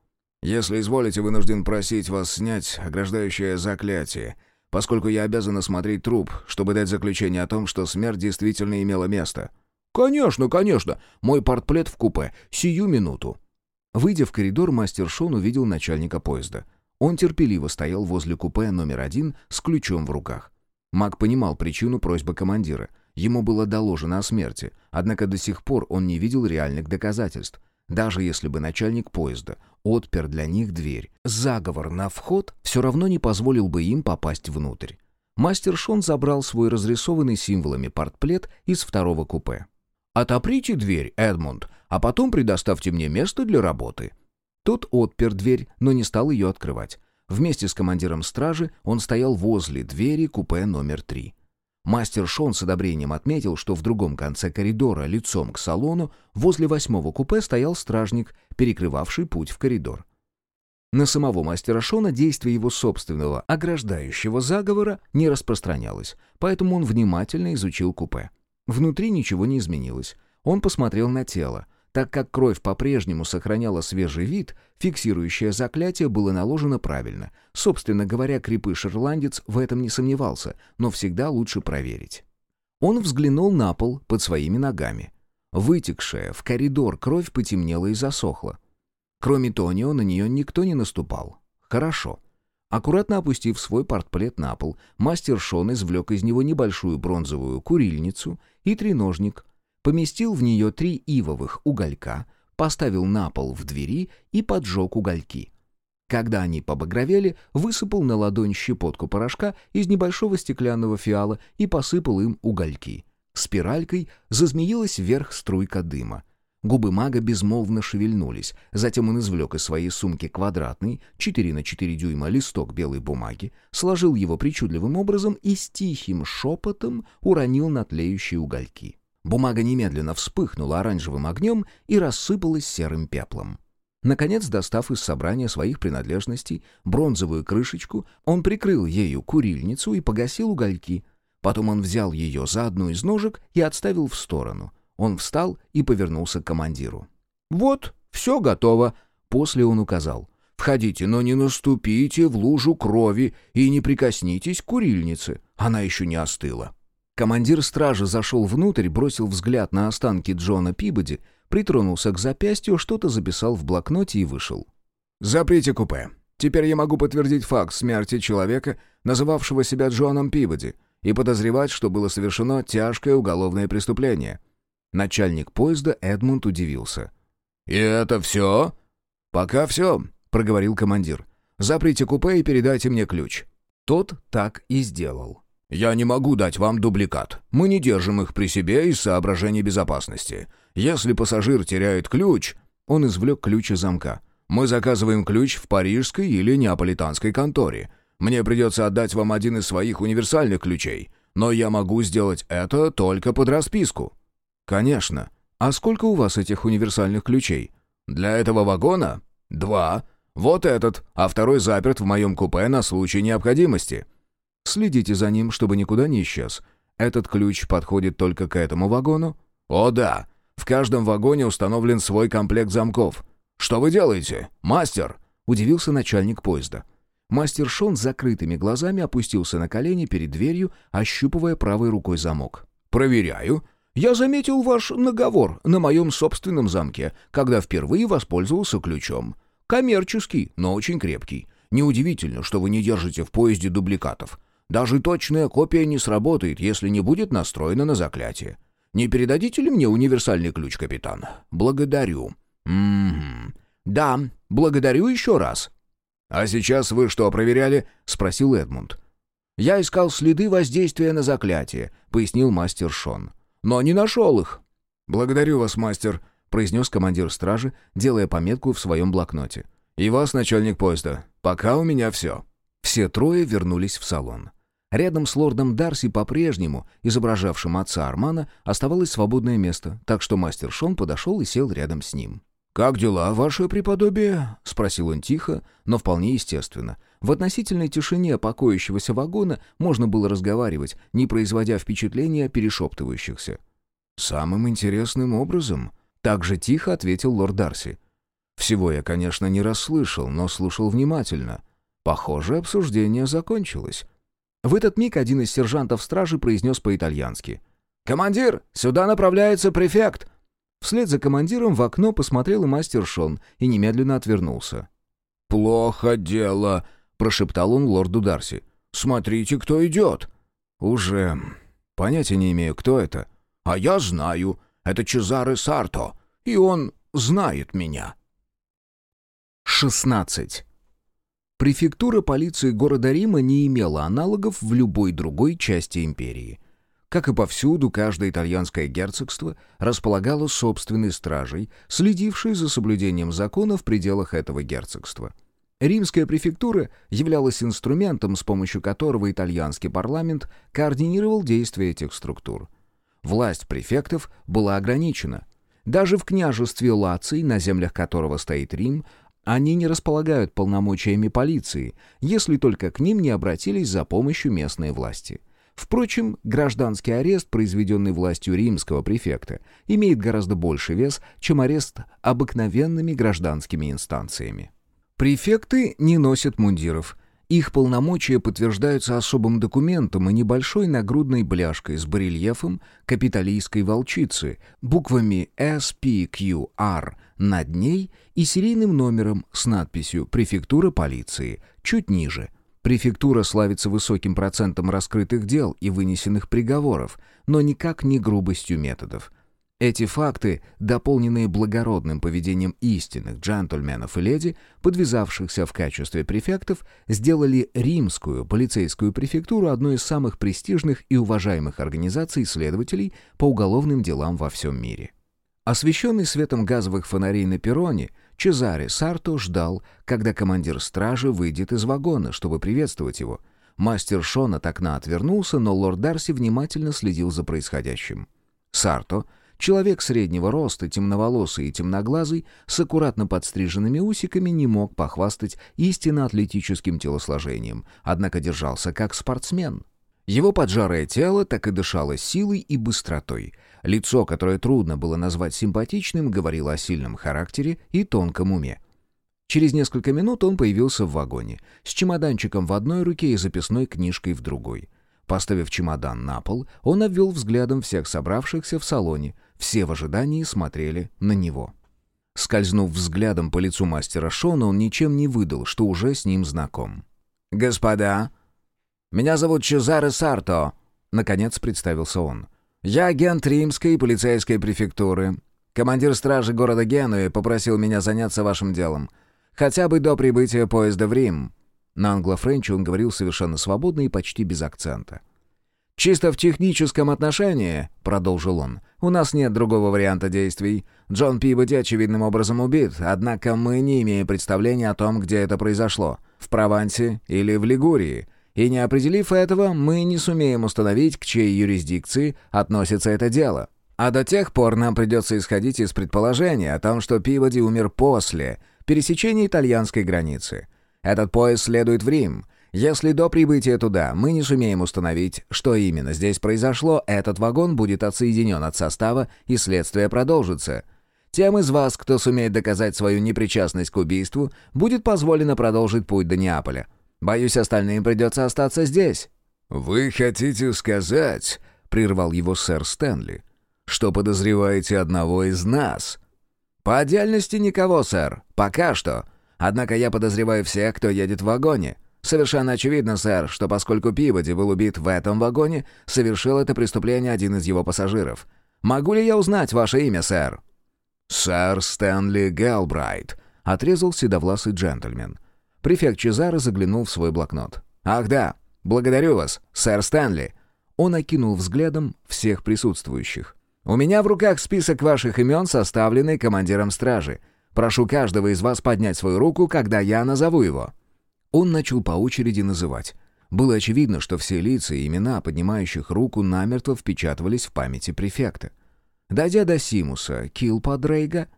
Speaker 4: Если изволите, вынужден просить вас снять ограждающее заклятие, поскольку я обязан осмотреть труп, чтобы дать заключение о том, что смерть действительно имела место.
Speaker 2: Конечно, конечно. Мой портплет в купе. Сию минуту.
Speaker 1: Выйдя в коридор, мастер Шон увидел начальника поезда. Он терпеливо стоял возле купе номер один с ключом в руках. Маг понимал причину просьбы командира. Ему было доложено о смерти, однако до сих пор он не видел реальных доказательств. Даже если бы начальник поезда отпер для них дверь, заговор на вход все равно не позволил бы им попасть внутрь. Мастер Шон забрал свой разрисованный символами портплет из второго купе.
Speaker 2: «Отоприте дверь, Эдмунд, а потом предоставьте мне место для работы».
Speaker 1: Тот отпер дверь, но не стал ее открывать. Вместе с командиром стражи он стоял возле двери купе номер три. Мастер Шон с одобрением отметил, что в другом конце коридора, лицом к салону, возле восьмого купе стоял стражник, перекрывавший путь в коридор. На самого мастера Шона действие его собственного ограждающего заговора не распространялось, поэтому он внимательно изучил купе. Внутри ничего не изменилось. Он посмотрел на тело. Так как кровь по-прежнему сохраняла свежий вид, фиксирующее заклятие было наложено правильно. Собственно говоря, крепыш-ирландец в этом не сомневался, но всегда лучше проверить. Он взглянул на пол под своими ногами. Вытекшая в коридор кровь потемнела и засохла. Кроме Тонио, на нее никто не наступал. Хорошо. Аккуратно опустив свой портплет на пол, мастер Шон извлек из него небольшую бронзовую курильницу и треножник, поместил в нее три ивовых уголька, поставил на пол в двери и поджег угольки. Когда они побагровели, высыпал на ладонь щепотку порошка из небольшого стеклянного фиала и посыпал им угольки. Спиралькой зазмеилась вверх струйка дыма. Губы мага безмолвно шевельнулись. Затем он извлек из своей сумки квадратный, 4 на 4 дюйма листок белой бумаги, сложил его причудливым образом и с тихим шепотом уронил на тлеющие угольки. Бумага немедленно вспыхнула оранжевым огнем и рассыпалась серым пеплом. Наконец, достав из собрания своих принадлежностей бронзовую крышечку, он прикрыл ею курильницу и погасил угольки. Потом он взял ее за одну из ножек и отставил в сторону. Он встал и повернулся к командиру. «Вот, все готово», — после он указал. «Входите, но не наступите в лужу крови и не прикоснитесь к курильнице. Она еще не остыла». Командир стражи зашел внутрь, бросил взгляд на останки Джона Пибоди притронулся к запястью, что-то записал в блокноте и вышел.
Speaker 4: «Заприте купе. Теперь я могу подтвердить факт смерти человека, называвшего себя Джоном Пиводи, и подозревать, что было совершено тяжкое уголовное преступление».
Speaker 1: Начальник поезда Эдмунд удивился.
Speaker 4: «И это все?»
Speaker 1: «Пока все», — проговорил командир. «Заприте купе и передайте мне ключ». Тот так и сделал.
Speaker 4: «Я не могу дать вам дубликат. Мы не держим их при себе из соображений безопасности. Если пассажир теряет ключ...» Он извлек ключ из замка. «Мы заказываем ключ в парижской или неаполитанской конторе. Мне придется отдать вам один из своих универсальных ключей, но я могу сделать это только под расписку».
Speaker 1: «Конечно. А сколько у вас этих универсальных ключей?»
Speaker 4: «Для этого вагона? Два. Вот этот, а второй заперт в моем купе на случай необходимости».
Speaker 1: Следите за ним, чтобы никуда не исчез. Этот ключ подходит только к этому вагону?»
Speaker 4: «О да. В каждом вагоне установлен свой комплект замков. Что вы делаете, мастер?» — удивился начальник поезда.
Speaker 1: Мастер Шон с закрытыми глазами опустился на колени перед дверью, ощупывая правой рукой замок.
Speaker 4: «Проверяю. Я заметил ваш наговор на моем собственном замке, когда впервые воспользовался ключом. Коммерческий, но очень крепкий. Неудивительно, что вы не держите в поезде дубликатов. Даже точная копия не сработает, если не будет настроена на заклятие. Не передадите ли мне универсальный ключ, капитан? Благодарю. М-м. Да, благодарю еще раз. А сейчас вы что проверяли? спросил Эдмунд. Я искал следы воздействия на заклятие, пояснил мастер Шон. Но не нашел их. Благодарю вас, мастер, произнес командир стражи, делая пометку в своем блокноте. И вас, начальник поезда. Пока у меня все.
Speaker 1: Все трое вернулись в салон. Рядом с лордом Дарси по-прежнему, изображавшим отца Армана, оставалось свободное место, так что мастер Шон подошел и сел рядом с ним.
Speaker 4: «Как дела, ваше преподобие?» — спросил он тихо, но вполне естественно.
Speaker 1: В относительной тишине покоящегося вагона можно было разговаривать, не производя впечатления перешептывающихся.
Speaker 4: «Самым интересным образом», — так же тихо ответил лорд Дарси. «Всего я, конечно, не расслышал, но слушал внимательно. Похоже, обсуждение закончилось.
Speaker 1: В этот миг один из сержантов стражи произнес по-итальянски.
Speaker 4: «Командир, сюда направляется префект!»
Speaker 1: Вслед за командиром в окно посмотрел и мастер Шон и немедленно отвернулся.
Speaker 4: «Плохо дело», — прошептал он лорду Дарси. «Смотрите, кто идет!»
Speaker 1: «Уже... Понятия не имею, кто это».
Speaker 4: «А я знаю. Это Чезаре Сарто. И он знает меня».
Speaker 1: 16. Префектура полиции города Рима не имела аналогов в любой другой части империи. Как и повсюду, каждое итальянское герцогство располагало собственной стражей, следившей за соблюдением закона в пределах этого герцогства. Римская префектура являлась инструментом, с помощью которого итальянский парламент координировал действия этих структур. Власть префектов была ограничена. Даже в княжестве Лаций, на землях которого стоит Рим, они не располагают полномочиями полиции, если только к ним не обратились за помощью местные власти. Впрочем, гражданский арест, произведенный властью римского префекта, имеет гораздо больше вес, чем арест обыкновенными гражданскими инстанциями. Префекты не носят мундиров. Их полномочия подтверждаются особым документом и небольшой нагрудной бляшкой с барельефом капиталийской волчицы, буквами SPQR над ней и серийным номером с надписью «Префектура полиции» чуть ниже. Префектура славится высоким процентом раскрытых дел и вынесенных приговоров, но никак не грубостью методов. Эти факты, дополненные благородным поведением истинных джентльменов и леди, подвязавшихся в качестве префектов, сделали римскую полицейскую префектуру одной из самых престижных и уважаемых организаций следователей по уголовным делам во всем мире. Освещенный светом газовых фонарей на перроне, Чезаре Сарто ждал, когда командир стражи выйдет из вагона, чтобы приветствовать его. Мастер Шон от окна отвернулся, но лорд Дарси внимательно следил за происходящим. Сарто, человек среднего роста, темноволосый и темноглазый, с аккуратно подстриженными усиками, не мог похвастать истинно атлетическим телосложением, однако держался как спортсмен. Его поджарое тело так и дышало силой и быстротой — Лицо, которое трудно было назвать симпатичным, говорило о сильном характере и тонком уме. Через несколько минут он появился в вагоне, с чемоданчиком в одной руке и записной книжкой в другой. Поставив чемодан на пол, он обвел взглядом всех собравшихся в салоне. Все в ожидании смотрели на него. Скользнув взглядом по лицу мастера Шона, он ничем не выдал, что уже с ним знаком.
Speaker 4: «Господа, меня зовут Чезаре Сарто», — наконец представился он. «Я агент Римской полицейской префектуры. Командир стражи города Генуи попросил меня заняться вашим делом. Хотя бы до прибытия поезда в Рим». На англо-френче он говорил совершенно свободно и почти без акцента. «Чисто в техническом отношении», — продолжил он, — «у нас нет другого варианта действий. Джон Пибоди очевидным образом убит, однако мы не имеем представления о том, где это произошло. В Провансе или в Лигурии. И не определив этого, мы не сумеем установить, к чьей юрисдикции относится это дело. А до тех пор нам придется исходить из предположения о том, что Пиводи умер после пересечения итальянской границы. Этот поезд следует в Рим. Если до прибытия туда мы не сумеем установить, что именно здесь произошло, этот вагон будет отсоединен от состава и следствие продолжится. Тем из вас, кто сумеет доказать свою непричастность к убийству, будет позволено продолжить путь до Неаполя. Боюсь, остальным придется остаться здесь».
Speaker 2: «Вы хотите сказать...» — прервал его сэр Стэнли. «Что подозреваете одного из нас?»
Speaker 4: «По отдельности никого, сэр. Пока что. Однако я подозреваю всех, кто едет в вагоне. Совершенно очевидно, сэр, что поскольку Пиводи был убит в этом вагоне, совершил это преступление один из его пассажиров. Могу ли я узнать ваше имя, сэр?»
Speaker 2: «Сэр Стэнли Гелбрайт», — отрезал седовласый джентльмен.
Speaker 1: Префект Чезаро заглянул в свой блокнот.
Speaker 4: «Ах да, благодарю вас, сэр Стэнли».
Speaker 1: Он окинул взглядом всех присутствующих.
Speaker 4: «У меня в руках список ваших имен, составленный командиром стражи. Прошу каждого из вас поднять свою руку, когда я назову его».
Speaker 1: Он начал по очереди называть. Было очевидно, что все лица и имена поднимающих руку намертво впечатывались в памяти префекта. Дойдя до Симуса Килпадрейга,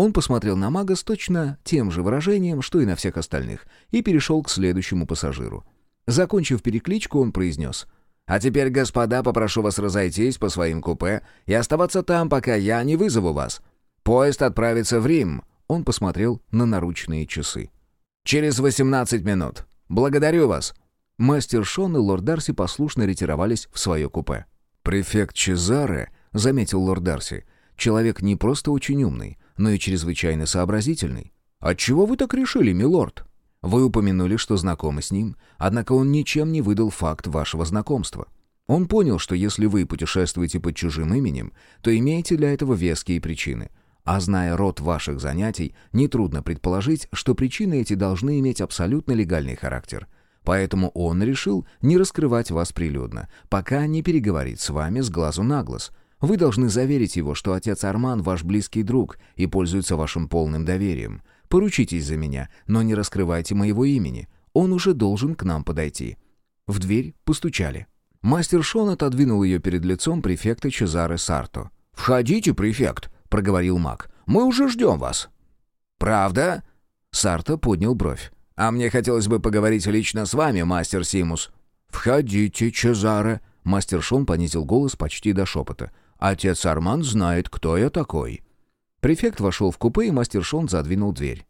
Speaker 1: он посмотрел на мага с точно тем же выражением, что и на всех остальных, и перешел к следующему пассажиру. Закончив перекличку, он произнес «А теперь, господа, попрошу вас разойтись по своим купе и оставаться там, пока я не вызову вас. Поезд отправится в Рим». Он посмотрел на наручные часы. «Через 18 минут. Благодарю вас». Мастер Шон и лорд Дарси послушно ретировались в свое купе.
Speaker 2: «Префект Чезаре», — заметил лорд Дарси, — «человек не просто очень умный, но и чрезвычайно сообразительный.
Speaker 1: Отчего вы так решили, милорд? Вы упомянули, что знакомы с ним, однако он ничем не выдал факт вашего знакомства. Он понял, что если вы путешествуете под чужим именем, то имеете для этого веские причины. А зная род ваших занятий, нетрудно предположить, что причины эти должны иметь абсолютно легальный характер. Поэтому он решил не раскрывать вас прилюдно, пока не переговорит с вами с глазу на глаз, вы должны заверить его, что отец Арман ваш близкий друг и пользуется вашим полным доверием. Поручитесь за меня, но не раскрывайте моего имени. Он уже должен к нам подойти». В дверь постучали. Мастер Шон отодвинул ее перед лицом префекта Чезаре Сарто.
Speaker 4: «Входите, префект», — проговорил маг. «Мы уже ждем вас». «Правда?» Сарто поднял бровь. «А мне хотелось бы поговорить лично с вами, мастер Симус».
Speaker 2: «Входите, Чезаре», — мастер Шон понизил голос почти до шепота. Отец Арман знает, кто я такой».
Speaker 1: Префект вошел в купе, и мастер Шон задвинул дверь.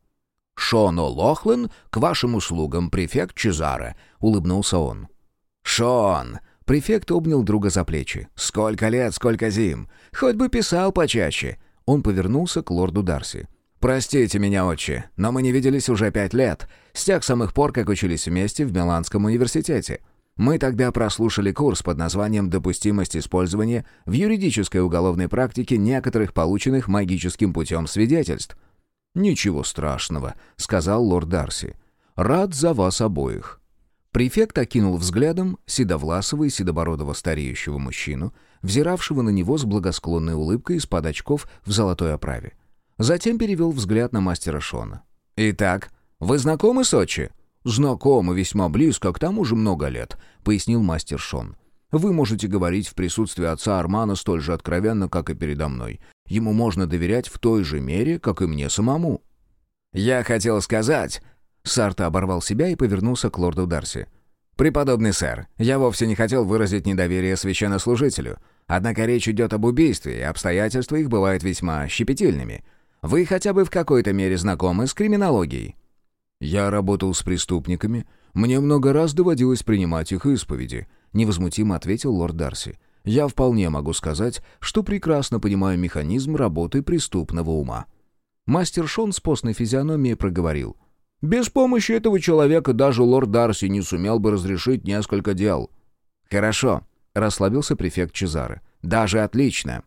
Speaker 4: «Шон О'Лохлен, к вашим услугам, префект Чезаре», — улыбнулся он. «Шон!» — префект обнял друга за плечи. «Сколько лет, сколько зим! Хоть бы писал почаще!» Он повернулся к лорду Дарси. «Простите меня, отче, но мы не виделись уже пять лет.
Speaker 1: С тех самых пор, как учились вместе в Миланском университете. Мы тогда прослушали курс под названием «Допустимость использования в юридической уголовной практике некоторых полученных магическим путем свидетельств». «Ничего страшного», — сказал лорд Дарси. «Рад за вас обоих». Префект окинул взглядом седовласого и седобородого стареющего мужчину, взиравшего на него с благосклонной улыбкой из-под очков в золотой оправе. Затем перевел взгляд на мастера Шона. «Итак, вы знакомы с Отчи?» «Знакомы весьма близко, к тому же много лет», — пояснил мастер Шон. «Вы можете говорить в присутствии отца Армана столь же откровенно, как и передо мной. Ему можно доверять в той же мере, как и мне самому». «Я хотел сказать...» Сарта оборвал себя и повернулся к лорду Дарси. «Преподобный сэр, я вовсе не хотел выразить недоверие священнослужителю. Однако речь идет об убийстве, и обстоятельства их бывают весьма щепетильными. Вы хотя бы в какой-то мере знакомы с криминологией?» «Я работал с преступниками. Мне много раз доводилось принимать их исповеди», — невозмутимо ответил лорд Дарси. «Я вполне могу сказать, что прекрасно понимаю механизм работы преступного ума». Мастер Шон с постной физиономией проговорил. «Без помощи этого человека даже лорд Дарси не сумел бы разрешить несколько дел». «Хорошо», — расслабился префект Чезары. «Даже отлично.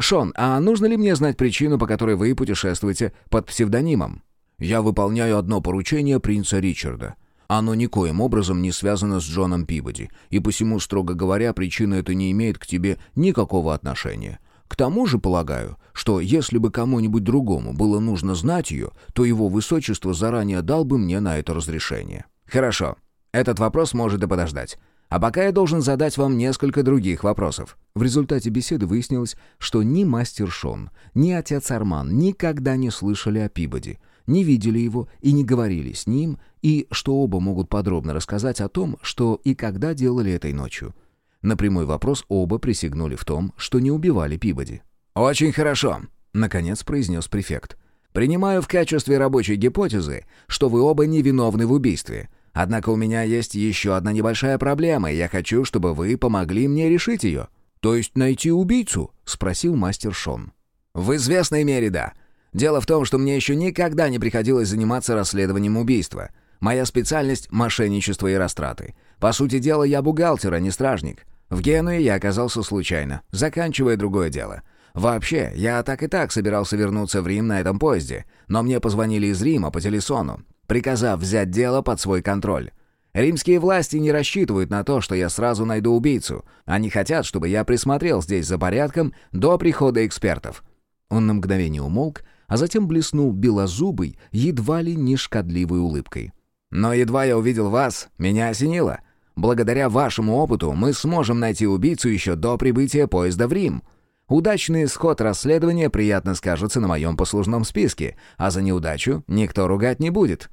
Speaker 1: Шон, а нужно ли мне знать причину, по которой вы путешествуете под псевдонимом?» Я выполняю одно поручение принца Ричарда. Оно никоим образом не связано с Джоном Пибоди, и посему, строго говоря, причина эта не имеет к тебе никакого отношения. К тому же полагаю, что если бы кому-нибудь другому было нужно знать ее, то его высочество заранее дал бы мне на это разрешение. Хорошо, этот вопрос может и подождать. А пока я должен задать вам несколько других вопросов. В результате беседы выяснилось, что ни мастер Шон, ни отец Арман никогда не слышали о Пибоди, не видели его и не говорили с ним, и что оба могут подробно рассказать о том, что и когда делали этой ночью. На прямой вопрос оба присягнули в том, что не убивали Пибоди. «Очень хорошо», — наконец произнес префект. «Принимаю в качестве рабочей гипотезы, что вы оба невиновны в убийстве. Однако у меня есть еще одна небольшая проблема, и я хочу, чтобы вы помогли мне решить ее». «То есть найти убийцу?» — спросил мастер Шон. «В известной мере, да. Дело в том, что мне еще никогда не приходилось заниматься расследованием убийства. Моя специальность — мошенничество и растраты. По сути дела, я бухгалтер, а не стражник. В Генуе я оказался случайно, заканчивая другое дело. Вообще, я так и так собирался вернуться в Рим на этом поезде, но мне позвонили из Рима по телефону, приказав взять дело под свой контроль. Римские власти не рассчитывают на то, что я сразу найду убийцу. Они хотят, чтобы я присмотрел здесь за порядком до прихода экспертов. Он на мгновение умолк, а затем блеснул белозубой, едва ли не шкодливой улыбкой. «Но едва я увидел вас, меня осенило. Благодаря вашему опыту мы сможем найти убийцу еще до прибытия поезда в Рим. Удачный исход расследования приятно скажется на моем послужном списке, а за неудачу никто ругать не будет.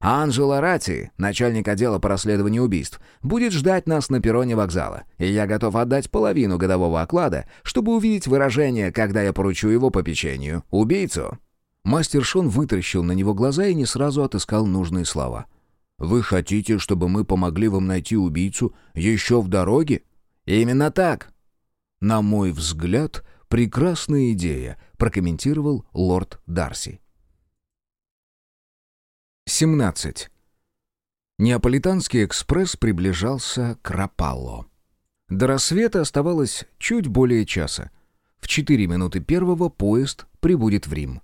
Speaker 1: Анжела Рати, начальник отдела по расследованию убийств, будет ждать нас на перроне вокзала, и я готов отдать половину годового оклада, чтобы увидеть выражение, когда я поручу его по печенью, убийцу». Мастер Шон вытаращил на него глаза и не сразу отыскал нужные слова. «Вы хотите, чтобы мы помогли вам найти убийцу еще в дороге?» «Именно так!» «На мой взгляд, прекрасная идея», — прокомментировал лорд Дарси. 17. Неаполитанский экспресс приближался к Рапалло. До рассвета оставалось чуть более часа. В 4 минуты первого поезд прибудет в Рим.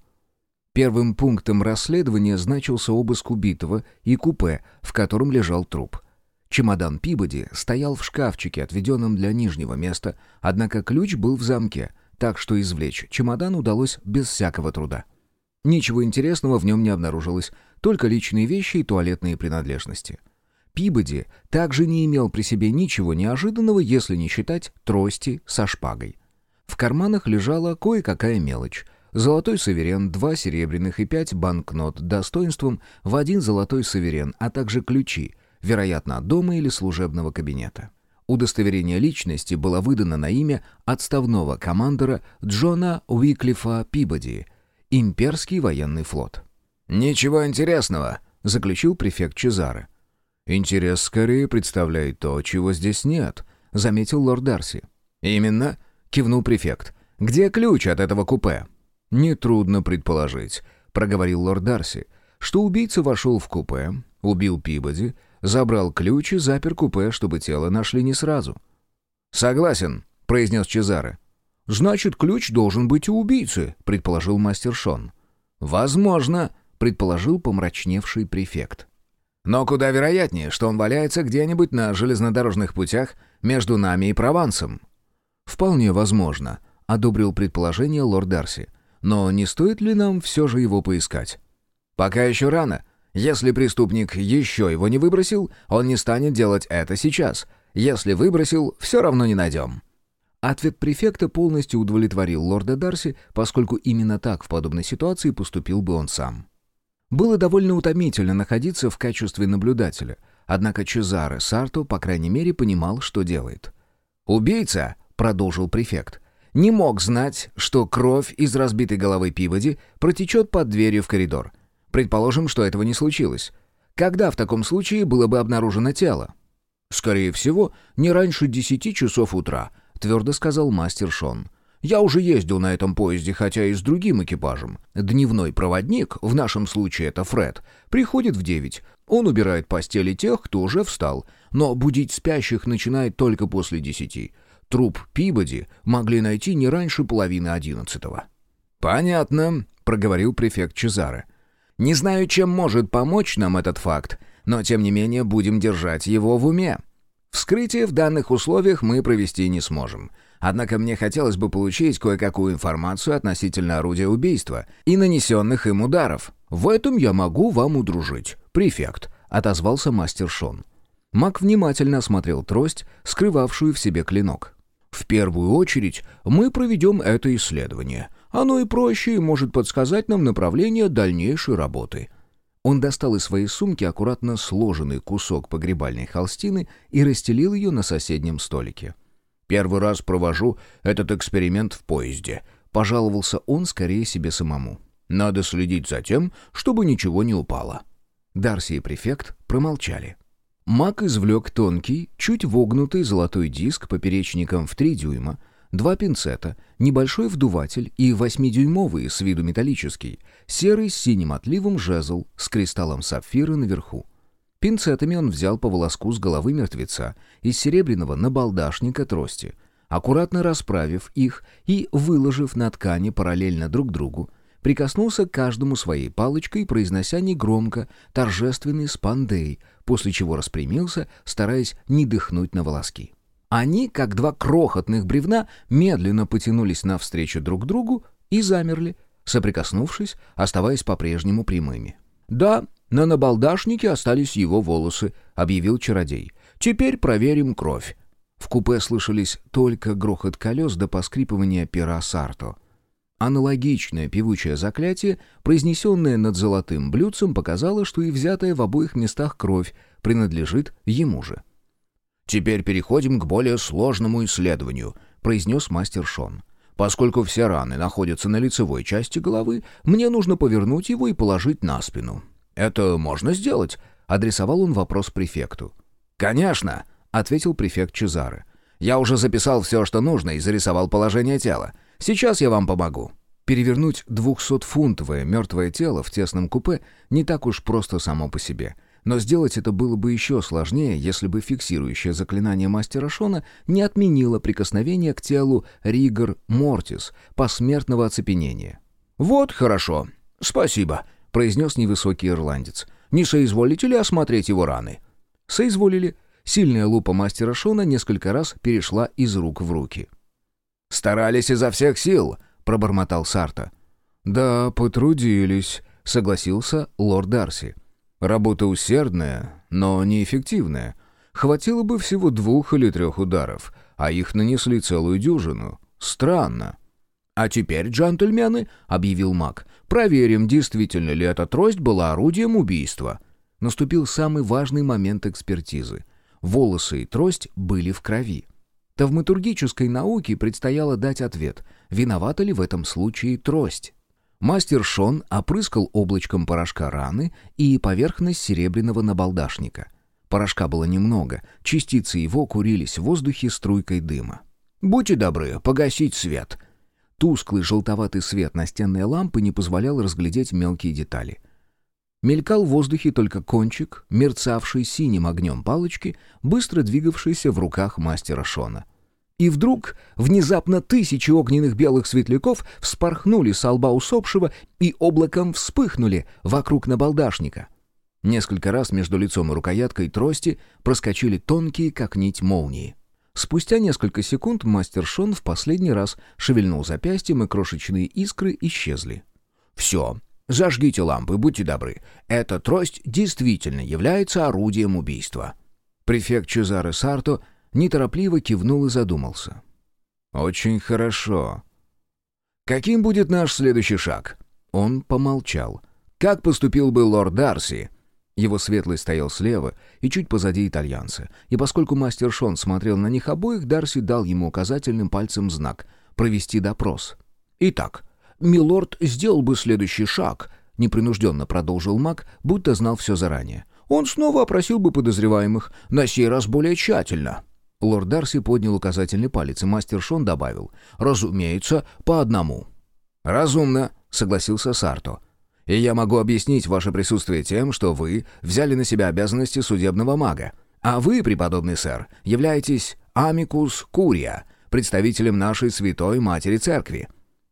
Speaker 1: Первым пунктом расследования значился обыск убитого и купе, в котором лежал труп. Чемодан Пибоди стоял в шкафчике, отведенном для нижнего места, однако ключ был в замке, так что извлечь чемодан удалось без всякого труда. Ничего интересного в нем не обнаружилось, только личные вещи и туалетные принадлежности. Пибоди также не имел при себе ничего неожиданного, если не считать трости со шпагой. В карманах лежала кое-какая мелочь. Золотой суверен, два серебряных и пять банкнот достоинством в один золотой суверен, а также ключи, вероятно, от дома или служебного кабинета. Удостоверение личности было выдано на имя отставного командора Джона Уиклифа Пибоди, имперский военный флот. «Ничего интересного», — заключил префект Чезаре. «Интерес скорее представляет то, чего здесь нет», — заметил лорд Дарси. «Именно», — кивнул префект. «Где ключ от этого купе?» «Нетрудно предположить», — проговорил лорд Дарси, «что убийца вошел в купе, Убил Пибоди, забрал ключ и запер купе, чтобы тело нашли не сразу. «Согласен», — произнес Чезаре. «Значит, ключ должен быть у убийцы», — предположил мастер Шон. «Возможно», — предположил помрачневший префект. «Но куда вероятнее, что он валяется где-нибудь на железнодорожных путях между нами и Провансом». «Вполне возможно», — одобрил предположение лорд Дарси. «Но не стоит ли нам все же его поискать?» «Пока еще рано. Если преступник еще его не выбросил, он не станет делать это сейчас. Если выбросил, все равно не найдем». Ответ префекта полностью удовлетворил лорда Дарси, поскольку именно так в подобной ситуации поступил бы он сам. Было довольно утомительно находиться в качестве наблюдателя, однако Чезаре Сарто, по крайней мере, понимал, что делает. «Убийца», — продолжил префект, — «не мог знать, что кровь из разбитой головы Пиводи протечет под дверью в коридор. Предположим, что этого не случилось. Когда в таком случае было бы обнаружено тело?» «Скорее всего, не раньше десяти часов утра», — твердо сказал мастер Шон. «Я уже ездил на этом поезде, хотя и с другим экипажем. Дневной проводник, в нашем случае это Фред, приходит в девять. Он убирает постели тех, кто уже встал, но будить спящих начинает только после десяти. Труп Пибоди могли найти не раньше половины одиннадцатого». «Понятно», — проговорил префект Чезаре. «Не знаю, чем может помочь нам этот факт, но тем не менее будем держать его в уме. Вскрытие в данных условиях мы провести не сможем. Однако мне хотелось бы получить кое-какую информацию относительно орудия убийства и нанесенных им ударов. В этом я могу вам удружить, префект», — отозвался мастер Шон. Мак внимательно осмотрел трость, скрывавшую в себе клинок. «В первую очередь мы проведем это исследование. Оно и проще и может подсказать нам направление дальнейшей работы. Он достал из своей сумки аккуратно сложенный кусок погребальной холстины и расстелил ее на соседнем столике. «Первый раз провожу этот эксперимент в поезде», — пожаловался он скорее себе самому. «Надо следить за тем, чтобы ничего не упало». Дарси и префект промолчали. Мак извлек тонкий, чуть вогнутый золотой диск поперечником в три дюйма — Два пинцета, небольшой вдуватель и восьмидюймовый с виду металлический, серый с синим отливом жезл с кристаллом сапфира наверху. Пинцетами он взял по волоску с головы мертвеца из серебряного набалдашника трости, аккуратно расправив их и выложив на ткани параллельно друг другу, прикоснулся к каждому своей палочкой, произнося негромко торжественный спандей, после чего распрямился, стараясь не дыхнуть на волоски. Они, как два крохотных бревна, медленно потянулись навстречу друг другу и замерли, соприкоснувшись, оставаясь по-прежнему прямыми. «Да, на набалдашнике остались его волосы», — объявил чародей. «Теперь проверим кровь». В купе слышались только грохот колес до поскрипывания пера Сарто. Аналогичное певучее заклятие, произнесенное над золотым блюдцем, показало, что и взятая в обоих местах кровь принадлежит ему же. «Теперь переходим к более сложному исследованию», — произнес мастер Шон. «Поскольку все раны находятся на лицевой части головы, мне нужно повернуть его и положить на спину». «Это можно сделать?» — адресовал он вопрос префекту. «Конечно», — ответил префект Чезаре. «Я уже записал все, что нужно, и зарисовал положение тела. Сейчас я вам помогу». Перевернуть двухсотфунтовое мертвое тело в тесном купе не так уж просто само по себе — но сделать это было бы еще сложнее, если бы фиксирующее заклинание мастера Шона не отменило прикосновение к телу Ригор Мортис, посмертного оцепенения. «Вот хорошо. Спасибо», — произнес невысокий ирландец. «Не соизволите ли осмотреть его раны?» «Соизволили». Сильная лупа мастера Шона несколько раз перешла из рук в руки. «Старались изо всех сил», — пробормотал Сарта. «Да, потрудились», — согласился лорд Дарси. Работа усердная, но неэффективная. Хватило бы всего двух или трех ударов, а их нанесли целую дюжину. Странно. «А теперь, джентльмены», — объявил маг, — «проверим, действительно ли эта трость была орудием убийства». Наступил самый важный момент экспертизы. Волосы и трость были в крови. Тавматургической науке предстояло дать ответ, виновата ли в этом случае трость. Мастер Шон опрыскал облачком порошка раны и поверхность серебряного набалдашника. Порошка было немного, частицы его курились в воздухе струйкой дыма. «Будьте добры, погасить свет!» Тусклый желтоватый свет настенной лампы не позволял разглядеть мелкие детали. Мелькал в воздухе только кончик, мерцавший синим огнем палочки, быстро двигавшийся в руках мастера Шона. И вдруг внезапно тысячи огненных белых светляков вспорхнули с лба усопшего и облаком вспыхнули вокруг набалдашника. Несколько раз между лицом и рукояткой трости проскочили тонкие, как нить, молнии. Спустя несколько секунд мастер Шон в последний раз шевельнул запястьем, и крошечные искры исчезли. «Все, зажгите лампы, будьте добры. Эта трость действительно является орудием убийства». Префект Чезаре Сарто неторопливо кивнул и задумался. «Очень хорошо. Каким будет наш следующий шаг?» Он помолчал. «Как поступил бы лорд Дарси?» Его светлый стоял слева и чуть позади итальянца, и поскольку мастер Шон смотрел на них обоих, Дарси дал ему указательным пальцем знак «провести допрос». «Итак, милорд сделал бы следующий шаг», — непринужденно продолжил маг, будто знал все заранее. «Он снова опросил бы подозреваемых, на сей раз более тщательно». Лорд Дарси поднял указательный палец, и мастер Шон добавил «разумеется, по одному». «Разумно», — согласился Сарто. «И я могу объяснить ваше присутствие тем, что вы взяли на себя обязанности судебного мага. А вы, преподобный сэр, являетесь амикус курия, представителем нашей святой матери церкви.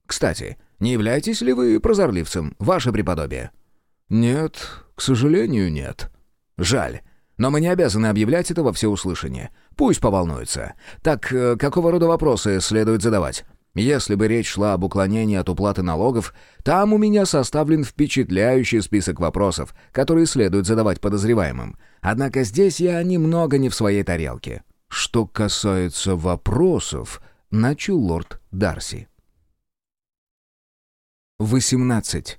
Speaker 1: Кстати, не являетесь ли вы прозорливцем, ваше преподобие?» «Нет, к сожалению, нет». «Жаль. Но мы не обязаны объявлять это во всеуслышание. Пусть поволнуется. Так э, какого рода вопросы следует задавать? Если бы речь шла об уклонении от уплаты налогов, там у меня составлен впечатляющий список вопросов, которые следует задавать подозреваемым. Однако здесь я немного не в своей тарелке. Что касается вопросов, начал лорд Дарси. 18.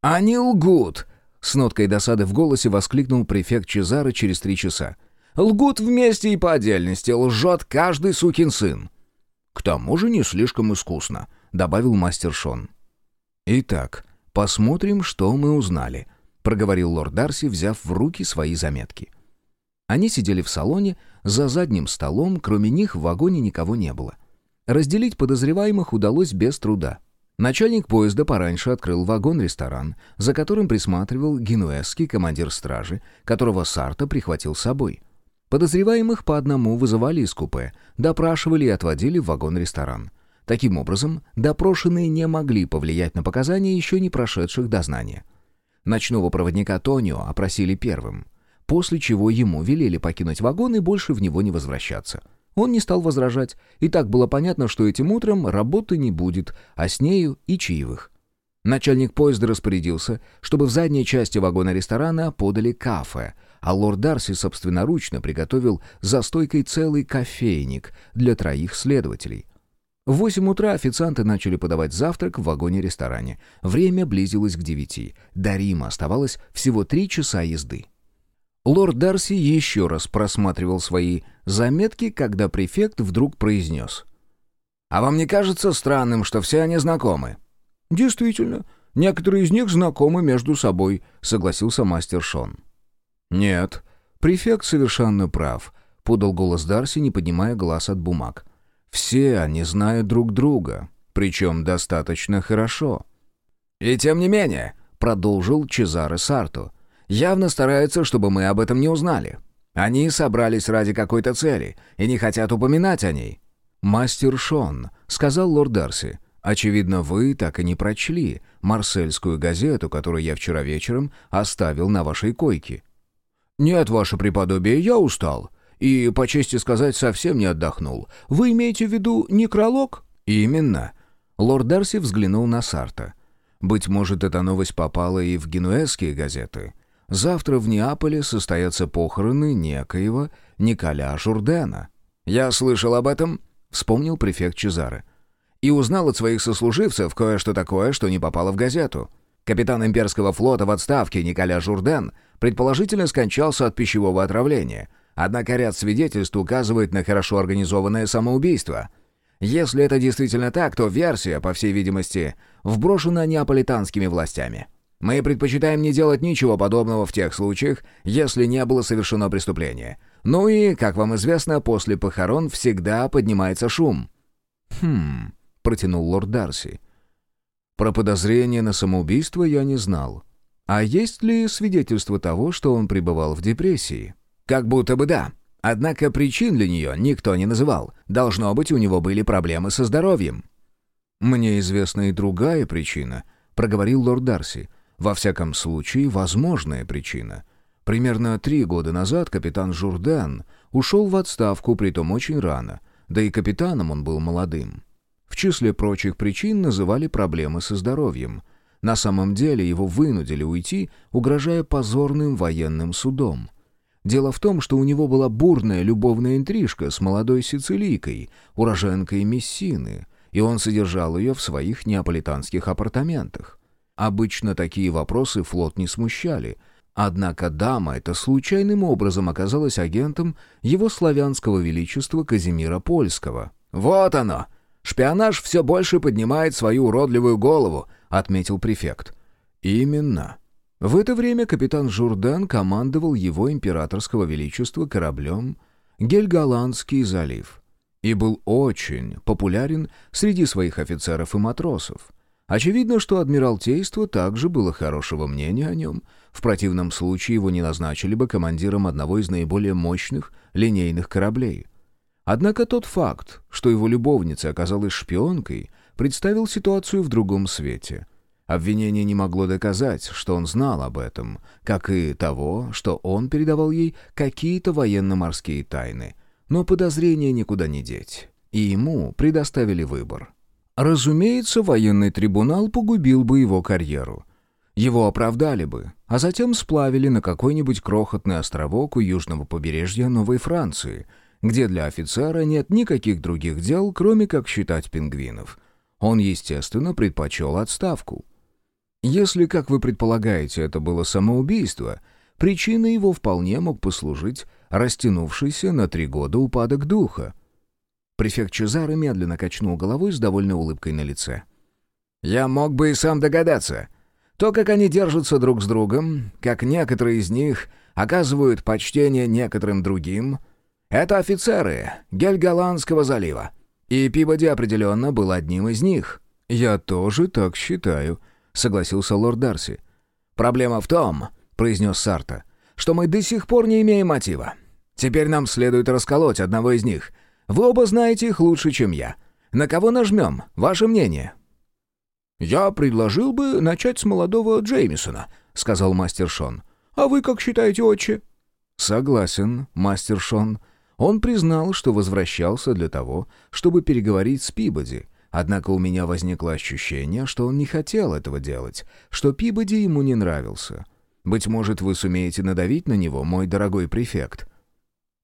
Speaker 1: «Они лгут!» — с ноткой досады в голосе воскликнул префект Чезаро через три часа. «Лгут вместе и по отдельности, лжет каждый сукин сын!» «К тому же не слишком искусно», — добавил мастер Шон. «Итак, посмотрим, что мы узнали», — проговорил лорд Дарси, взяв в руки свои заметки. Они сидели в салоне, за задним столом, кроме них в вагоне никого не было. Разделить подозреваемых удалось без труда. Начальник поезда пораньше открыл вагон-ресторан, за которым присматривал генуэзский командир стражи, которого Сарта прихватил с собой. Подозреваемых по одному вызывали из купе, допрашивали и отводили в вагон-ресторан. Таким образом, допрошенные не могли повлиять на показания еще не прошедших дознания. Ночного проводника Тонио опросили первым, после чего ему велели покинуть вагон и больше в него не возвращаться. Он не стал возражать, и так было понятно, что этим утром работы не будет, а с нею и чаевых. Начальник поезда распорядился, чтобы в задней части вагона ресторана подали кафе — а лорд Дарси собственноручно приготовил за стойкой целый кофейник для троих следователей. В восемь утра официанты начали подавать завтрак в вагоне-ресторане. Время близилось к девяти. До Рима оставалось всего три часа езды. Лорд Дарси еще раз просматривал свои заметки, когда префект вдруг произнес. «А вам не кажется странным, что все они знакомы?» «Действительно, некоторые из них знакомы между собой», — согласился мастер Шон. «Нет, префект совершенно прав», — подал голос Дарси, не поднимая глаз от бумаг. «Все они знают друг друга, причем достаточно хорошо». «И тем не менее», — продолжил Чезаре Сарту, «явно стараются, чтобы мы об этом не узнали. Они собрались ради какой-то цели и не хотят упоминать о ней». «Мастер Шон», — сказал лорд Дарси, — Очевидно, вы так и не прочли марсельскую газету, которую я вчера вечером оставил на вашей койке. «Нет, ваше преподобие, я устал. И, по чести сказать, совсем не отдохнул. Вы имеете в виду некролог?» «Именно». Лорд Дарси взглянул на Сарта. «Быть может, эта новость попала и в генуэзские газеты. Завтра в Неаполе состоятся похороны некоего Николя Журдена». «Я слышал об этом», — вспомнил префект Чезаре. «И узнал от своих сослуживцев кое-что такое, что не попало в газету. Капитан имперского флота в отставке Николя Журден предположительно скончался от пищевого отравления, однако ряд свидетельств указывает на хорошо организованное самоубийство. Если это действительно так, то версия, по всей видимости, вброшена неаполитанскими властями. Мы предпочитаем не делать ничего подобного в тех случаях, если не было совершено преступление. Ну и, как вам известно, после похорон всегда поднимается шум. «Хм...» — протянул лорд Дарси. Про подозрение на самоубийство я не знал. А есть ли свидетельство того, что он пребывал в депрессии?
Speaker 2: Как будто бы да. Однако причин для нее никто не называл. Должно быть, у него были проблемы со здоровьем.
Speaker 1: «Мне известна и другая причина», — проговорил лорд Дарси. «Во всяком случае, возможная причина. Примерно три года назад капитан Журден ушел в отставку, притом очень рано, да и капитаном он был молодым. В числе прочих причин называли проблемы со здоровьем. На самом деле его вынудили уйти, угрожая позорным военным судом. Дело в том, что у него была бурная любовная интрижка с молодой сицилийкой, уроженкой Мессины, и он содержал ее в своих неаполитанских апартаментах. Обычно такие вопросы флот не смущали, однако дама эта случайным образом оказалась агентом его славянского величества Казимира Польского.
Speaker 2: «Вот оно! Шпионаж все больше поднимает свою уродливую голову», — отметил префект.
Speaker 1: «Именно». В это время капитан Журдан командовал его императорского величества кораблем «Гельголандский залив» и был очень популярен среди своих офицеров и матросов. Очевидно, что Адмиралтейство также было хорошего мнения о нем, в противном случае его не назначили бы командиром одного из наиболее мощных линейных кораблей. Однако тот факт, что его любовница оказалась шпионкой, представил ситуацию в другом свете — Обвинение не могло доказать, что он знал об этом, как и того, что он передавал ей какие-то военно-морские тайны. Но подозрения никуда не деть, и ему предоставили выбор. Разумеется, военный трибунал погубил бы его карьеру. Его оправдали бы, а затем сплавили на какой-нибудь крохотный островок у южного побережья Новой Франции, где для офицера нет никаких других дел, кроме как считать пингвинов. Он, естественно, предпочел отставку. Если, как вы предполагаете, это было самоубийство, причиной его вполне мог послужить растянувшийся на три года упадок духа. Префект Чезаро медленно качнул головой с довольной улыбкой на лице.
Speaker 2: «Я мог бы и сам догадаться. То, как они держатся друг с другом, как некоторые из них оказывают почтение некоторым другим, это офицеры Гельголандского залива. И Пибоди определенно был одним из них».
Speaker 1: «Я тоже так считаю», согласился лорд Дарси.
Speaker 2: «Проблема в том», — произнес Сарта, — «что мы до сих пор не имеем мотива. Теперь нам следует расколоть одного из них. Вы оба знаете их лучше, чем я. На кого нажмем? Ваше мнение?»
Speaker 4: «Я предложил бы начать с молодого Джеймисона», — сказал мастер Шон. «А вы как считаете, отче?»
Speaker 1: «Согласен, мастер Шон». Он признал, что возвращался для того, чтобы переговорить с Пибоди, Однако у меня возникло ощущение, что он не хотел этого делать, что Пибоди ему не нравился. Быть может, вы сумеете надавить на него, мой дорогой префект».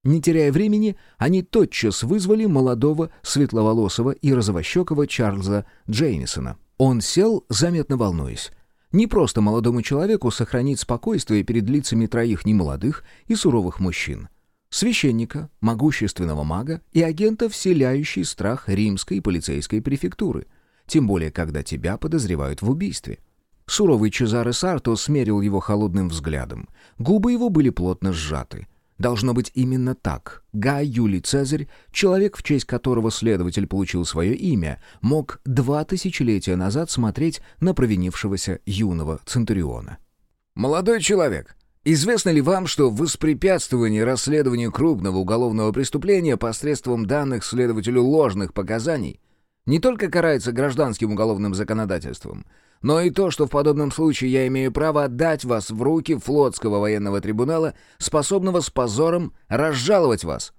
Speaker 1: Не теряя времени, они тотчас вызвали молодого, светловолосого и розовощекого Чарльза Джеймисона. Он сел, заметно волнуясь. Не просто молодому человеку сохранить спокойствие перед лицами троих немолодых и суровых мужчин священника, могущественного мага и агента, вселяющий страх римской полицейской префектуры, тем более когда тебя подозревают в убийстве. Суровый Чезаре Сарто смерил его холодным взглядом. Губы его были плотно сжаты. Должно быть именно так. Гай Юлий Цезарь, человек, в честь которого следователь получил свое имя, мог два тысячелетия назад смотреть на провинившегося юного Центуриона.
Speaker 2: «Молодой человек, Известно ли вам, что воспрепятствование расследованию крупного уголовного преступления посредством данных следователю ложных показаний не только карается гражданским уголовным законодательством, но и то, что в подобном случае я имею право отдать вас в руки флотского военного трибунала, способного с позором разжаловать вас?»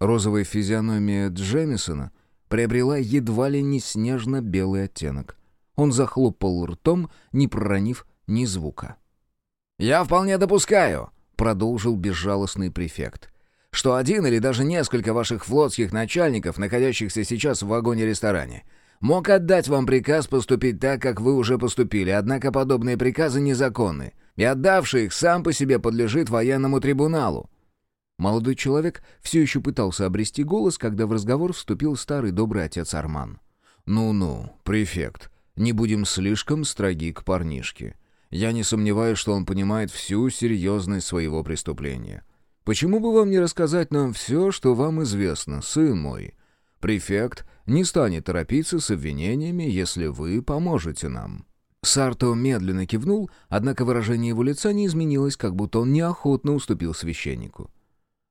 Speaker 1: Розовая физиономия Джемисона приобрела едва ли не снежно-белый оттенок. Он захлопал ртом, не проронив ни звука.
Speaker 2: «Я вполне допускаю», — продолжил безжалостный префект, «что один или даже несколько ваших флотских начальников, находящихся сейчас в вагоне-ресторане, мог отдать вам приказ поступить так, как вы уже поступили, однако подобные приказы незаконны, и отдавший их сам по себе подлежит военному трибуналу».
Speaker 1: Молодой человек все еще пытался обрести голос, когда в разговор вступил старый добрый отец Арман. «Ну-ну, префект, не будем слишком строги к парнишке. Я не сомневаюсь, что он понимает всю серьезность своего преступления. Почему бы вам не рассказать нам все, что вам известно, сын мой? Префект не станет торопиться с обвинениями, если вы поможете нам». Сарто медленно кивнул, однако выражение его лица не изменилось, как будто он неохотно уступил священнику.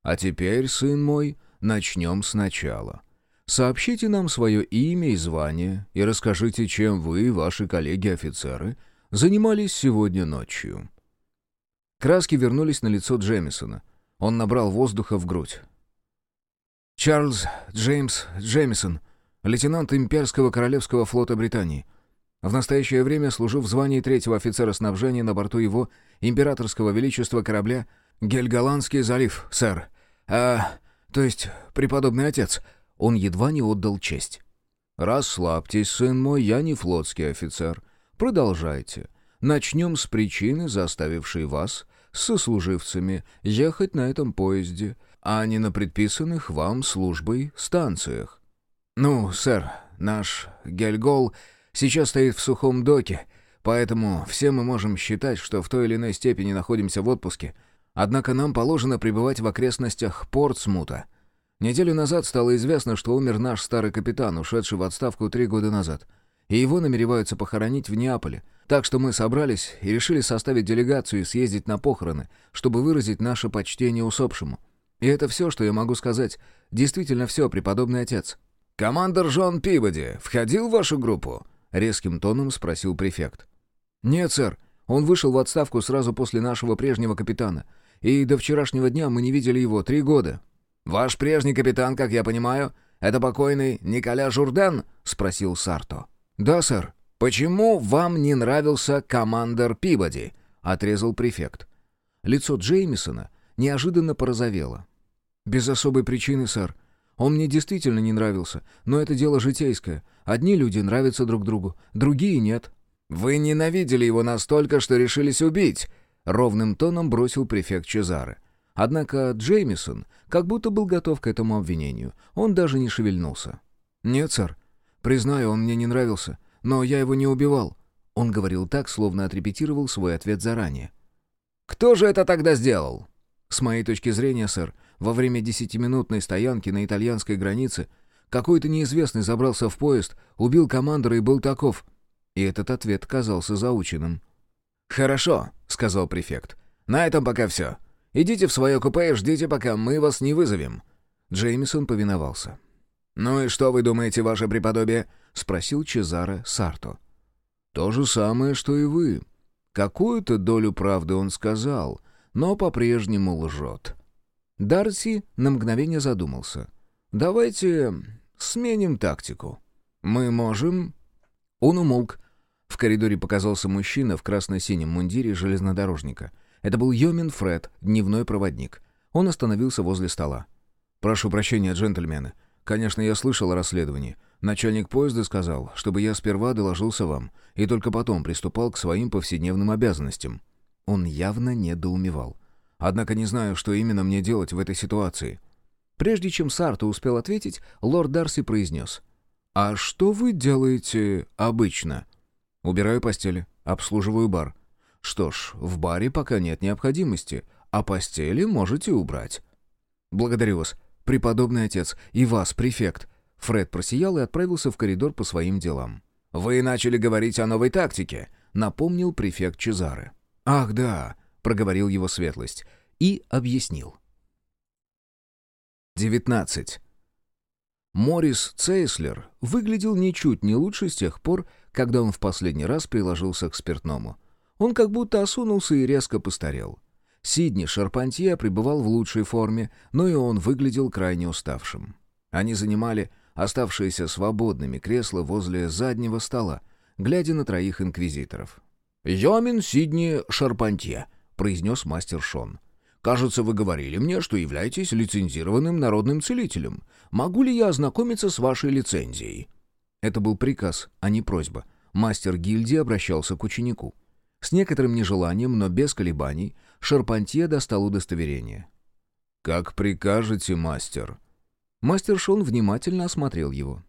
Speaker 1: «А теперь, сын мой, начнем сначала. Сообщите нам свое имя и звание и расскажите, чем вы и ваши коллеги-офицеры занимались сегодня ночью». Краски вернулись на лицо Джемисона. Он набрал воздуха в грудь. «Чарльз Джеймс Джемисон, лейтенант Имперского Королевского флота Британии. В настоящее время служу в звании третьего офицера снабжения на борту его императорского величества корабля «Гельголандский залив, сэр». А, то есть, преподобный отец. Он едва не отдал честь. «Расслабьтесь, сын мой, я не флотский офицер. Продолжайте. Начнем с причины, заставившей вас с сослуживцами ехать на этом поезде, а не на предписанных вам службой станциях. Ну, сэр, наш Гельгол сейчас стоит в сухом доке, поэтому все мы можем считать, что в той или иной степени находимся в отпуске. Однако нам положено пребывать в окрестностях Портсмута. Неделю назад стало известно, что умер наш старый капитан, ушедший в отставку три года назад, и его намереваются похоронить в Неаполе. Так что мы собрались и решили составить делегацию и съездить на похороны, чтобы выразить наше почтение усопшему. И это все, что я могу сказать. Действительно все, преподобный отец».
Speaker 2: «Командор Джон Пибоди входил в вашу группу?»
Speaker 1: резким тоном спросил префект. «Нет, сэр. Он вышел в отставку сразу после нашего прежнего капитана. И до вчерашнего дня мы не видели его три года».
Speaker 2: «Ваш прежний капитан, как я понимаю, это покойный Николя Журден?» — спросил Сарто.
Speaker 1: «Да, сэр».
Speaker 2: «Почему вам не нравился командор Пибоди?» — отрезал префект.
Speaker 1: Лицо Джеймисона неожиданно порозовело. «Без особой причины, сэр. Он мне действительно не нравился, но это дело житейское. Одни люди нравятся друг другу, другие нет».
Speaker 2: «Вы ненавидели его настолько, что решились убить», — ровным тоном бросил префект Чезаре.
Speaker 1: Однако Джеймисон как будто был готов к этому обвинению. Он даже не шевельнулся. «Нет, сэр. Признаю, он мне не нравился, но я его не убивал». Он говорил так, словно отрепетировал свой ответ заранее.
Speaker 2: «Кто же это тогда сделал?»
Speaker 1: «С моей точки зрения, сэр, во время десятиминутной стоянки на итальянской границе какой-то неизвестный забрался в поезд, убил командора и был таков. И этот ответ казался заученным.
Speaker 2: «Хорошо», — сказал префект. «На этом пока все. Идите в свое купе и ждите, пока мы вас не вызовем».
Speaker 1: Джеймисон повиновался.
Speaker 2: «Ну и что вы думаете, ваше преподобие?» — спросил Чезаре Сарто.
Speaker 1: «То же самое, что и вы. Какую-то долю правды он сказал, но по-прежнему лжет. Дарси на мгновение задумался. «Давайте сменим тактику. Мы можем...» Он умолк. В коридоре показался мужчина в красно-синем мундире железнодорожника. Это был Йомин Фред, дневной проводник. Он остановился возле стола. «Прошу прощения, джентльмены. Конечно, я слышал о расследовании. Начальник поезда сказал, чтобы я сперва доложился вам, и только потом приступал к своим повседневным обязанностям». Он явно недоумевал. Однако не знаю, что именно мне делать в этой ситуации». Прежде чем Сарто успел ответить, лорд Дарси произнес. «А что вы делаете обычно?» «Убираю постели, обслуживаю бар». «Что ж, в баре пока нет необходимости, а постели можете убрать». «Благодарю вас, преподобный отец, и вас, префект». Фред просиял и отправился в коридор по своим делам.
Speaker 2: «Вы начали говорить о новой тактике», —
Speaker 1: напомнил префект Чезаре. «Ах, да проговорил его светлость, и объяснил. 19. Морис Цейслер выглядел ничуть не лучше с тех пор, когда он в последний раз приложился к спиртному. Он как будто осунулся и резко постарел. Сидни Шарпантье пребывал в лучшей форме, но и он выглядел крайне уставшим. Они занимали оставшиеся свободными кресла возле заднего стола, глядя на троих инквизиторов. «Йомин Сидни Шарпантье», — произнес мастер Шон. «Кажется, вы говорили мне, что являетесь лицензированным народным целителем. Могу ли я ознакомиться с вашей лицензией?» Это был приказ, а не просьба. Мастер гильдии обращался к ученику. С некоторым нежеланием, но без колебаний, Шарпантье достал удостоверение. «Как прикажете, мастер?» Мастер Шон внимательно осмотрел его.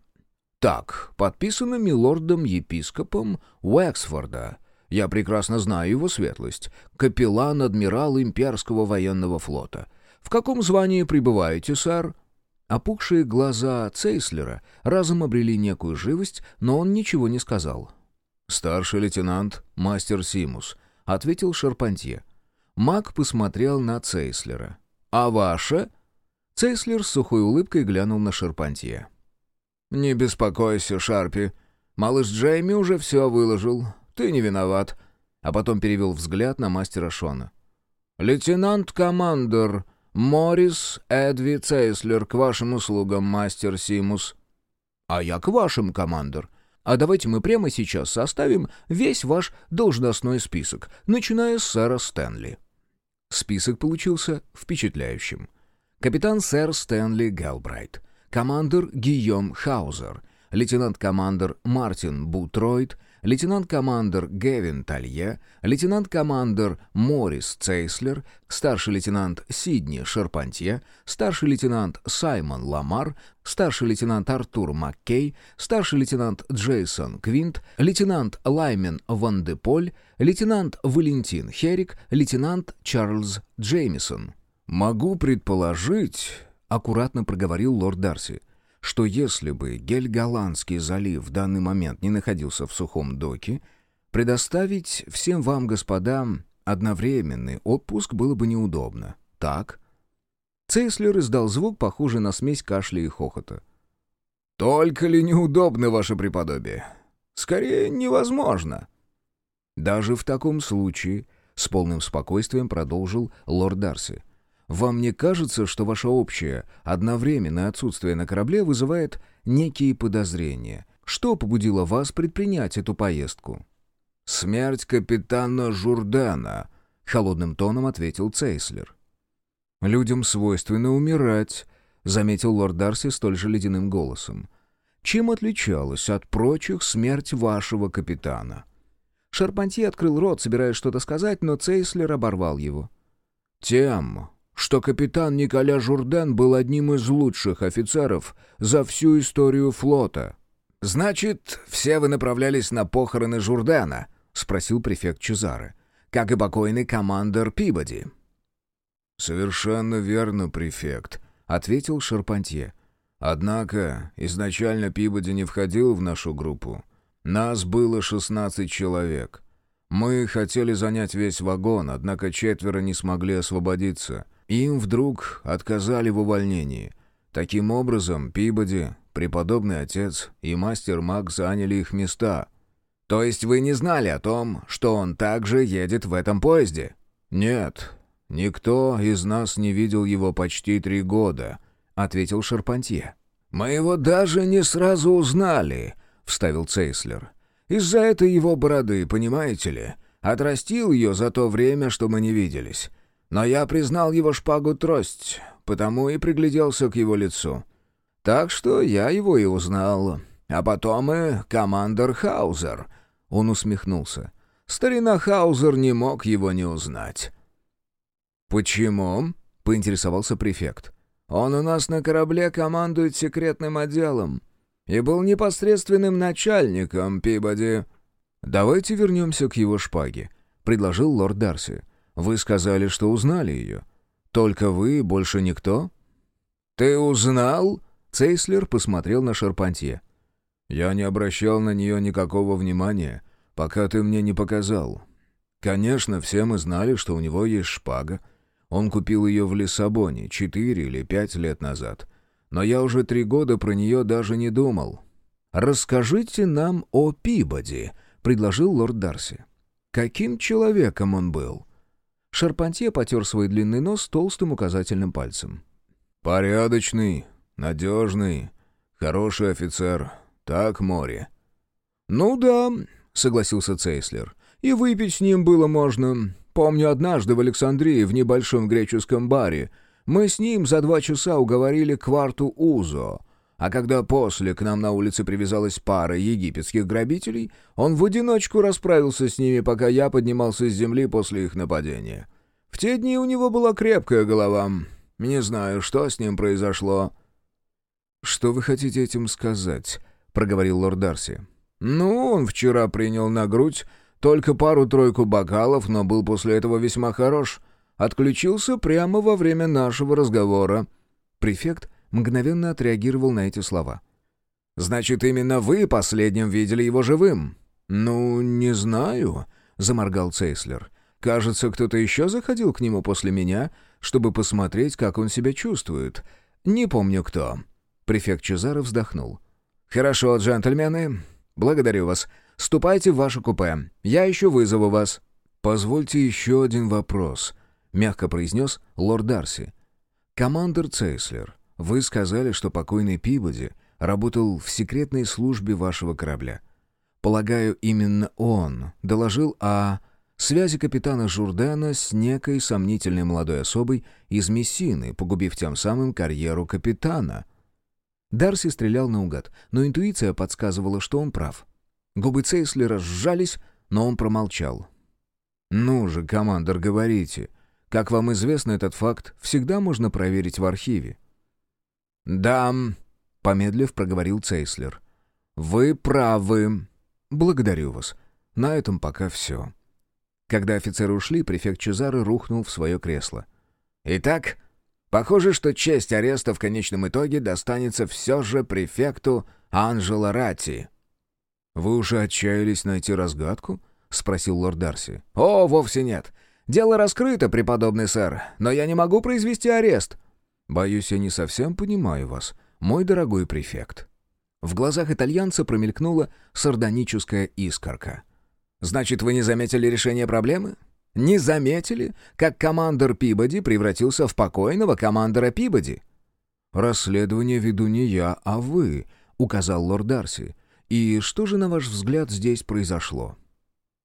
Speaker 1: «Так, подписано милордом-епископом Уэксфорда, я прекрасно знаю его светлость. Капеллан-адмирал имперского военного флота. В каком звании пребываете, сэр?» Опухшие глаза Цейслера разом обрели некую живость, но он ничего не сказал. «Старший лейтенант, мастер Симус», — ответил Шарпантье. Мак посмотрел на Цейслера. «А ваше?» Цейслер с сухой улыбкой глянул на Шарпантье. «Не беспокойся, Шарпи. Малыш Джейми уже все выложил. Ты не виноват». А потом перевел взгляд на мастера Шона. «Лейтенант-командор Морис Эдви Цейслер, к вашим услугам, мастер Симус». «А я к вашим, командор. А давайте мы прямо сейчас составим весь ваш должностной список, начиная с сэра Стэнли». Список получился впечатляющим. Капитан сэр Стэнли Гэлбрайт, командир Гийом Хаузер, лейтенант-командер Мартин Бутройд, лейтенант-командер Гевин Талье, лейтенант-командер Морис Цейслер, старший лейтенант Сидни Шерпантье, старший лейтенант Саймон Ламар, старший лейтенант Артур Маккей, старший лейтенант Джейсон Квинт, лейтенант Лаймен Ван де Поль, лейтенант Валентин Херик, лейтенант Чарльз Джеймисон. «Могу предположить», — аккуратно проговорил лорд Дарси, — что если бы Гель-Голландский залив в данный момент не находился в сухом доке, предоставить всем вам, господам, одновременный отпуск было бы неудобно. Так? Цейслер издал звук, похожий на смесь кашля и хохота. «Только ли неудобно, ваше преподобие? Скорее, невозможно». «Даже в таком случае», — с полным спокойствием продолжил лорд Дарси, — вам не кажется, что ваше общее одновременное отсутствие на корабле вызывает некие подозрения? Что побудило вас предпринять эту поездку?» «Смерть капитана Журдана», — холодным тоном ответил Цейслер. «Людям свойственно умирать», — заметил лорд Дарси столь же ледяным голосом. «Чем отличалась от прочих смерть вашего капитана?» Шарпантье открыл рот, собираясь что-то сказать, но Цейслер оборвал его. «Тем, что капитан Николя Журден был одним из лучших офицеров за всю историю флота. «Значит, все вы направлялись на похороны Журдена?» — спросил префект Чезаре. «Как и покойный командир Пибоди». «Совершенно верно, префект», — ответил Шарпантье. «Однако изначально Пибоди не входил в нашу группу. Нас было шестнадцать человек. Мы хотели занять весь вагон, однако четверо не смогли освободиться. Им вдруг отказали в увольнении. Таким образом, Пибоди, преподобный отец и мастер Мак заняли их места. То есть вы не знали о том, что он также едет в этом поезде? Нет, никто из нас не видел его почти три года, ответил Шарпантье. Мы его даже не сразу узнали, вставил Цейслер. Из-за этой его бороды, понимаете ли, отрастил ее за то время, что мы не виделись. Но я признал его шпагу-трость, потому и пригляделся к его лицу. Так что я его и узнал. А потом и командор Хаузер. Он усмехнулся. Старина Хаузер не мог его не узнать. «Почему?» — поинтересовался префект. «Он у нас на корабле командует секретным отделом и был непосредственным начальником Пибоди». «Давайте вернемся к его шпаге», — предложил лорд Дарси. Вы сказали, что узнали ее. Только вы, больше никто?» «Ты узнал?» Цейслер посмотрел на Шарпантье. «Я не обращал на нее никакого внимания, пока ты мне не показал. Конечно, все мы знали, что у него есть шпага. Он купил ее в Лиссабоне четыре или пять лет назад. Но я уже три года про нее даже не думал». «Расскажите нам о Пибоди», — предложил лорд Дарси. «Каким человеком он был?» Шарпантье потер свой длинный нос толстым указательным пальцем. «Порядочный, надежный, хороший офицер. Так, море». «Ну да», — согласился Цейслер. «И выпить с ним было можно. Помню, однажды в Александрии в небольшом греческом баре мы с ним за два часа уговорили кварту Узо». А когда после к нам на улице привязалась пара египетских грабителей, он в одиночку расправился с ними, пока я поднимался с земли после их нападения. В те дни у него была крепкая голова. Не знаю, что с ним произошло». «Что вы хотите этим сказать?» — проговорил лорд Дарси. «Ну, он вчера принял на грудь только пару-тройку бокалов, но был после этого весьма хорош. Отключился прямо во время нашего разговора». Префект мгновенно отреагировал на эти слова. «Значит, именно вы последним видели его живым?» «Ну, не знаю», — заморгал Цейслер. «Кажется, кто-то еще заходил к нему после меня, чтобы посмотреть, как он себя чувствует. Не помню кто». Префект Чезаро вздохнул. «Хорошо, джентльмены. Благодарю вас. Ступайте в ваше купе. Я еще вызову вас». «Позвольте еще один вопрос», — мягко произнес лорд Дарси. «Командор Цейслер, вы сказали, что покойный Пибоди работал в секретной службе вашего корабля. Полагаю, именно он доложил о связи капитана Журдена с некой сомнительной молодой особой из Мессины, погубив тем самым карьеру капитана». Дарси стрелял наугад, но интуиция подсказывала, что он прав. Губы Цейслера сжались, но он промолчал. «Ну же, командор, говорите. Как вам известно, этот факт всегда можно проверить в архиве». «Да», — помедлив проговорил Цейслер. «Вы правы. Благодарю вас. На этом пока все». Когда офицеры ушли, префект Чезаро рухнул в свое кресло.
Speaker 2: «Итак, похоже, что честь ареста в конечном итоге достанется все же префекту Анжело Ратти».
Speaker 1: «Вы уже отчаялись найти разгадку?» — спросил лорд Дарси.
Speaker 2: «О, вовсе нет. Дело раскрыто, преподобный сэр, но я не могу произвести арест».
Speaker 1: «Боюсь, я не совсем понимаю вас, мой дорогой префект». В глазах итальянца промелькнула сардоническая искорка.
Speaker 2: «Значит, вы не заметили решение проблемы? Не заметили, как командор Пибоди превратился в покойного командора Пибоди?»
Speaker 1: «Расследование веду не я, а вы», — указал лорд Дарси. «И что же, на ваш взгляд, здесь произошло?»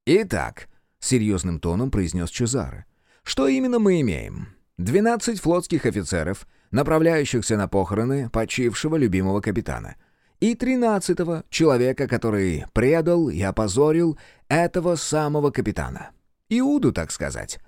Speaker 2: «Итак», — серьезным тоном произнес Чезаре, — «что именно мы имеем? Двенадцать флотских офицеров, направляющихся на похороны почившего любимого капитана, и тринадцатого человека, который предал и опозорил этого самого капитана. Иуду, так сказать».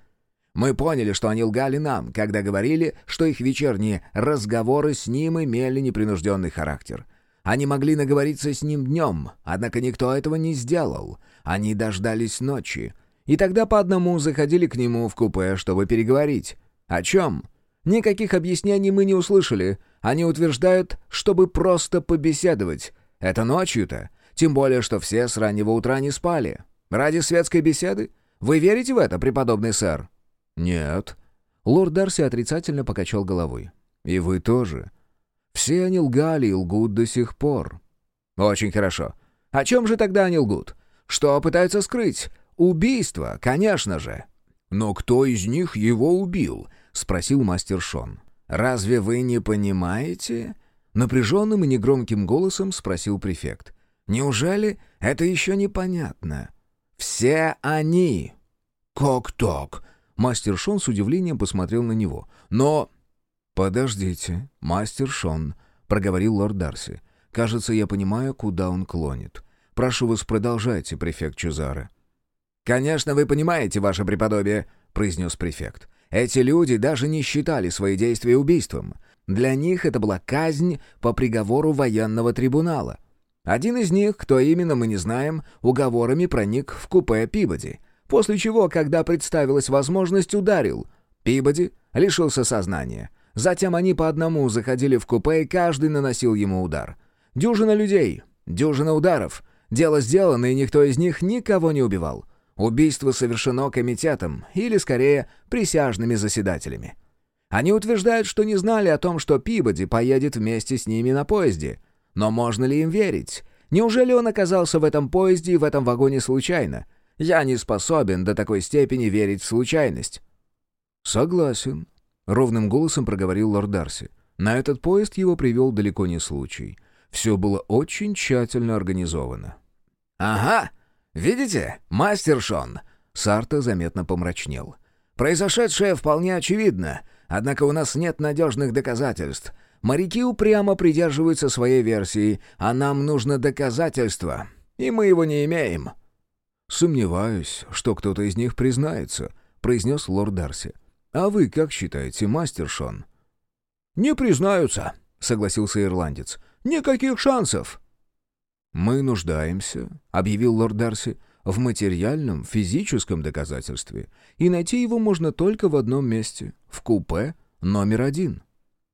Speaker 2: Мы поняли, что они лгали нам, когда говорили, что их вечерние разговоры с ним имели непринужденный характер. Они могли наговориться с ним днем, однако никто этого не сделал. Они дождались ночи. И тогда по одному заходили к нему в купе, чтобы переговорить. О чем? Никаких объяснений мы не услышали. Они утверждают, чтобы просто побеседовать. Это ночью-то. Тем более, что все с раннего утра не спали. Ради светской беседы? Вы верите в это, преподобный сэр?
Speaker 1: Нет. Лорд Дарси отрицательно покачал головой. И вы тоже. Все они лгали и лгут до сих пор.
Speaker 2: Очень хорошо. О чем же тогда они лгут? Что пытаются скрыть? Убийство, конечно же.
Speaker 1: Но кто из них его убил? Спросил мастер Шон.
Speaker 2: Разве вы не понимаете?
Speaker 1: Напряженным и негромким голосом спросил префект.
Speaker 2: Неужели это еще непонятно? Все они.
Speaker 1: Как так? Мастер Шон с удивлением посмотрел на него. Но... «Подождите, мастер Шон», — проговорил лорд Дарси. «Кажется, я понимаю, куда он клонит. Прошу вас, продолжайте, префект Чезаре».
Speaker 2: «Конечно, вы понимаете, ваше преподобие», — произнес префект. «Эти люди даже не считали свои действия убийством. Для них это была казнь по приговору военного трибунала. Один из них, кто именно мы не знаем, уговорами проник в купе Пибоди, после чего, когда представилась возможность, ударил. Пибоди лишился сознания. Затем они по одному заходили в купе, и каждый наносил ему удар. Дюжина людей, дюжина ударов. Дело сделано, и никто из них никого не убивал. Убийство совершено комитетом, или, скорее, присяжными заседателями. Они утверждают, что не знали о том, что Пибоди поедет вместе с ними на поезде. Но можно ли им верить? Неужели он оказался в этом поезде и в этом вагоне случайно? Я не способен до такой степени верить в случайность.
Speaker 1: «Согласен», — ровным голосом проговорил лорд Дарси. «На этот поезд его привел далеко не случай. Все было очень тщательно организовано».
Speaker 2: «Ага, видите, мастер Шон?» Сарта заметно помрачнел. «Произошедшее вполне очевидно, однако у нас нет надежных доказательств. Моряки упрямо придерживаются своей версии, а нам нужно доказательство, и мы его не имеем».
Speaker 1: «Сомневаюсь, что кто-то из них признается», — произнес лорд Дарси. «А вы как считаете, мастер Шон?»
Speaker 2: «Не признаются», — согласился ирландец. «Никаких шансов».
Speaker 1: «Мы нуждаемся», — объявил лорд Дарси, — «в материальном, физическом доказательстве, и найти его можно только в одном месте — в купе номер один».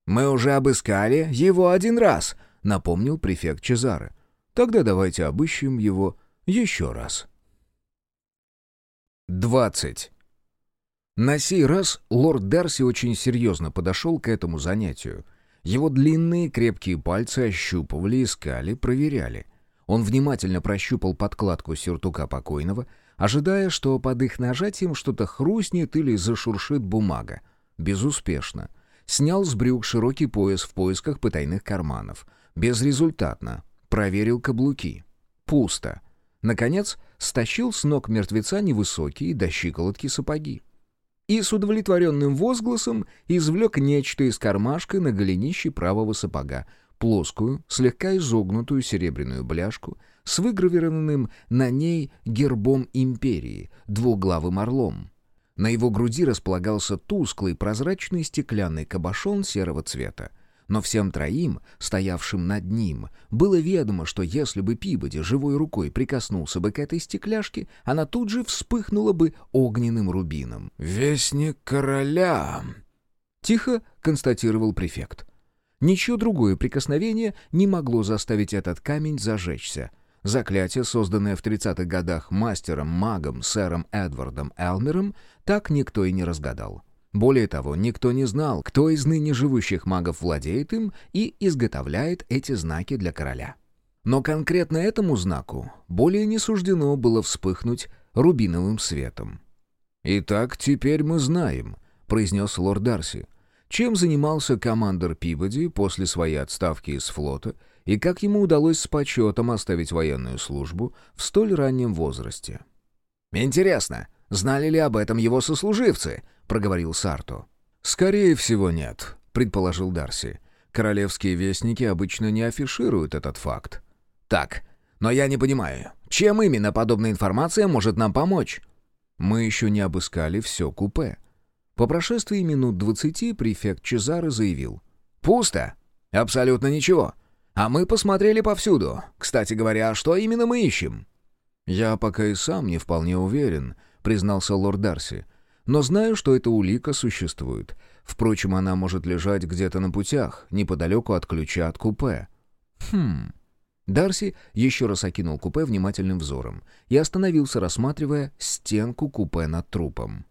Speaker 2: «Мы уже обыскали его один раз», — напомнил префект Чезаре.
Speaker 1: «Тогда давайте обыщем его еще раз. 20. На сей раз лорд Дарси очень серьезно подошел к этому занятию. Его длинные крепкие пальцы ощупывали, искали, проверяли. Он внимательно прощупал подкладку сюртука покойного, ожидая, что под их нажатием что-то хрустнет или зашуршит бумага. Безуспешно. Снял с брюк широкий пояс в поисках потайных карманов. Безрезультатно. Проверил каблуки. Пусто. Наконец, стащил с ног мертвеца невысокие до щиколотки сапоги. И с удовлетворенным возгласом извлек нечто из кармашка на голенище правого сапога, плоскую, слегка изогнутую серебряную бляшку с выгравированным на ней гербом империи, двуглавым орлом. На его груди располагался тусклый прозрачный стеклянный кабошон серого цвета. Но всем троим, стоявшим над ним, было ведомо, что если бы Пибоди живой рукой прикоснулся бы к этой стекляшке, она тут же вспыхнула бы огненным рубином.
Speaker 2: «Вестник короля!»
Speaker 1: — тихо констатировал префект. Ничего другое прикосновение не могло заставить этот камень зажечься. Заклятие, созданное в 30-х годах мастером-магом сэром Эдвардом Элмером, так никто и не разгадал. Более того, никто не знал, кто из ныне живущих магов владеет им и изготовляет эти знаки для короля. Но конкретно этому знаку более не суждено было вспыхнуть рубиновым светом. «Итак, теперь мы знаем», — произнес лорд Дарси, чем занимался командор Пибоди после своей отставки из флота и как ему удалось с почетом оставить военную службу в столь раннем возрасте. «Интересно, знали ли об этом его сослуживцы?» — проговорил Сарто. «Скорее всего, нет», — предположил Дарси. «Королевские вестники обычно не афишируют этот факт». «Так, но я не понимаю, чем именно подобная информация может нам помочь?» «Мы еще не обыскали все купе». По прошествии минут двадцати префект Чезаро заявил. «Пусто. Абсолютно ничего. А мы посмотрели повсюду. Кстати говоря, что именно мы ищем?» «Я пока и сам не вполне уверен», — признался лорд Дарси. «Но знаю, что эта улика существует. Впрочем, она может лежать где-то на путях, неподалеку от ключа от купе». «Хм...» Дарси еще раз окинул купе внимательным взором и остановился, рассматривая стенку купе над трупом.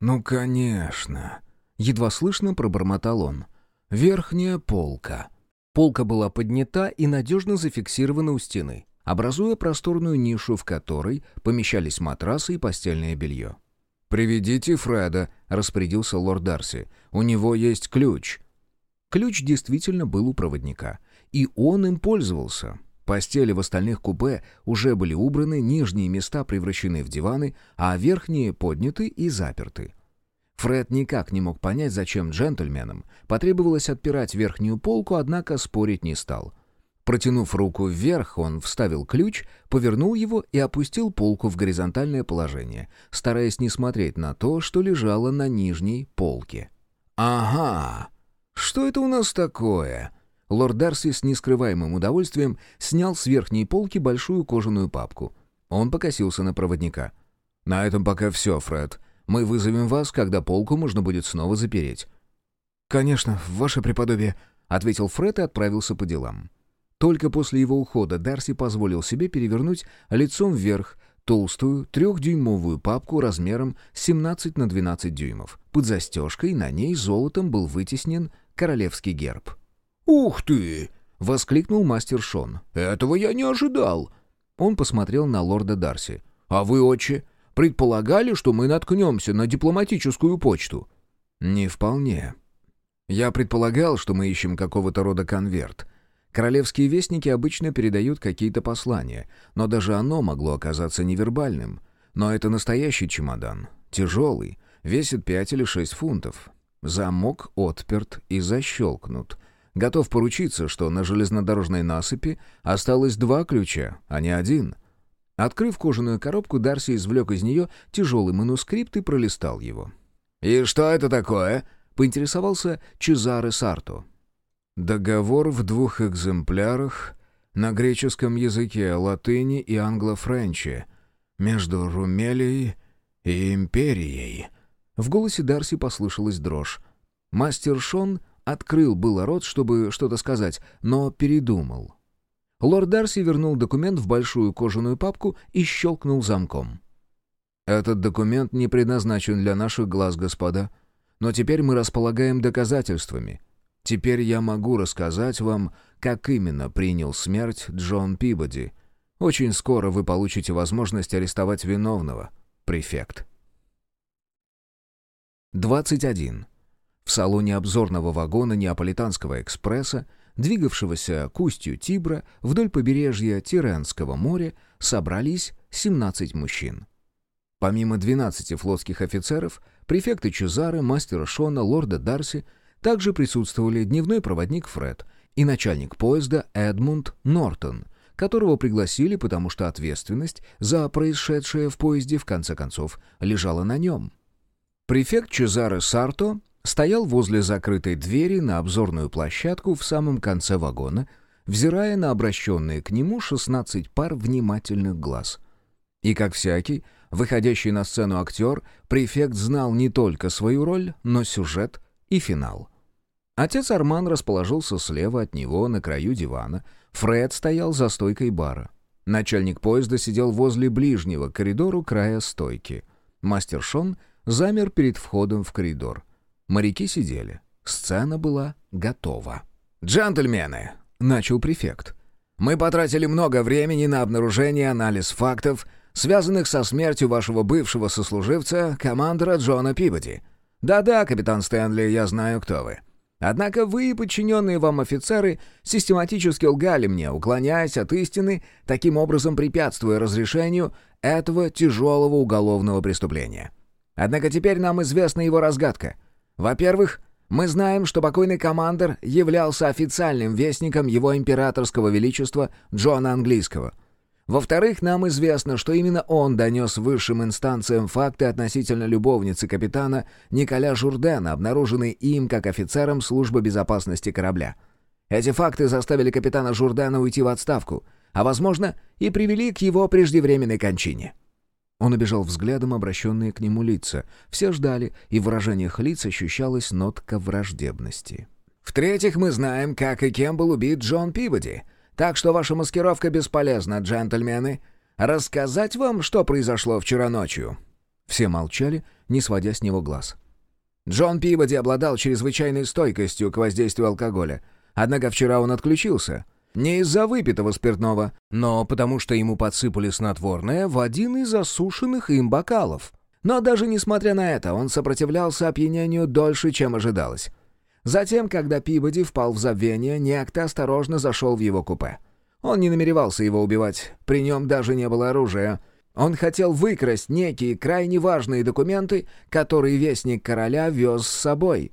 Speaker 2: «Ну, конечно!»
Speaker 1: — едва слышно пробормотал он. «Верхняя полка». Полка была поднята и надежно зафиксирована у стены, образуя просторную нишу, в которой помещались матрасы и постельное белье. «Приведите Фреда», — распорядился лорд Дарси. «У него есть ключ». Ключ действительно был у проводника, и он им пользовался. Постели в остальных купе уже были убраны, нижние места превращены в диваны, а верхние подняты и заперты. Фред никак не мог понять, зачем джентльменам потребовалось отпирать верхнюю полку, однако спорить не стал. Протянув руку вверх, он вставил ключ, повернул его и опустил полку в горизонтальное положение, стараясь не смотреть на то, что лежало на нижней полке. «Ага! Что это у нас такое?» Лорд Дарси с нескрываемым удовольствием снял с верхней полки большую кожаную папку. Он покосился на проводника. «На этом пока все, Фред. Мы вызовем вас, когда полку можно будет снова запереть». «Конечно, ваше преподобие», — ответил Фред и отправился по делам. Только после его ухода Дарси позволил себе перевернуть лицом вверх толстую трехдюймовую папку размером 17 на 12 дюймов. Под застежкой на ней золотом был вытеснен королевский герб.
Speaker 2: «Ух ты!»
Speaker 1: — воскликнул мастер Шон.
Speaker 2: «Этого я не ожидал!»
Speaker 1: Он посмотрел на лорда Дарси.
Speaker 2: «А вы, отче, предполагали, что мы наткнемся на дипломатическую почту?»
Speaker 1: «Не вполне. Я предполагал, что мы ищем какого-то рода конверт. Королевские вестники обычно передают какие-то послания, но даже оно могло оказаться невербальным. Но это настоящий чемодан, тяжелый, весит пять или шесть фунтов. Замок отперт и защелкнут. Готов поручиться, что на железнодорожной насыпи осталось два ключа, а не один. Открыв кожаную коробку, Дарси извлек из нее тяжелый манускрипт и пролистал его.
Speaker 2: «И что это такое?»
Speaker 1: — поинтересовался Чезаре Сарто. «Договор в двух экземплярах на греческом языке, латыни и англо-френче между Румелией и Империей». В голосе Дарси послышалась дрожь. Мастер Шон открыл было рот, чтобы что-то сказать, но передумал. Лорд Дарси вернул документ в большую кожаную папку и щелкнул замком. «Этот документ не предназначен для наших глаз, господа. Но теперь мы располагаем доказательствами. Теперь я могу рассказать вам, как именно принял смерть Джон Пибоди. Очень скоро вы получите возможность арестовать виновного, префект». 21. В салоне обзорного вагона Неаполитанского экспресса, двигавшегося к устью Тибра вдоль побережья Тиренского моря, собрались 17 мужчин. Помимо 12 флотских офицеров, префекты Чезары, мастера Шона, лорда Дарси, также присутствовали дневной проводник Фред и начальник поезда Эдмунд Нортон, которого пригласили, потому что ответственность за происшедшее в поезде в конце концов лежала на нем. Префект Чезаре Сарто стоял возле закрытой двери на обзорную площадку в самом конце вагона, взирая на обращенные к нему 16 пар внимательных глаз. И, как всякий, Выходящий на сцену актер, префект знал не только свою роль, но сюжет и финал. Отец Арман расположился слева от него на краю дивана, Фред стоял за стойкой бара. Начальник поезда сидел возле ближнего к коридору края стойки. Мастер Шон замер перед входом в коридор. Моряки сидели. Сцена была готова.
Speaker 2: «Джентльмены!» — начал префект. «Мы потратили много времени на обнаружение и анализ фактов — связанных со смертью вашего бывшего сослуживца, командора Джона Пибоди. Да-да, капитан Стэнли, я знаю, кто вы. Однако вы и подчиненные вам офицеры систематически лгали мне, уклоняясь от истины, таким образом препятствуя разрешению этого тяжелого уголовного преступления. Однако теперь нам известна его разгадка. Во-первых, мы знаем, что покойный командор являлся официальным вестником его императорского величества Джона Английского — во-вторых, нам известно, что именно он донес высшим инстанциям факты относительно любовницы капитана Николя Журдена, обнаруженной им как офицером службы безопасности корабля. Эти факты заставили капитана Журдена уйти в отставку, а, возможно, и привели к его преждевременной кончине.
Speaker 1: Он обежал взглядом обращенные к нему лица. Все ждали, и в выражениях лиц ощущалась нотка враждебности.
Speaker 2: «В-третьих, мы знаем, как и кем был убит Джон Пибоди», так что ваша маскировка бесполезна, джентльмены. Рассказать вам, что произошло вчера ночью?»
Speaker 1: Все молчали, не сводя с него глаз.
Speaker 2: Джон Пиводи обладал чрезвычайной стойкостью к воздействию алкоголя. Однако вчера он отключился. Не из-за выпитого спиртного, но потому что ему подсыпали снотворное в один из осушенных им бокалов. Но даже несмотря на это, он сопротивлялся опьянению дольше, чем ожидалось. Затем, когда Пибоди впал в забвение, некто осторожно зашел в его купе. Он не намеревался его убивать, при нем даже не было оружия. Он хотел выкрасть некие крайне важные документы, которые Вестник Короля вез с собой.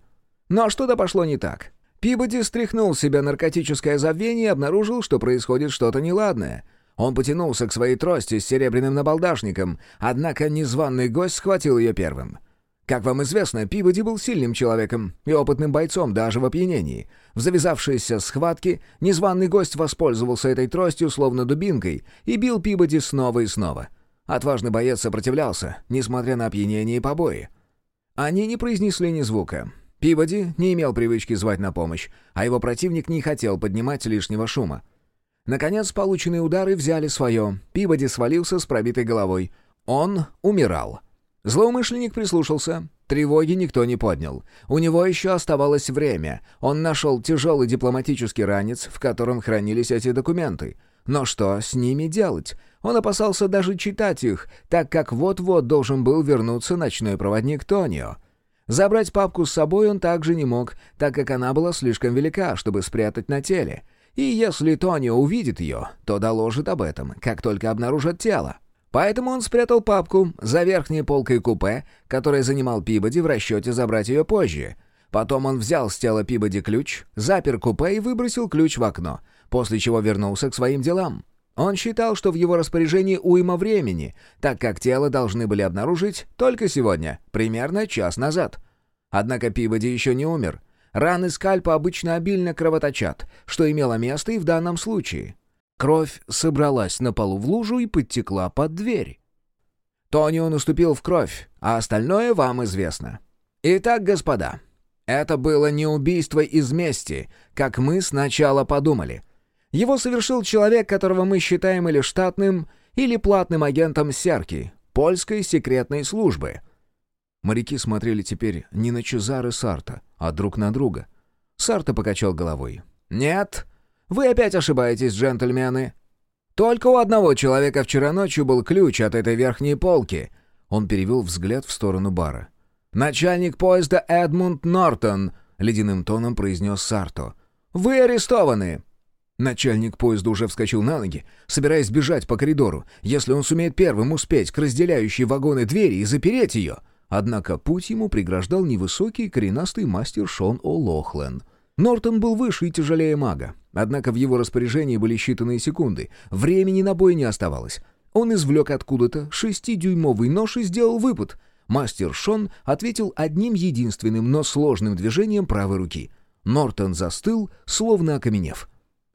Speaker 2: Но что-то пошло не так. Пибоди стряхнул с себя наркотическое забвение и обнаружил, что происходит что-то неладное. Он потянулся к своей трости с серебряным набалдашником, однако незваный гость схватил ее первым. Как вам известно, Пибоди был сильным человеком и опытным бойцом даже в опьянении. В завязавшейся схватке незваный гость воспользовался этой тростью словно дубинкой и бил Пибоди снова и снова. Отважный боец сопротивлялся, несмотря на опьянение и побои. Они не произнесли ни звука. Пибоди не имел привычки звать на помощь, а его противник не хотел поднимать лишнего шума. Наконец, полученные удары взяли свое. Пибоди свалился с пробитой головой. Он умирал. Злоумышленник прислушался. Тревоги никто не поднял. У него еще оставалось время. Он нашел тяжелый дипломатический ранец, в котором хранились эти документы. Но что с ними делать? Он опасался даже читать их, так как вот-вот должен был вернуться ночной проводник Тонио. Забрать папку с собой он также не мог, так как она была слишком велика, чтобы спрятать на теле. И если Тонио увидит ее, то доложит об этом, как только обнаружат тело. Поэтому он спрятал папку за верхней полкой купе, которое занимал Пибоди в расчете забрать ее позже. Потом он взял с тела Пибоди ключ, запер купе и выбросил ключ в окно, после чего вернулся к своим делам. Он считал, что в его распоряжении уйма времени, так как тело должны были обнаружить только сегодня, примерно час назад. Однако Пибоди еще не умер. Раны скальпа обычно обильно кровоточат, что имело место и в данном случае. Кровь собралась на полу в лужу и подтекла под дверь. Тонио наступил в кровь, а остальное вам известно. Итак, господа, это было не убийство из мести, как мы сначала подумали.
Speaker 1: Его совершил человек, которого мы считаем или штатным, или платным агентом Серки, польской секретной службы».
Speaker 3: Моряки смотрели теперь не на Чезаре Сарта, а друг на друга. Сарта покачал головой.
Speaker 1: «Нет, вы опять ошибаетесь, джентльмены. Только у одного человека вчера ночью был ключ от этой верхней полки».
Speaker 3: Он перевел взгляд в сторону бара.
Speaker 1: «Начальник поезда Эдмунд Нортон», — ледяным тоном произнес Сарто. «Вы арестованы!» Начальник поезда уже вскочил на ноги, собираясь бежать по коридору, если он сумеет первым успеть к разделяющей вагоны двери и запереть ее. Однако путь ему преграждал невысокий коренастый мастер Шон О'Лохлен. Нортон был выше и тяжелее мага, однако в его распоряжении были считанные секунды. Времени на бой не оставалось. Он извлек откуда-то шестидюймовый нож и сделал выпад. Мастер Шон ответил одним единственным, но сложным движением правой руки. Нортон застыл, словно окаменев.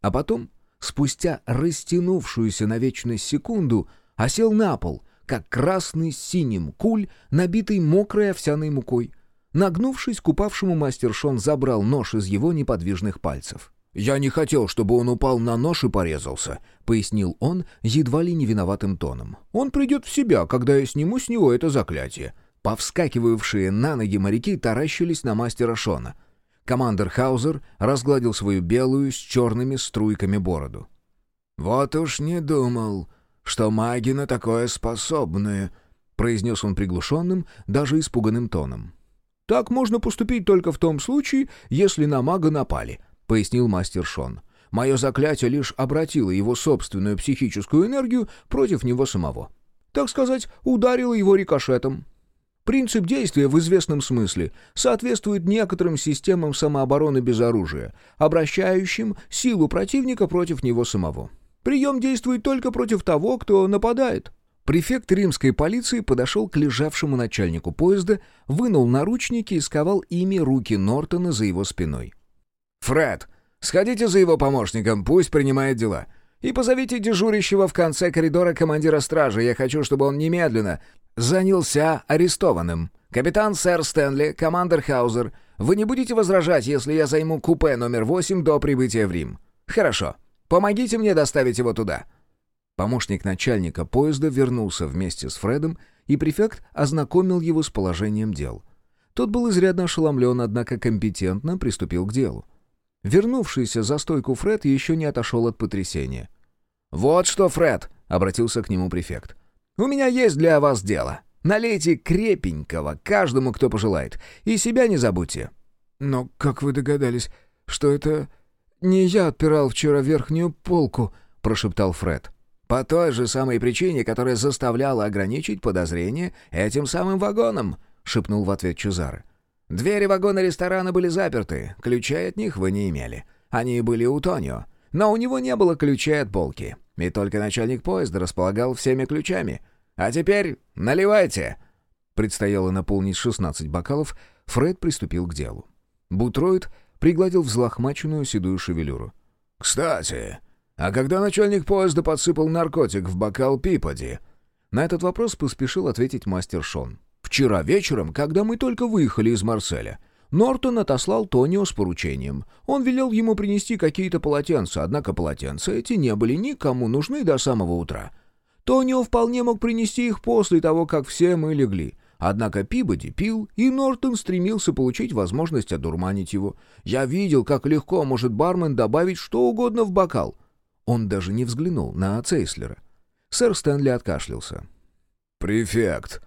Speaker 1: А потом, спустя растянувшуюся на вечность секунду, осел на пол, как красный с синим куль, набитый мокрой овсяной мукой. Нагнувшись к упавшему, мастер Шон забрал нож из его неподвижных пальцев. «Я не хотел, чтобы он упал на нож и порезался», — пояснил он едва ли не виноватым тоном. «Он придет в себя, когда я сниму с него это заклятие». Повскакивавшие на ноги моряки таращились на мастера Шона. Командер Хаузер разгладил свою белую с черными струйками бороду.
Speaker 2: «Вот уж не думал, что маги на такое способны», — произнес он приглушенным, даже испуганным тоном.
Speaker 1: «Так можно поступить только в том случае, если на мага напали», — пояснил мастер Шон. «Мое заклятие лишь обратило его собственную психическую энергию против него самого. Так сказать, ударило его рикошетом. Принцип действия в известном смысле соответствует некоторым системам самообороны без оружия, обращающим силу противника против него самого. Прием действует только против того, кто нападает. Префект римской полиции подошел к лежавшему начальнику поезда, вынул наручники и сковал ими руки Нортона за его спиной. «Фред, сходите за его помощником, пусть принимает дела. И позовите дежурящего в конце коридора командира стражи. Я хочу, чтобы он немедленно занялся арестованным. Капитан сэр Стэнли, командир Хаузер, вы не будете возражать, если я займу купе номер 8 до прибытия в Рим? Хорошо. Помогите мне доставить его туда».
Speaker 3: Помощник начальника поезда вернулся вместе с Фредом, и префект ознакомил его с положением дел. Тот был изрядно ошеломлен, однако компетентно приступил к делу. Вернувшийся за стойку Фред еще не отошел от потрясения.
Speaker 1: «Вот что, Фред!» — обратился к нему префект. «У меня есть для вас дело. Налейте крепенького каждому, кто пожелает, и себя не забудьте».
Speaker 4: «Но как вы догадались, что это не я отпирал вчера верхнюю полку?» — прошептал Фред.
Speaker 1: «По той же самой причине, которая заставляла ограничить подозрение этим самым вагоном», — шепнул в ответ Чезаре. Двери вагона ресторана были заперты, ключей от них вы не имели. Они были у Тонио, но у него не было ключей от полки. И только начальник поезда располагал всеми ключами. А теперь наливайте!»
Speaker 3: Предстояло наполнить 16 бокалов, Фред приступил к делу. Бутроид пригладил взлохмаченную седую шевелюру.
Speaker 2: «Кстати, а когда начальник поезда подсыпал наркотик в бокал Пиподи?»
Speaker 3: На этот вопрос поспешил ответить мастер Шон.
Speaker 1: Вчера вечером, когда мы только выехали из Марселя, Нортон отослал Тонио с поручением. Он велел ему принести какие-то полотенца, однако полотенца эти не были никому нужны до самого утра. Тонио вполне мог принести их после того, как все мы легли. Однако Пибоди пил, и Нортон стремился получить возможность одурманить его. Я видел, как легко может бармен добавить что угодно в бокал. Он даже не взглянул на Цейслера. Сэр Стэнли откашлялся.
Speaker 2: «Префект»,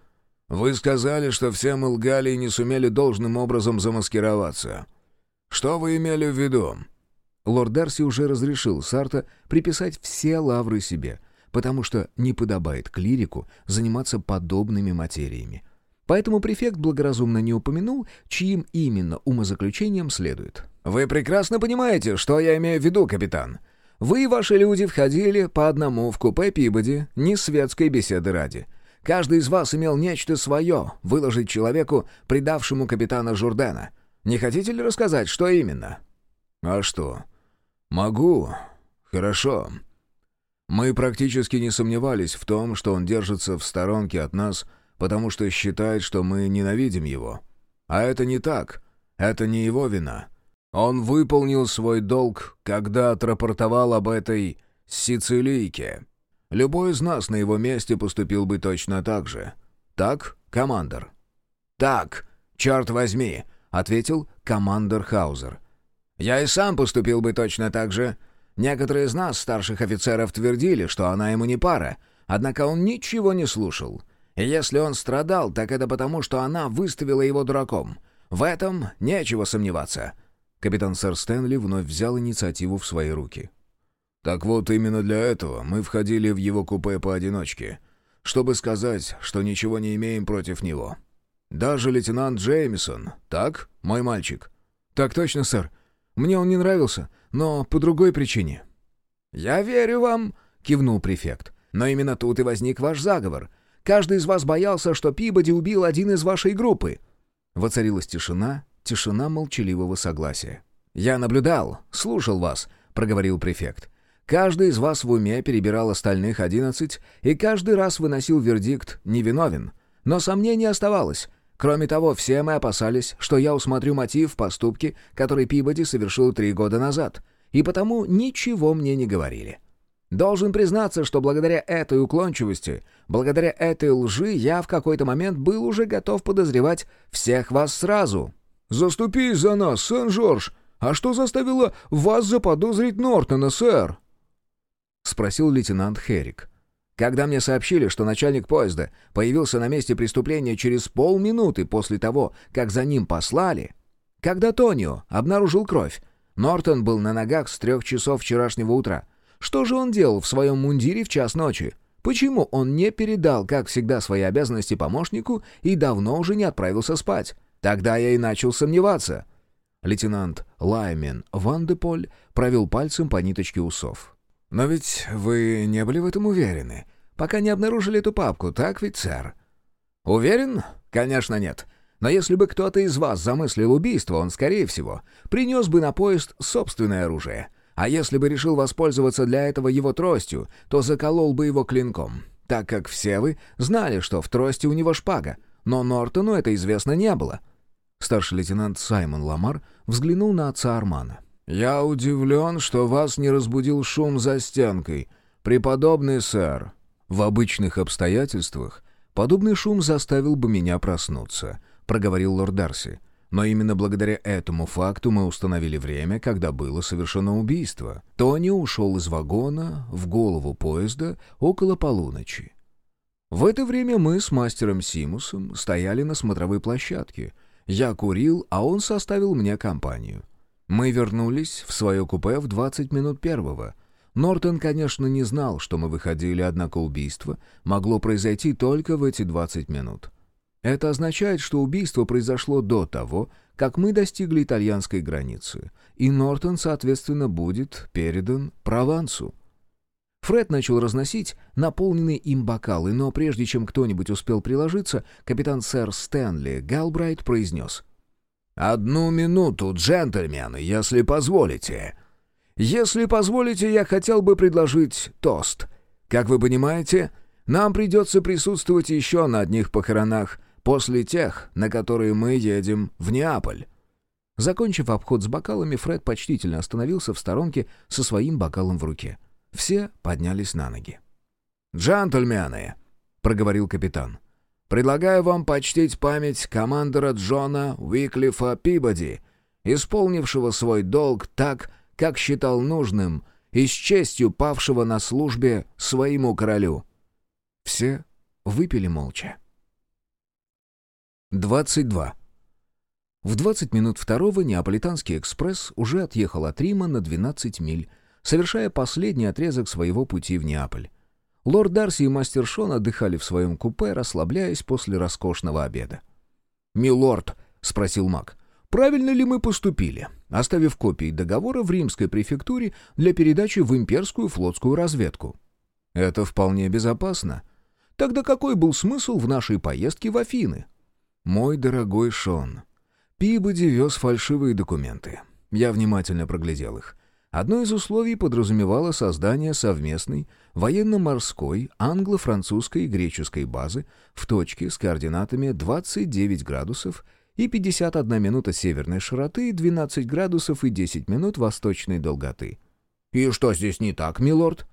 Speaker 2: вы сказали, что все мы лгали и не сумели должным образом замаскироваться. Что вы имели в виду?»
Speaker 3: Лорд Дарси уже разрешил Сарта приписать все лавры себе, потому что не подобает клирику заниматься подобными материями. Поэтому префект благоразумно не упомянул, чьим именно умозаключением следует.
Speaker 1: «Вы прекрасно понимаете, что я имею в виду, капитан. Вы и ваши люди входили по одному в купе Пибоди, не светской беседы ради. Каждый из вас имел нечто свое выложить человеку, предавшему капитана Журдена. Не хотите ли рассказать, что именно?»
Speaker 2: «А что? Могу. Хорошо. Мы практически не сомневались в том, что он держится в сторонке от нас, потому что считает, что мы ненавидим его. А это не так. Это не его вина. Он выполнил свой долг, когда отрапортовал об этой сицилийке. Любой из нас на его месте поступил бы точно так же. Так, командор?» «Так, черт возьми», — ответил командор Хаузер. «Я и сам поступил бы точно так же. Некоторые из нас, старших офицеров, твердили, что она ему не пара, однако он ничего не слушал. И если он страдал, так это потому, что она выставила его дураком. В этом нечего сомневаться».
Speaker 3: Капитан Сэр Стэнли вновь взял инициативу в свои руки.
Speaker 2: «Так вот, именно для этого мы входили в его купе поодиночке, чтобы сказать, что ничего не имеем против него. Даже лейтенант Джеймисон, так, мой мальчик?»
Speaker 3: «Так точно, сэр. Мне он не нравился, но по другой причине».
Speaker 1: «Я верю вам», — кивнул префект. «Но именно тут и возник ваш заговор. Каждый из вас боялся, что Пибоди убил один из вашей группы».
Speaker 3: Воцарилась тишина, тишина молчаливого согласия.
Speaker 1: «Я наблюдал, слушал вас», — проговорил префект. «Каждый из вас в уме перебирал остальных одиннадцать, и каждый раз выносил вердикт «невиновен». Но сомнений оставалось. Кроме того, все мы опасались, что я усмотрю мотив в поступке, который Пибоди совершил три года назад, и потому ничего мне не говорили. Должен признаться, что благодаря этой уклончивости, благодаря этой лжи, я в какой-то момент был уже готов подозревать всех вас сразу.
Speaker 3: «Заступись за нас, Сен-Жорж! А что заставило вас заподозрить Нортона, сэр?»
Speaker 1: — спросил лейтенант Херик. Когда мне сообщили, что начальник поезда появился на месте преступления через полминуты после того, как за ним послали, когда Тонио обнаружил кровь, Нортон был на ногах с трех часов вчерашнего утра. Что же он делал в своем мундире в час ночи? Почему он не передал, как всегда, свои обязанности помощнику и давно уже не отправился спать? Тогда я и начал сомневаться. Лейтенант Лаймен Ван де Поль провел пальцем по ниточке усов. «Но ведь вы не были в этом уверены, пока не обнаружили эту папку, так ведь, сэр?» «Уверен? Конечно, нет. Но если бы кто-то из вас замыслил убийство, он, скорее всего, принес бы на поезд собственное оружие. А если бы решил воспользоваться для этого его тростью, то заколол бы его клинком, так как все вы знали, что в трости у него шпага. Но Нортону это известно не было».
Speaker 3: Старший лейтенант Саймон Ламар взглянул на отца Армана.
Speaker 2: «Я удивлен, что вас не разбудил шум за стенкой, преподобный сэр».
Speaker 3: «В обычных обстоятельствах подобный шум заставил бы меня проснуться», — проговорил лорд Дарси. «Но именно благодаря этому факту мы установили время, когда было совершено убийство. Тони ушел из вагона в голову поезда около полуночи. В это время мы с мастером Симусом стояли на смотровой площадке. Я курил, а он составил мне компанию». Мы вернулись в свое купе в 20 минут первого. Нортон, конечно, не знал, что мы выходили, однако убийство могло произойти только в эти 20 минут. Это означает, что убийство произошло до того, как мы достигли итальянской границы, и Нортон, соответственно, будет передан Провансу. Фред начал разносить наполненные им бокалы, но прежде чем кто-нибудь успел приложиться, капитан сэр Стэнли Галбрайт произнес —
Speaker 2: «Одну минуту, джентльмены, если позволите. Если позволите, я хотел бы предложить тост. Как вы понимаете, нам придется присутствовать еще на одних похоронах после тех, на которые мы едем в Неаполь».
Speaker 3: Закончив обход с бокалами, Фред почтительно остановился в сторонке со своим бокалом в руке. Все поднялись на ноги.
Speaker 2: «Джентльмены», — проговорил капитан, Предлагаю вам почтить память командора Джона Уиклифа Пибоди, исполнившего свой долг так, как считал нужным, и с честью павшего на службе своему королю».
Speaker 3: Все выпили молча. 22. В 20 минут второго Неаполитанский экспресс уже отъехал от Рима на 12 миль, совершая последний отрезок своего пути в Неаполь. Лорд Дарси и мастер Шон отдыхали в своем купе, расслабляясь после роскошного обеда.
Speaker 1: «Милорд», — спросил маг, — «правильно ли мы поступили, оставив копии договора в римской префектуре для передачи в имперскую флотскую разведку?»
Speaker 3: «Это вполне безопасно.
Speaker 1: Тогда какой был смысл в нашей поездке в Афины?»
Speaker 3: «Мой дорогой Шон, Пибоди вез фальшивые документы. Я внимательно проглядел их. Одно из условий подразумевало создание совместной военно-морской, англо-французской и греческой базы в точке с координатами 29 градусов
Speaker 1: и 51 минута северной широты, 12 градусов и 10 минут восточной долготы.
Speaker 3: «И что здесь не так, милорд?»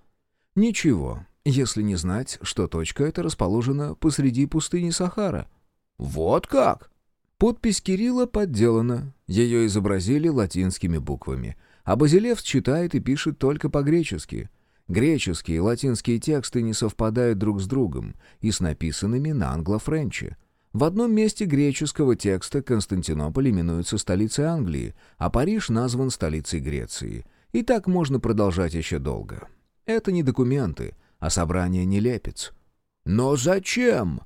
Speaker 1: «Ничего, если не знать, что точка эта расположена посреди пустыни Сахара».
Speaker 3: «Вот как?»
Speaker 1: Подпись Кирилла подделана, ее изобразили латинскими буквами, а Базилевс читает и пишет только по-гречески. Греческие и латинские тексты не совпадают друг с другом и с написанными на англо-френче. В одном месте греческого текста Константинополь именуется столицей Англии, а Париж назван столицей Греции. И так можно продолжать еще долго. Это не документы, а собрание нелепец.
Speaker 3: «Но зачем?»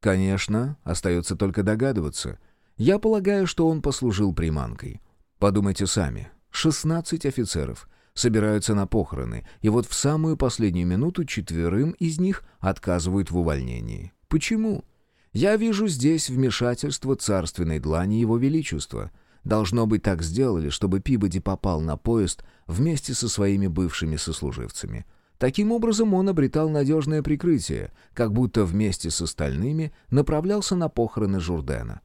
Speaker 1: Конечно, остается только догадываться. Я полагаю, что он послужил приманкой. Подумайте сами. 16 офицеров собираются на похороны, и вот в самую последнюю минуту четверым из них отказывают в увольнении. Почему? Я вижу здесь вмешательство царственной длани Его Величества. Должно быть, так сделали, чтобы Пибоди попал на поезд вместе со своими бывшими сослуживцами. Таким образом он обретал надежное прикрытие, как будто вместе с остальными направлялся на похороны Журдена.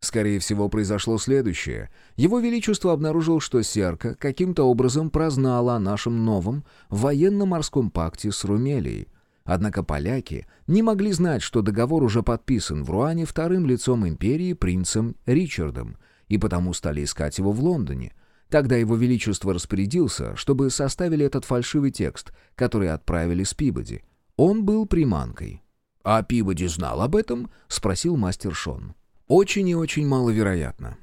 Speaker 1: Скорее всего, произошло следующее. Его Величество обнаружил, что Серка каким-то образом прознала о нашем новом военно-морском пакте с Румелией. Однако поляки не могли знать, что договор уже подписан в Руане вторым лицом империи принцем Ричардом, и потому стали искать его в Лондоне. Тогда его Величество распорядился, чтобы составили этот фальшивый текст, который отправили с Пибоди. Он был приманкой.
Speaker 3: «А Пибоди знал об этом?» — спросил мастер Шон.
Speaker 1: Очень и очень маловероятно.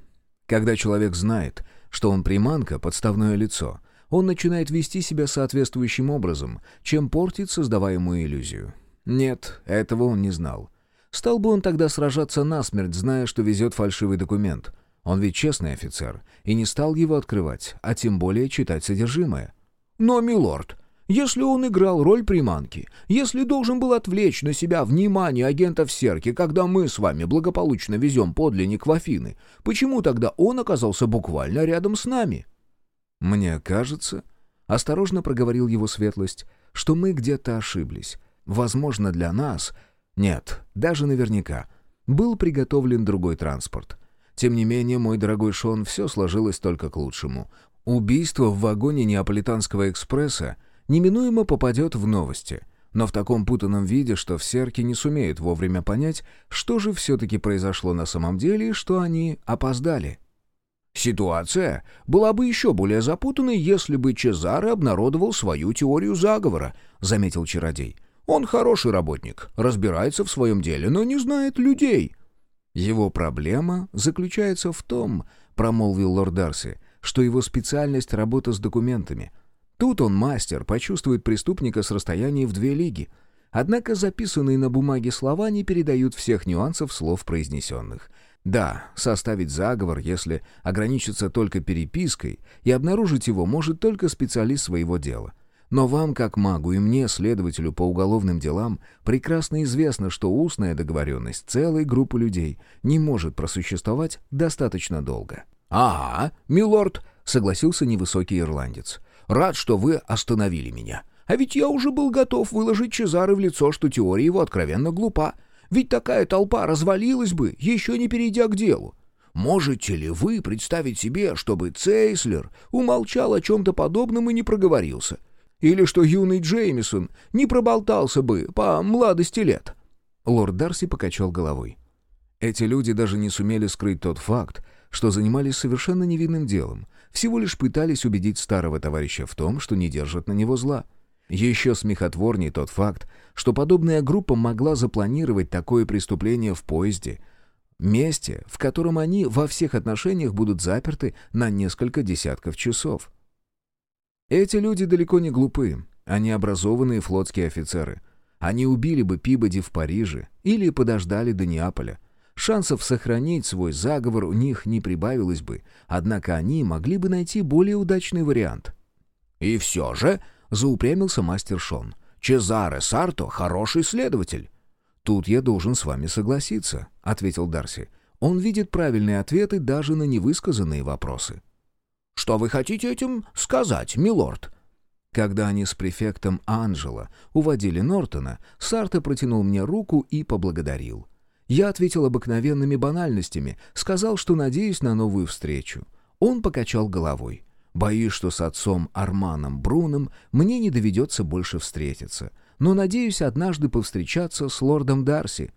Speaker 1: Когда человек знает, что он приманка, подставное лицо, он начинает вести себя соответствующим образом, чем портит создаваемую иллюзию. Нет, этого он не знал. Стал бы он тогда сражаться насмерть, зная, что везет фальшивый документ. Он ведь честный офицер, и не стал его открывать, а тем более читать содержимое.
Speaker 3: «Но, милорд, если он играл роль приманки, если должен был отвлечь на себя внимание агентов Серки, когда мы с вами благополучно везем подлинник в Афины, почему тогда он оказался буквально рядом с нами?»
Speaker 1: «Мне кажется...» — осторожно проговорил его светлость, — что мы где-то ошиблись. Возможно, для нас... Нет, даже наверняка. Был приготовлен другой транспорт. Тем не менее, мой дорогой Шон, все сложилось только к лучшему. Убийство в вагоне Неаполитанского экспресса неминуемо попадет в новости, но в таком путанном виде, что в Серке не сумеют вовремя понять, что же все-таки произошло на самом деле и что они опоздали.
Speaker 3: Ситуация была бы еще более запутанной, если бы Чезаре обнародовал свою теорию заговора, заметил чародей. Он хороший работник, разбирается в своем деле, но не знает людей.
Speaker 1: Его проблема заключается в том, промолвил лорд Дарси, что его специальность — работа с документами — Тут он, мастер, почувствует преступника с расстояния в две лиги. Однако записанные на бумаге слова не передают всех нюансов слов произнесенных. Да, составить заговор, если ограничиться только перепиской, и обнаружить его может только специалист своего дела. Но вам, как магу, и мне, следователю по уголовным делам, прекрасно известно, что устная договоренность целой группы людей не может просуществовать достаточно долго.
Speaker 3: «Ага, милорд», — согласился невысокий ирландец. Рад, что вы остановили меня. А ведь я уже был готов выложить Чезары в лицо, что теория его откровенно глупа. Ведь такая толпа развалилась бы, еще не перейдя к делу. Можете ли вы представить себе, чтобы Цейслер умолчал о чем-то подобном и не проговорился? Или что юный Джеймисон не проболтался бы по младости лет?»
Speaker 1: Лорд Дарси покачал головой. Эти люди даже не сумели скрыть тот факт, что занимались совершенно невинным делом, всего лишь пытались убедить старого товарища в том, что не держат на него зла. Еще смехотворней тот факт, что подобная группа могла запланировать такое преступление в поезде, месте, в котором они во всех отношениях будут заперты на несколько десятков часов. Эти люди далеко не глупы, они образованные флотские офицеры. Они убили бы Пибоди в Париже или подождали до Неаполя, Шансов сохранить свой заговор у них не прибавилось бы, однако они могли бы найти более удачный вариант.
Speaker 3: «И все же», — заупрямился мастер Шон, — «Чезаре Сарто — хороший следователь».
Speaker 1: «Тут я должен с вами согласиться», — ответил Дарси. «Он видит правильные ответы даже на невысказанные вопросы».
Speaker 3: «Что вы хотите этим сказать, милорд?»
Speaker 1: Когда они с префектом Анджело уводили Нортона, Сарто протянул мне руку и поблагодарил. Я ответил обыкновенными банальностями, сказал, что надеюсь на новую встречу. Он покачал головой. Боюсь, что с отцом Арманом Бруном мне не доведется больше встретиться. Но надеюсь однажды повстречаться с лордом Дарси.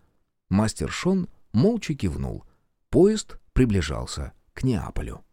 Speaker 1: Мастер Шон молча кивнул. Поезд приближался к Неаполю.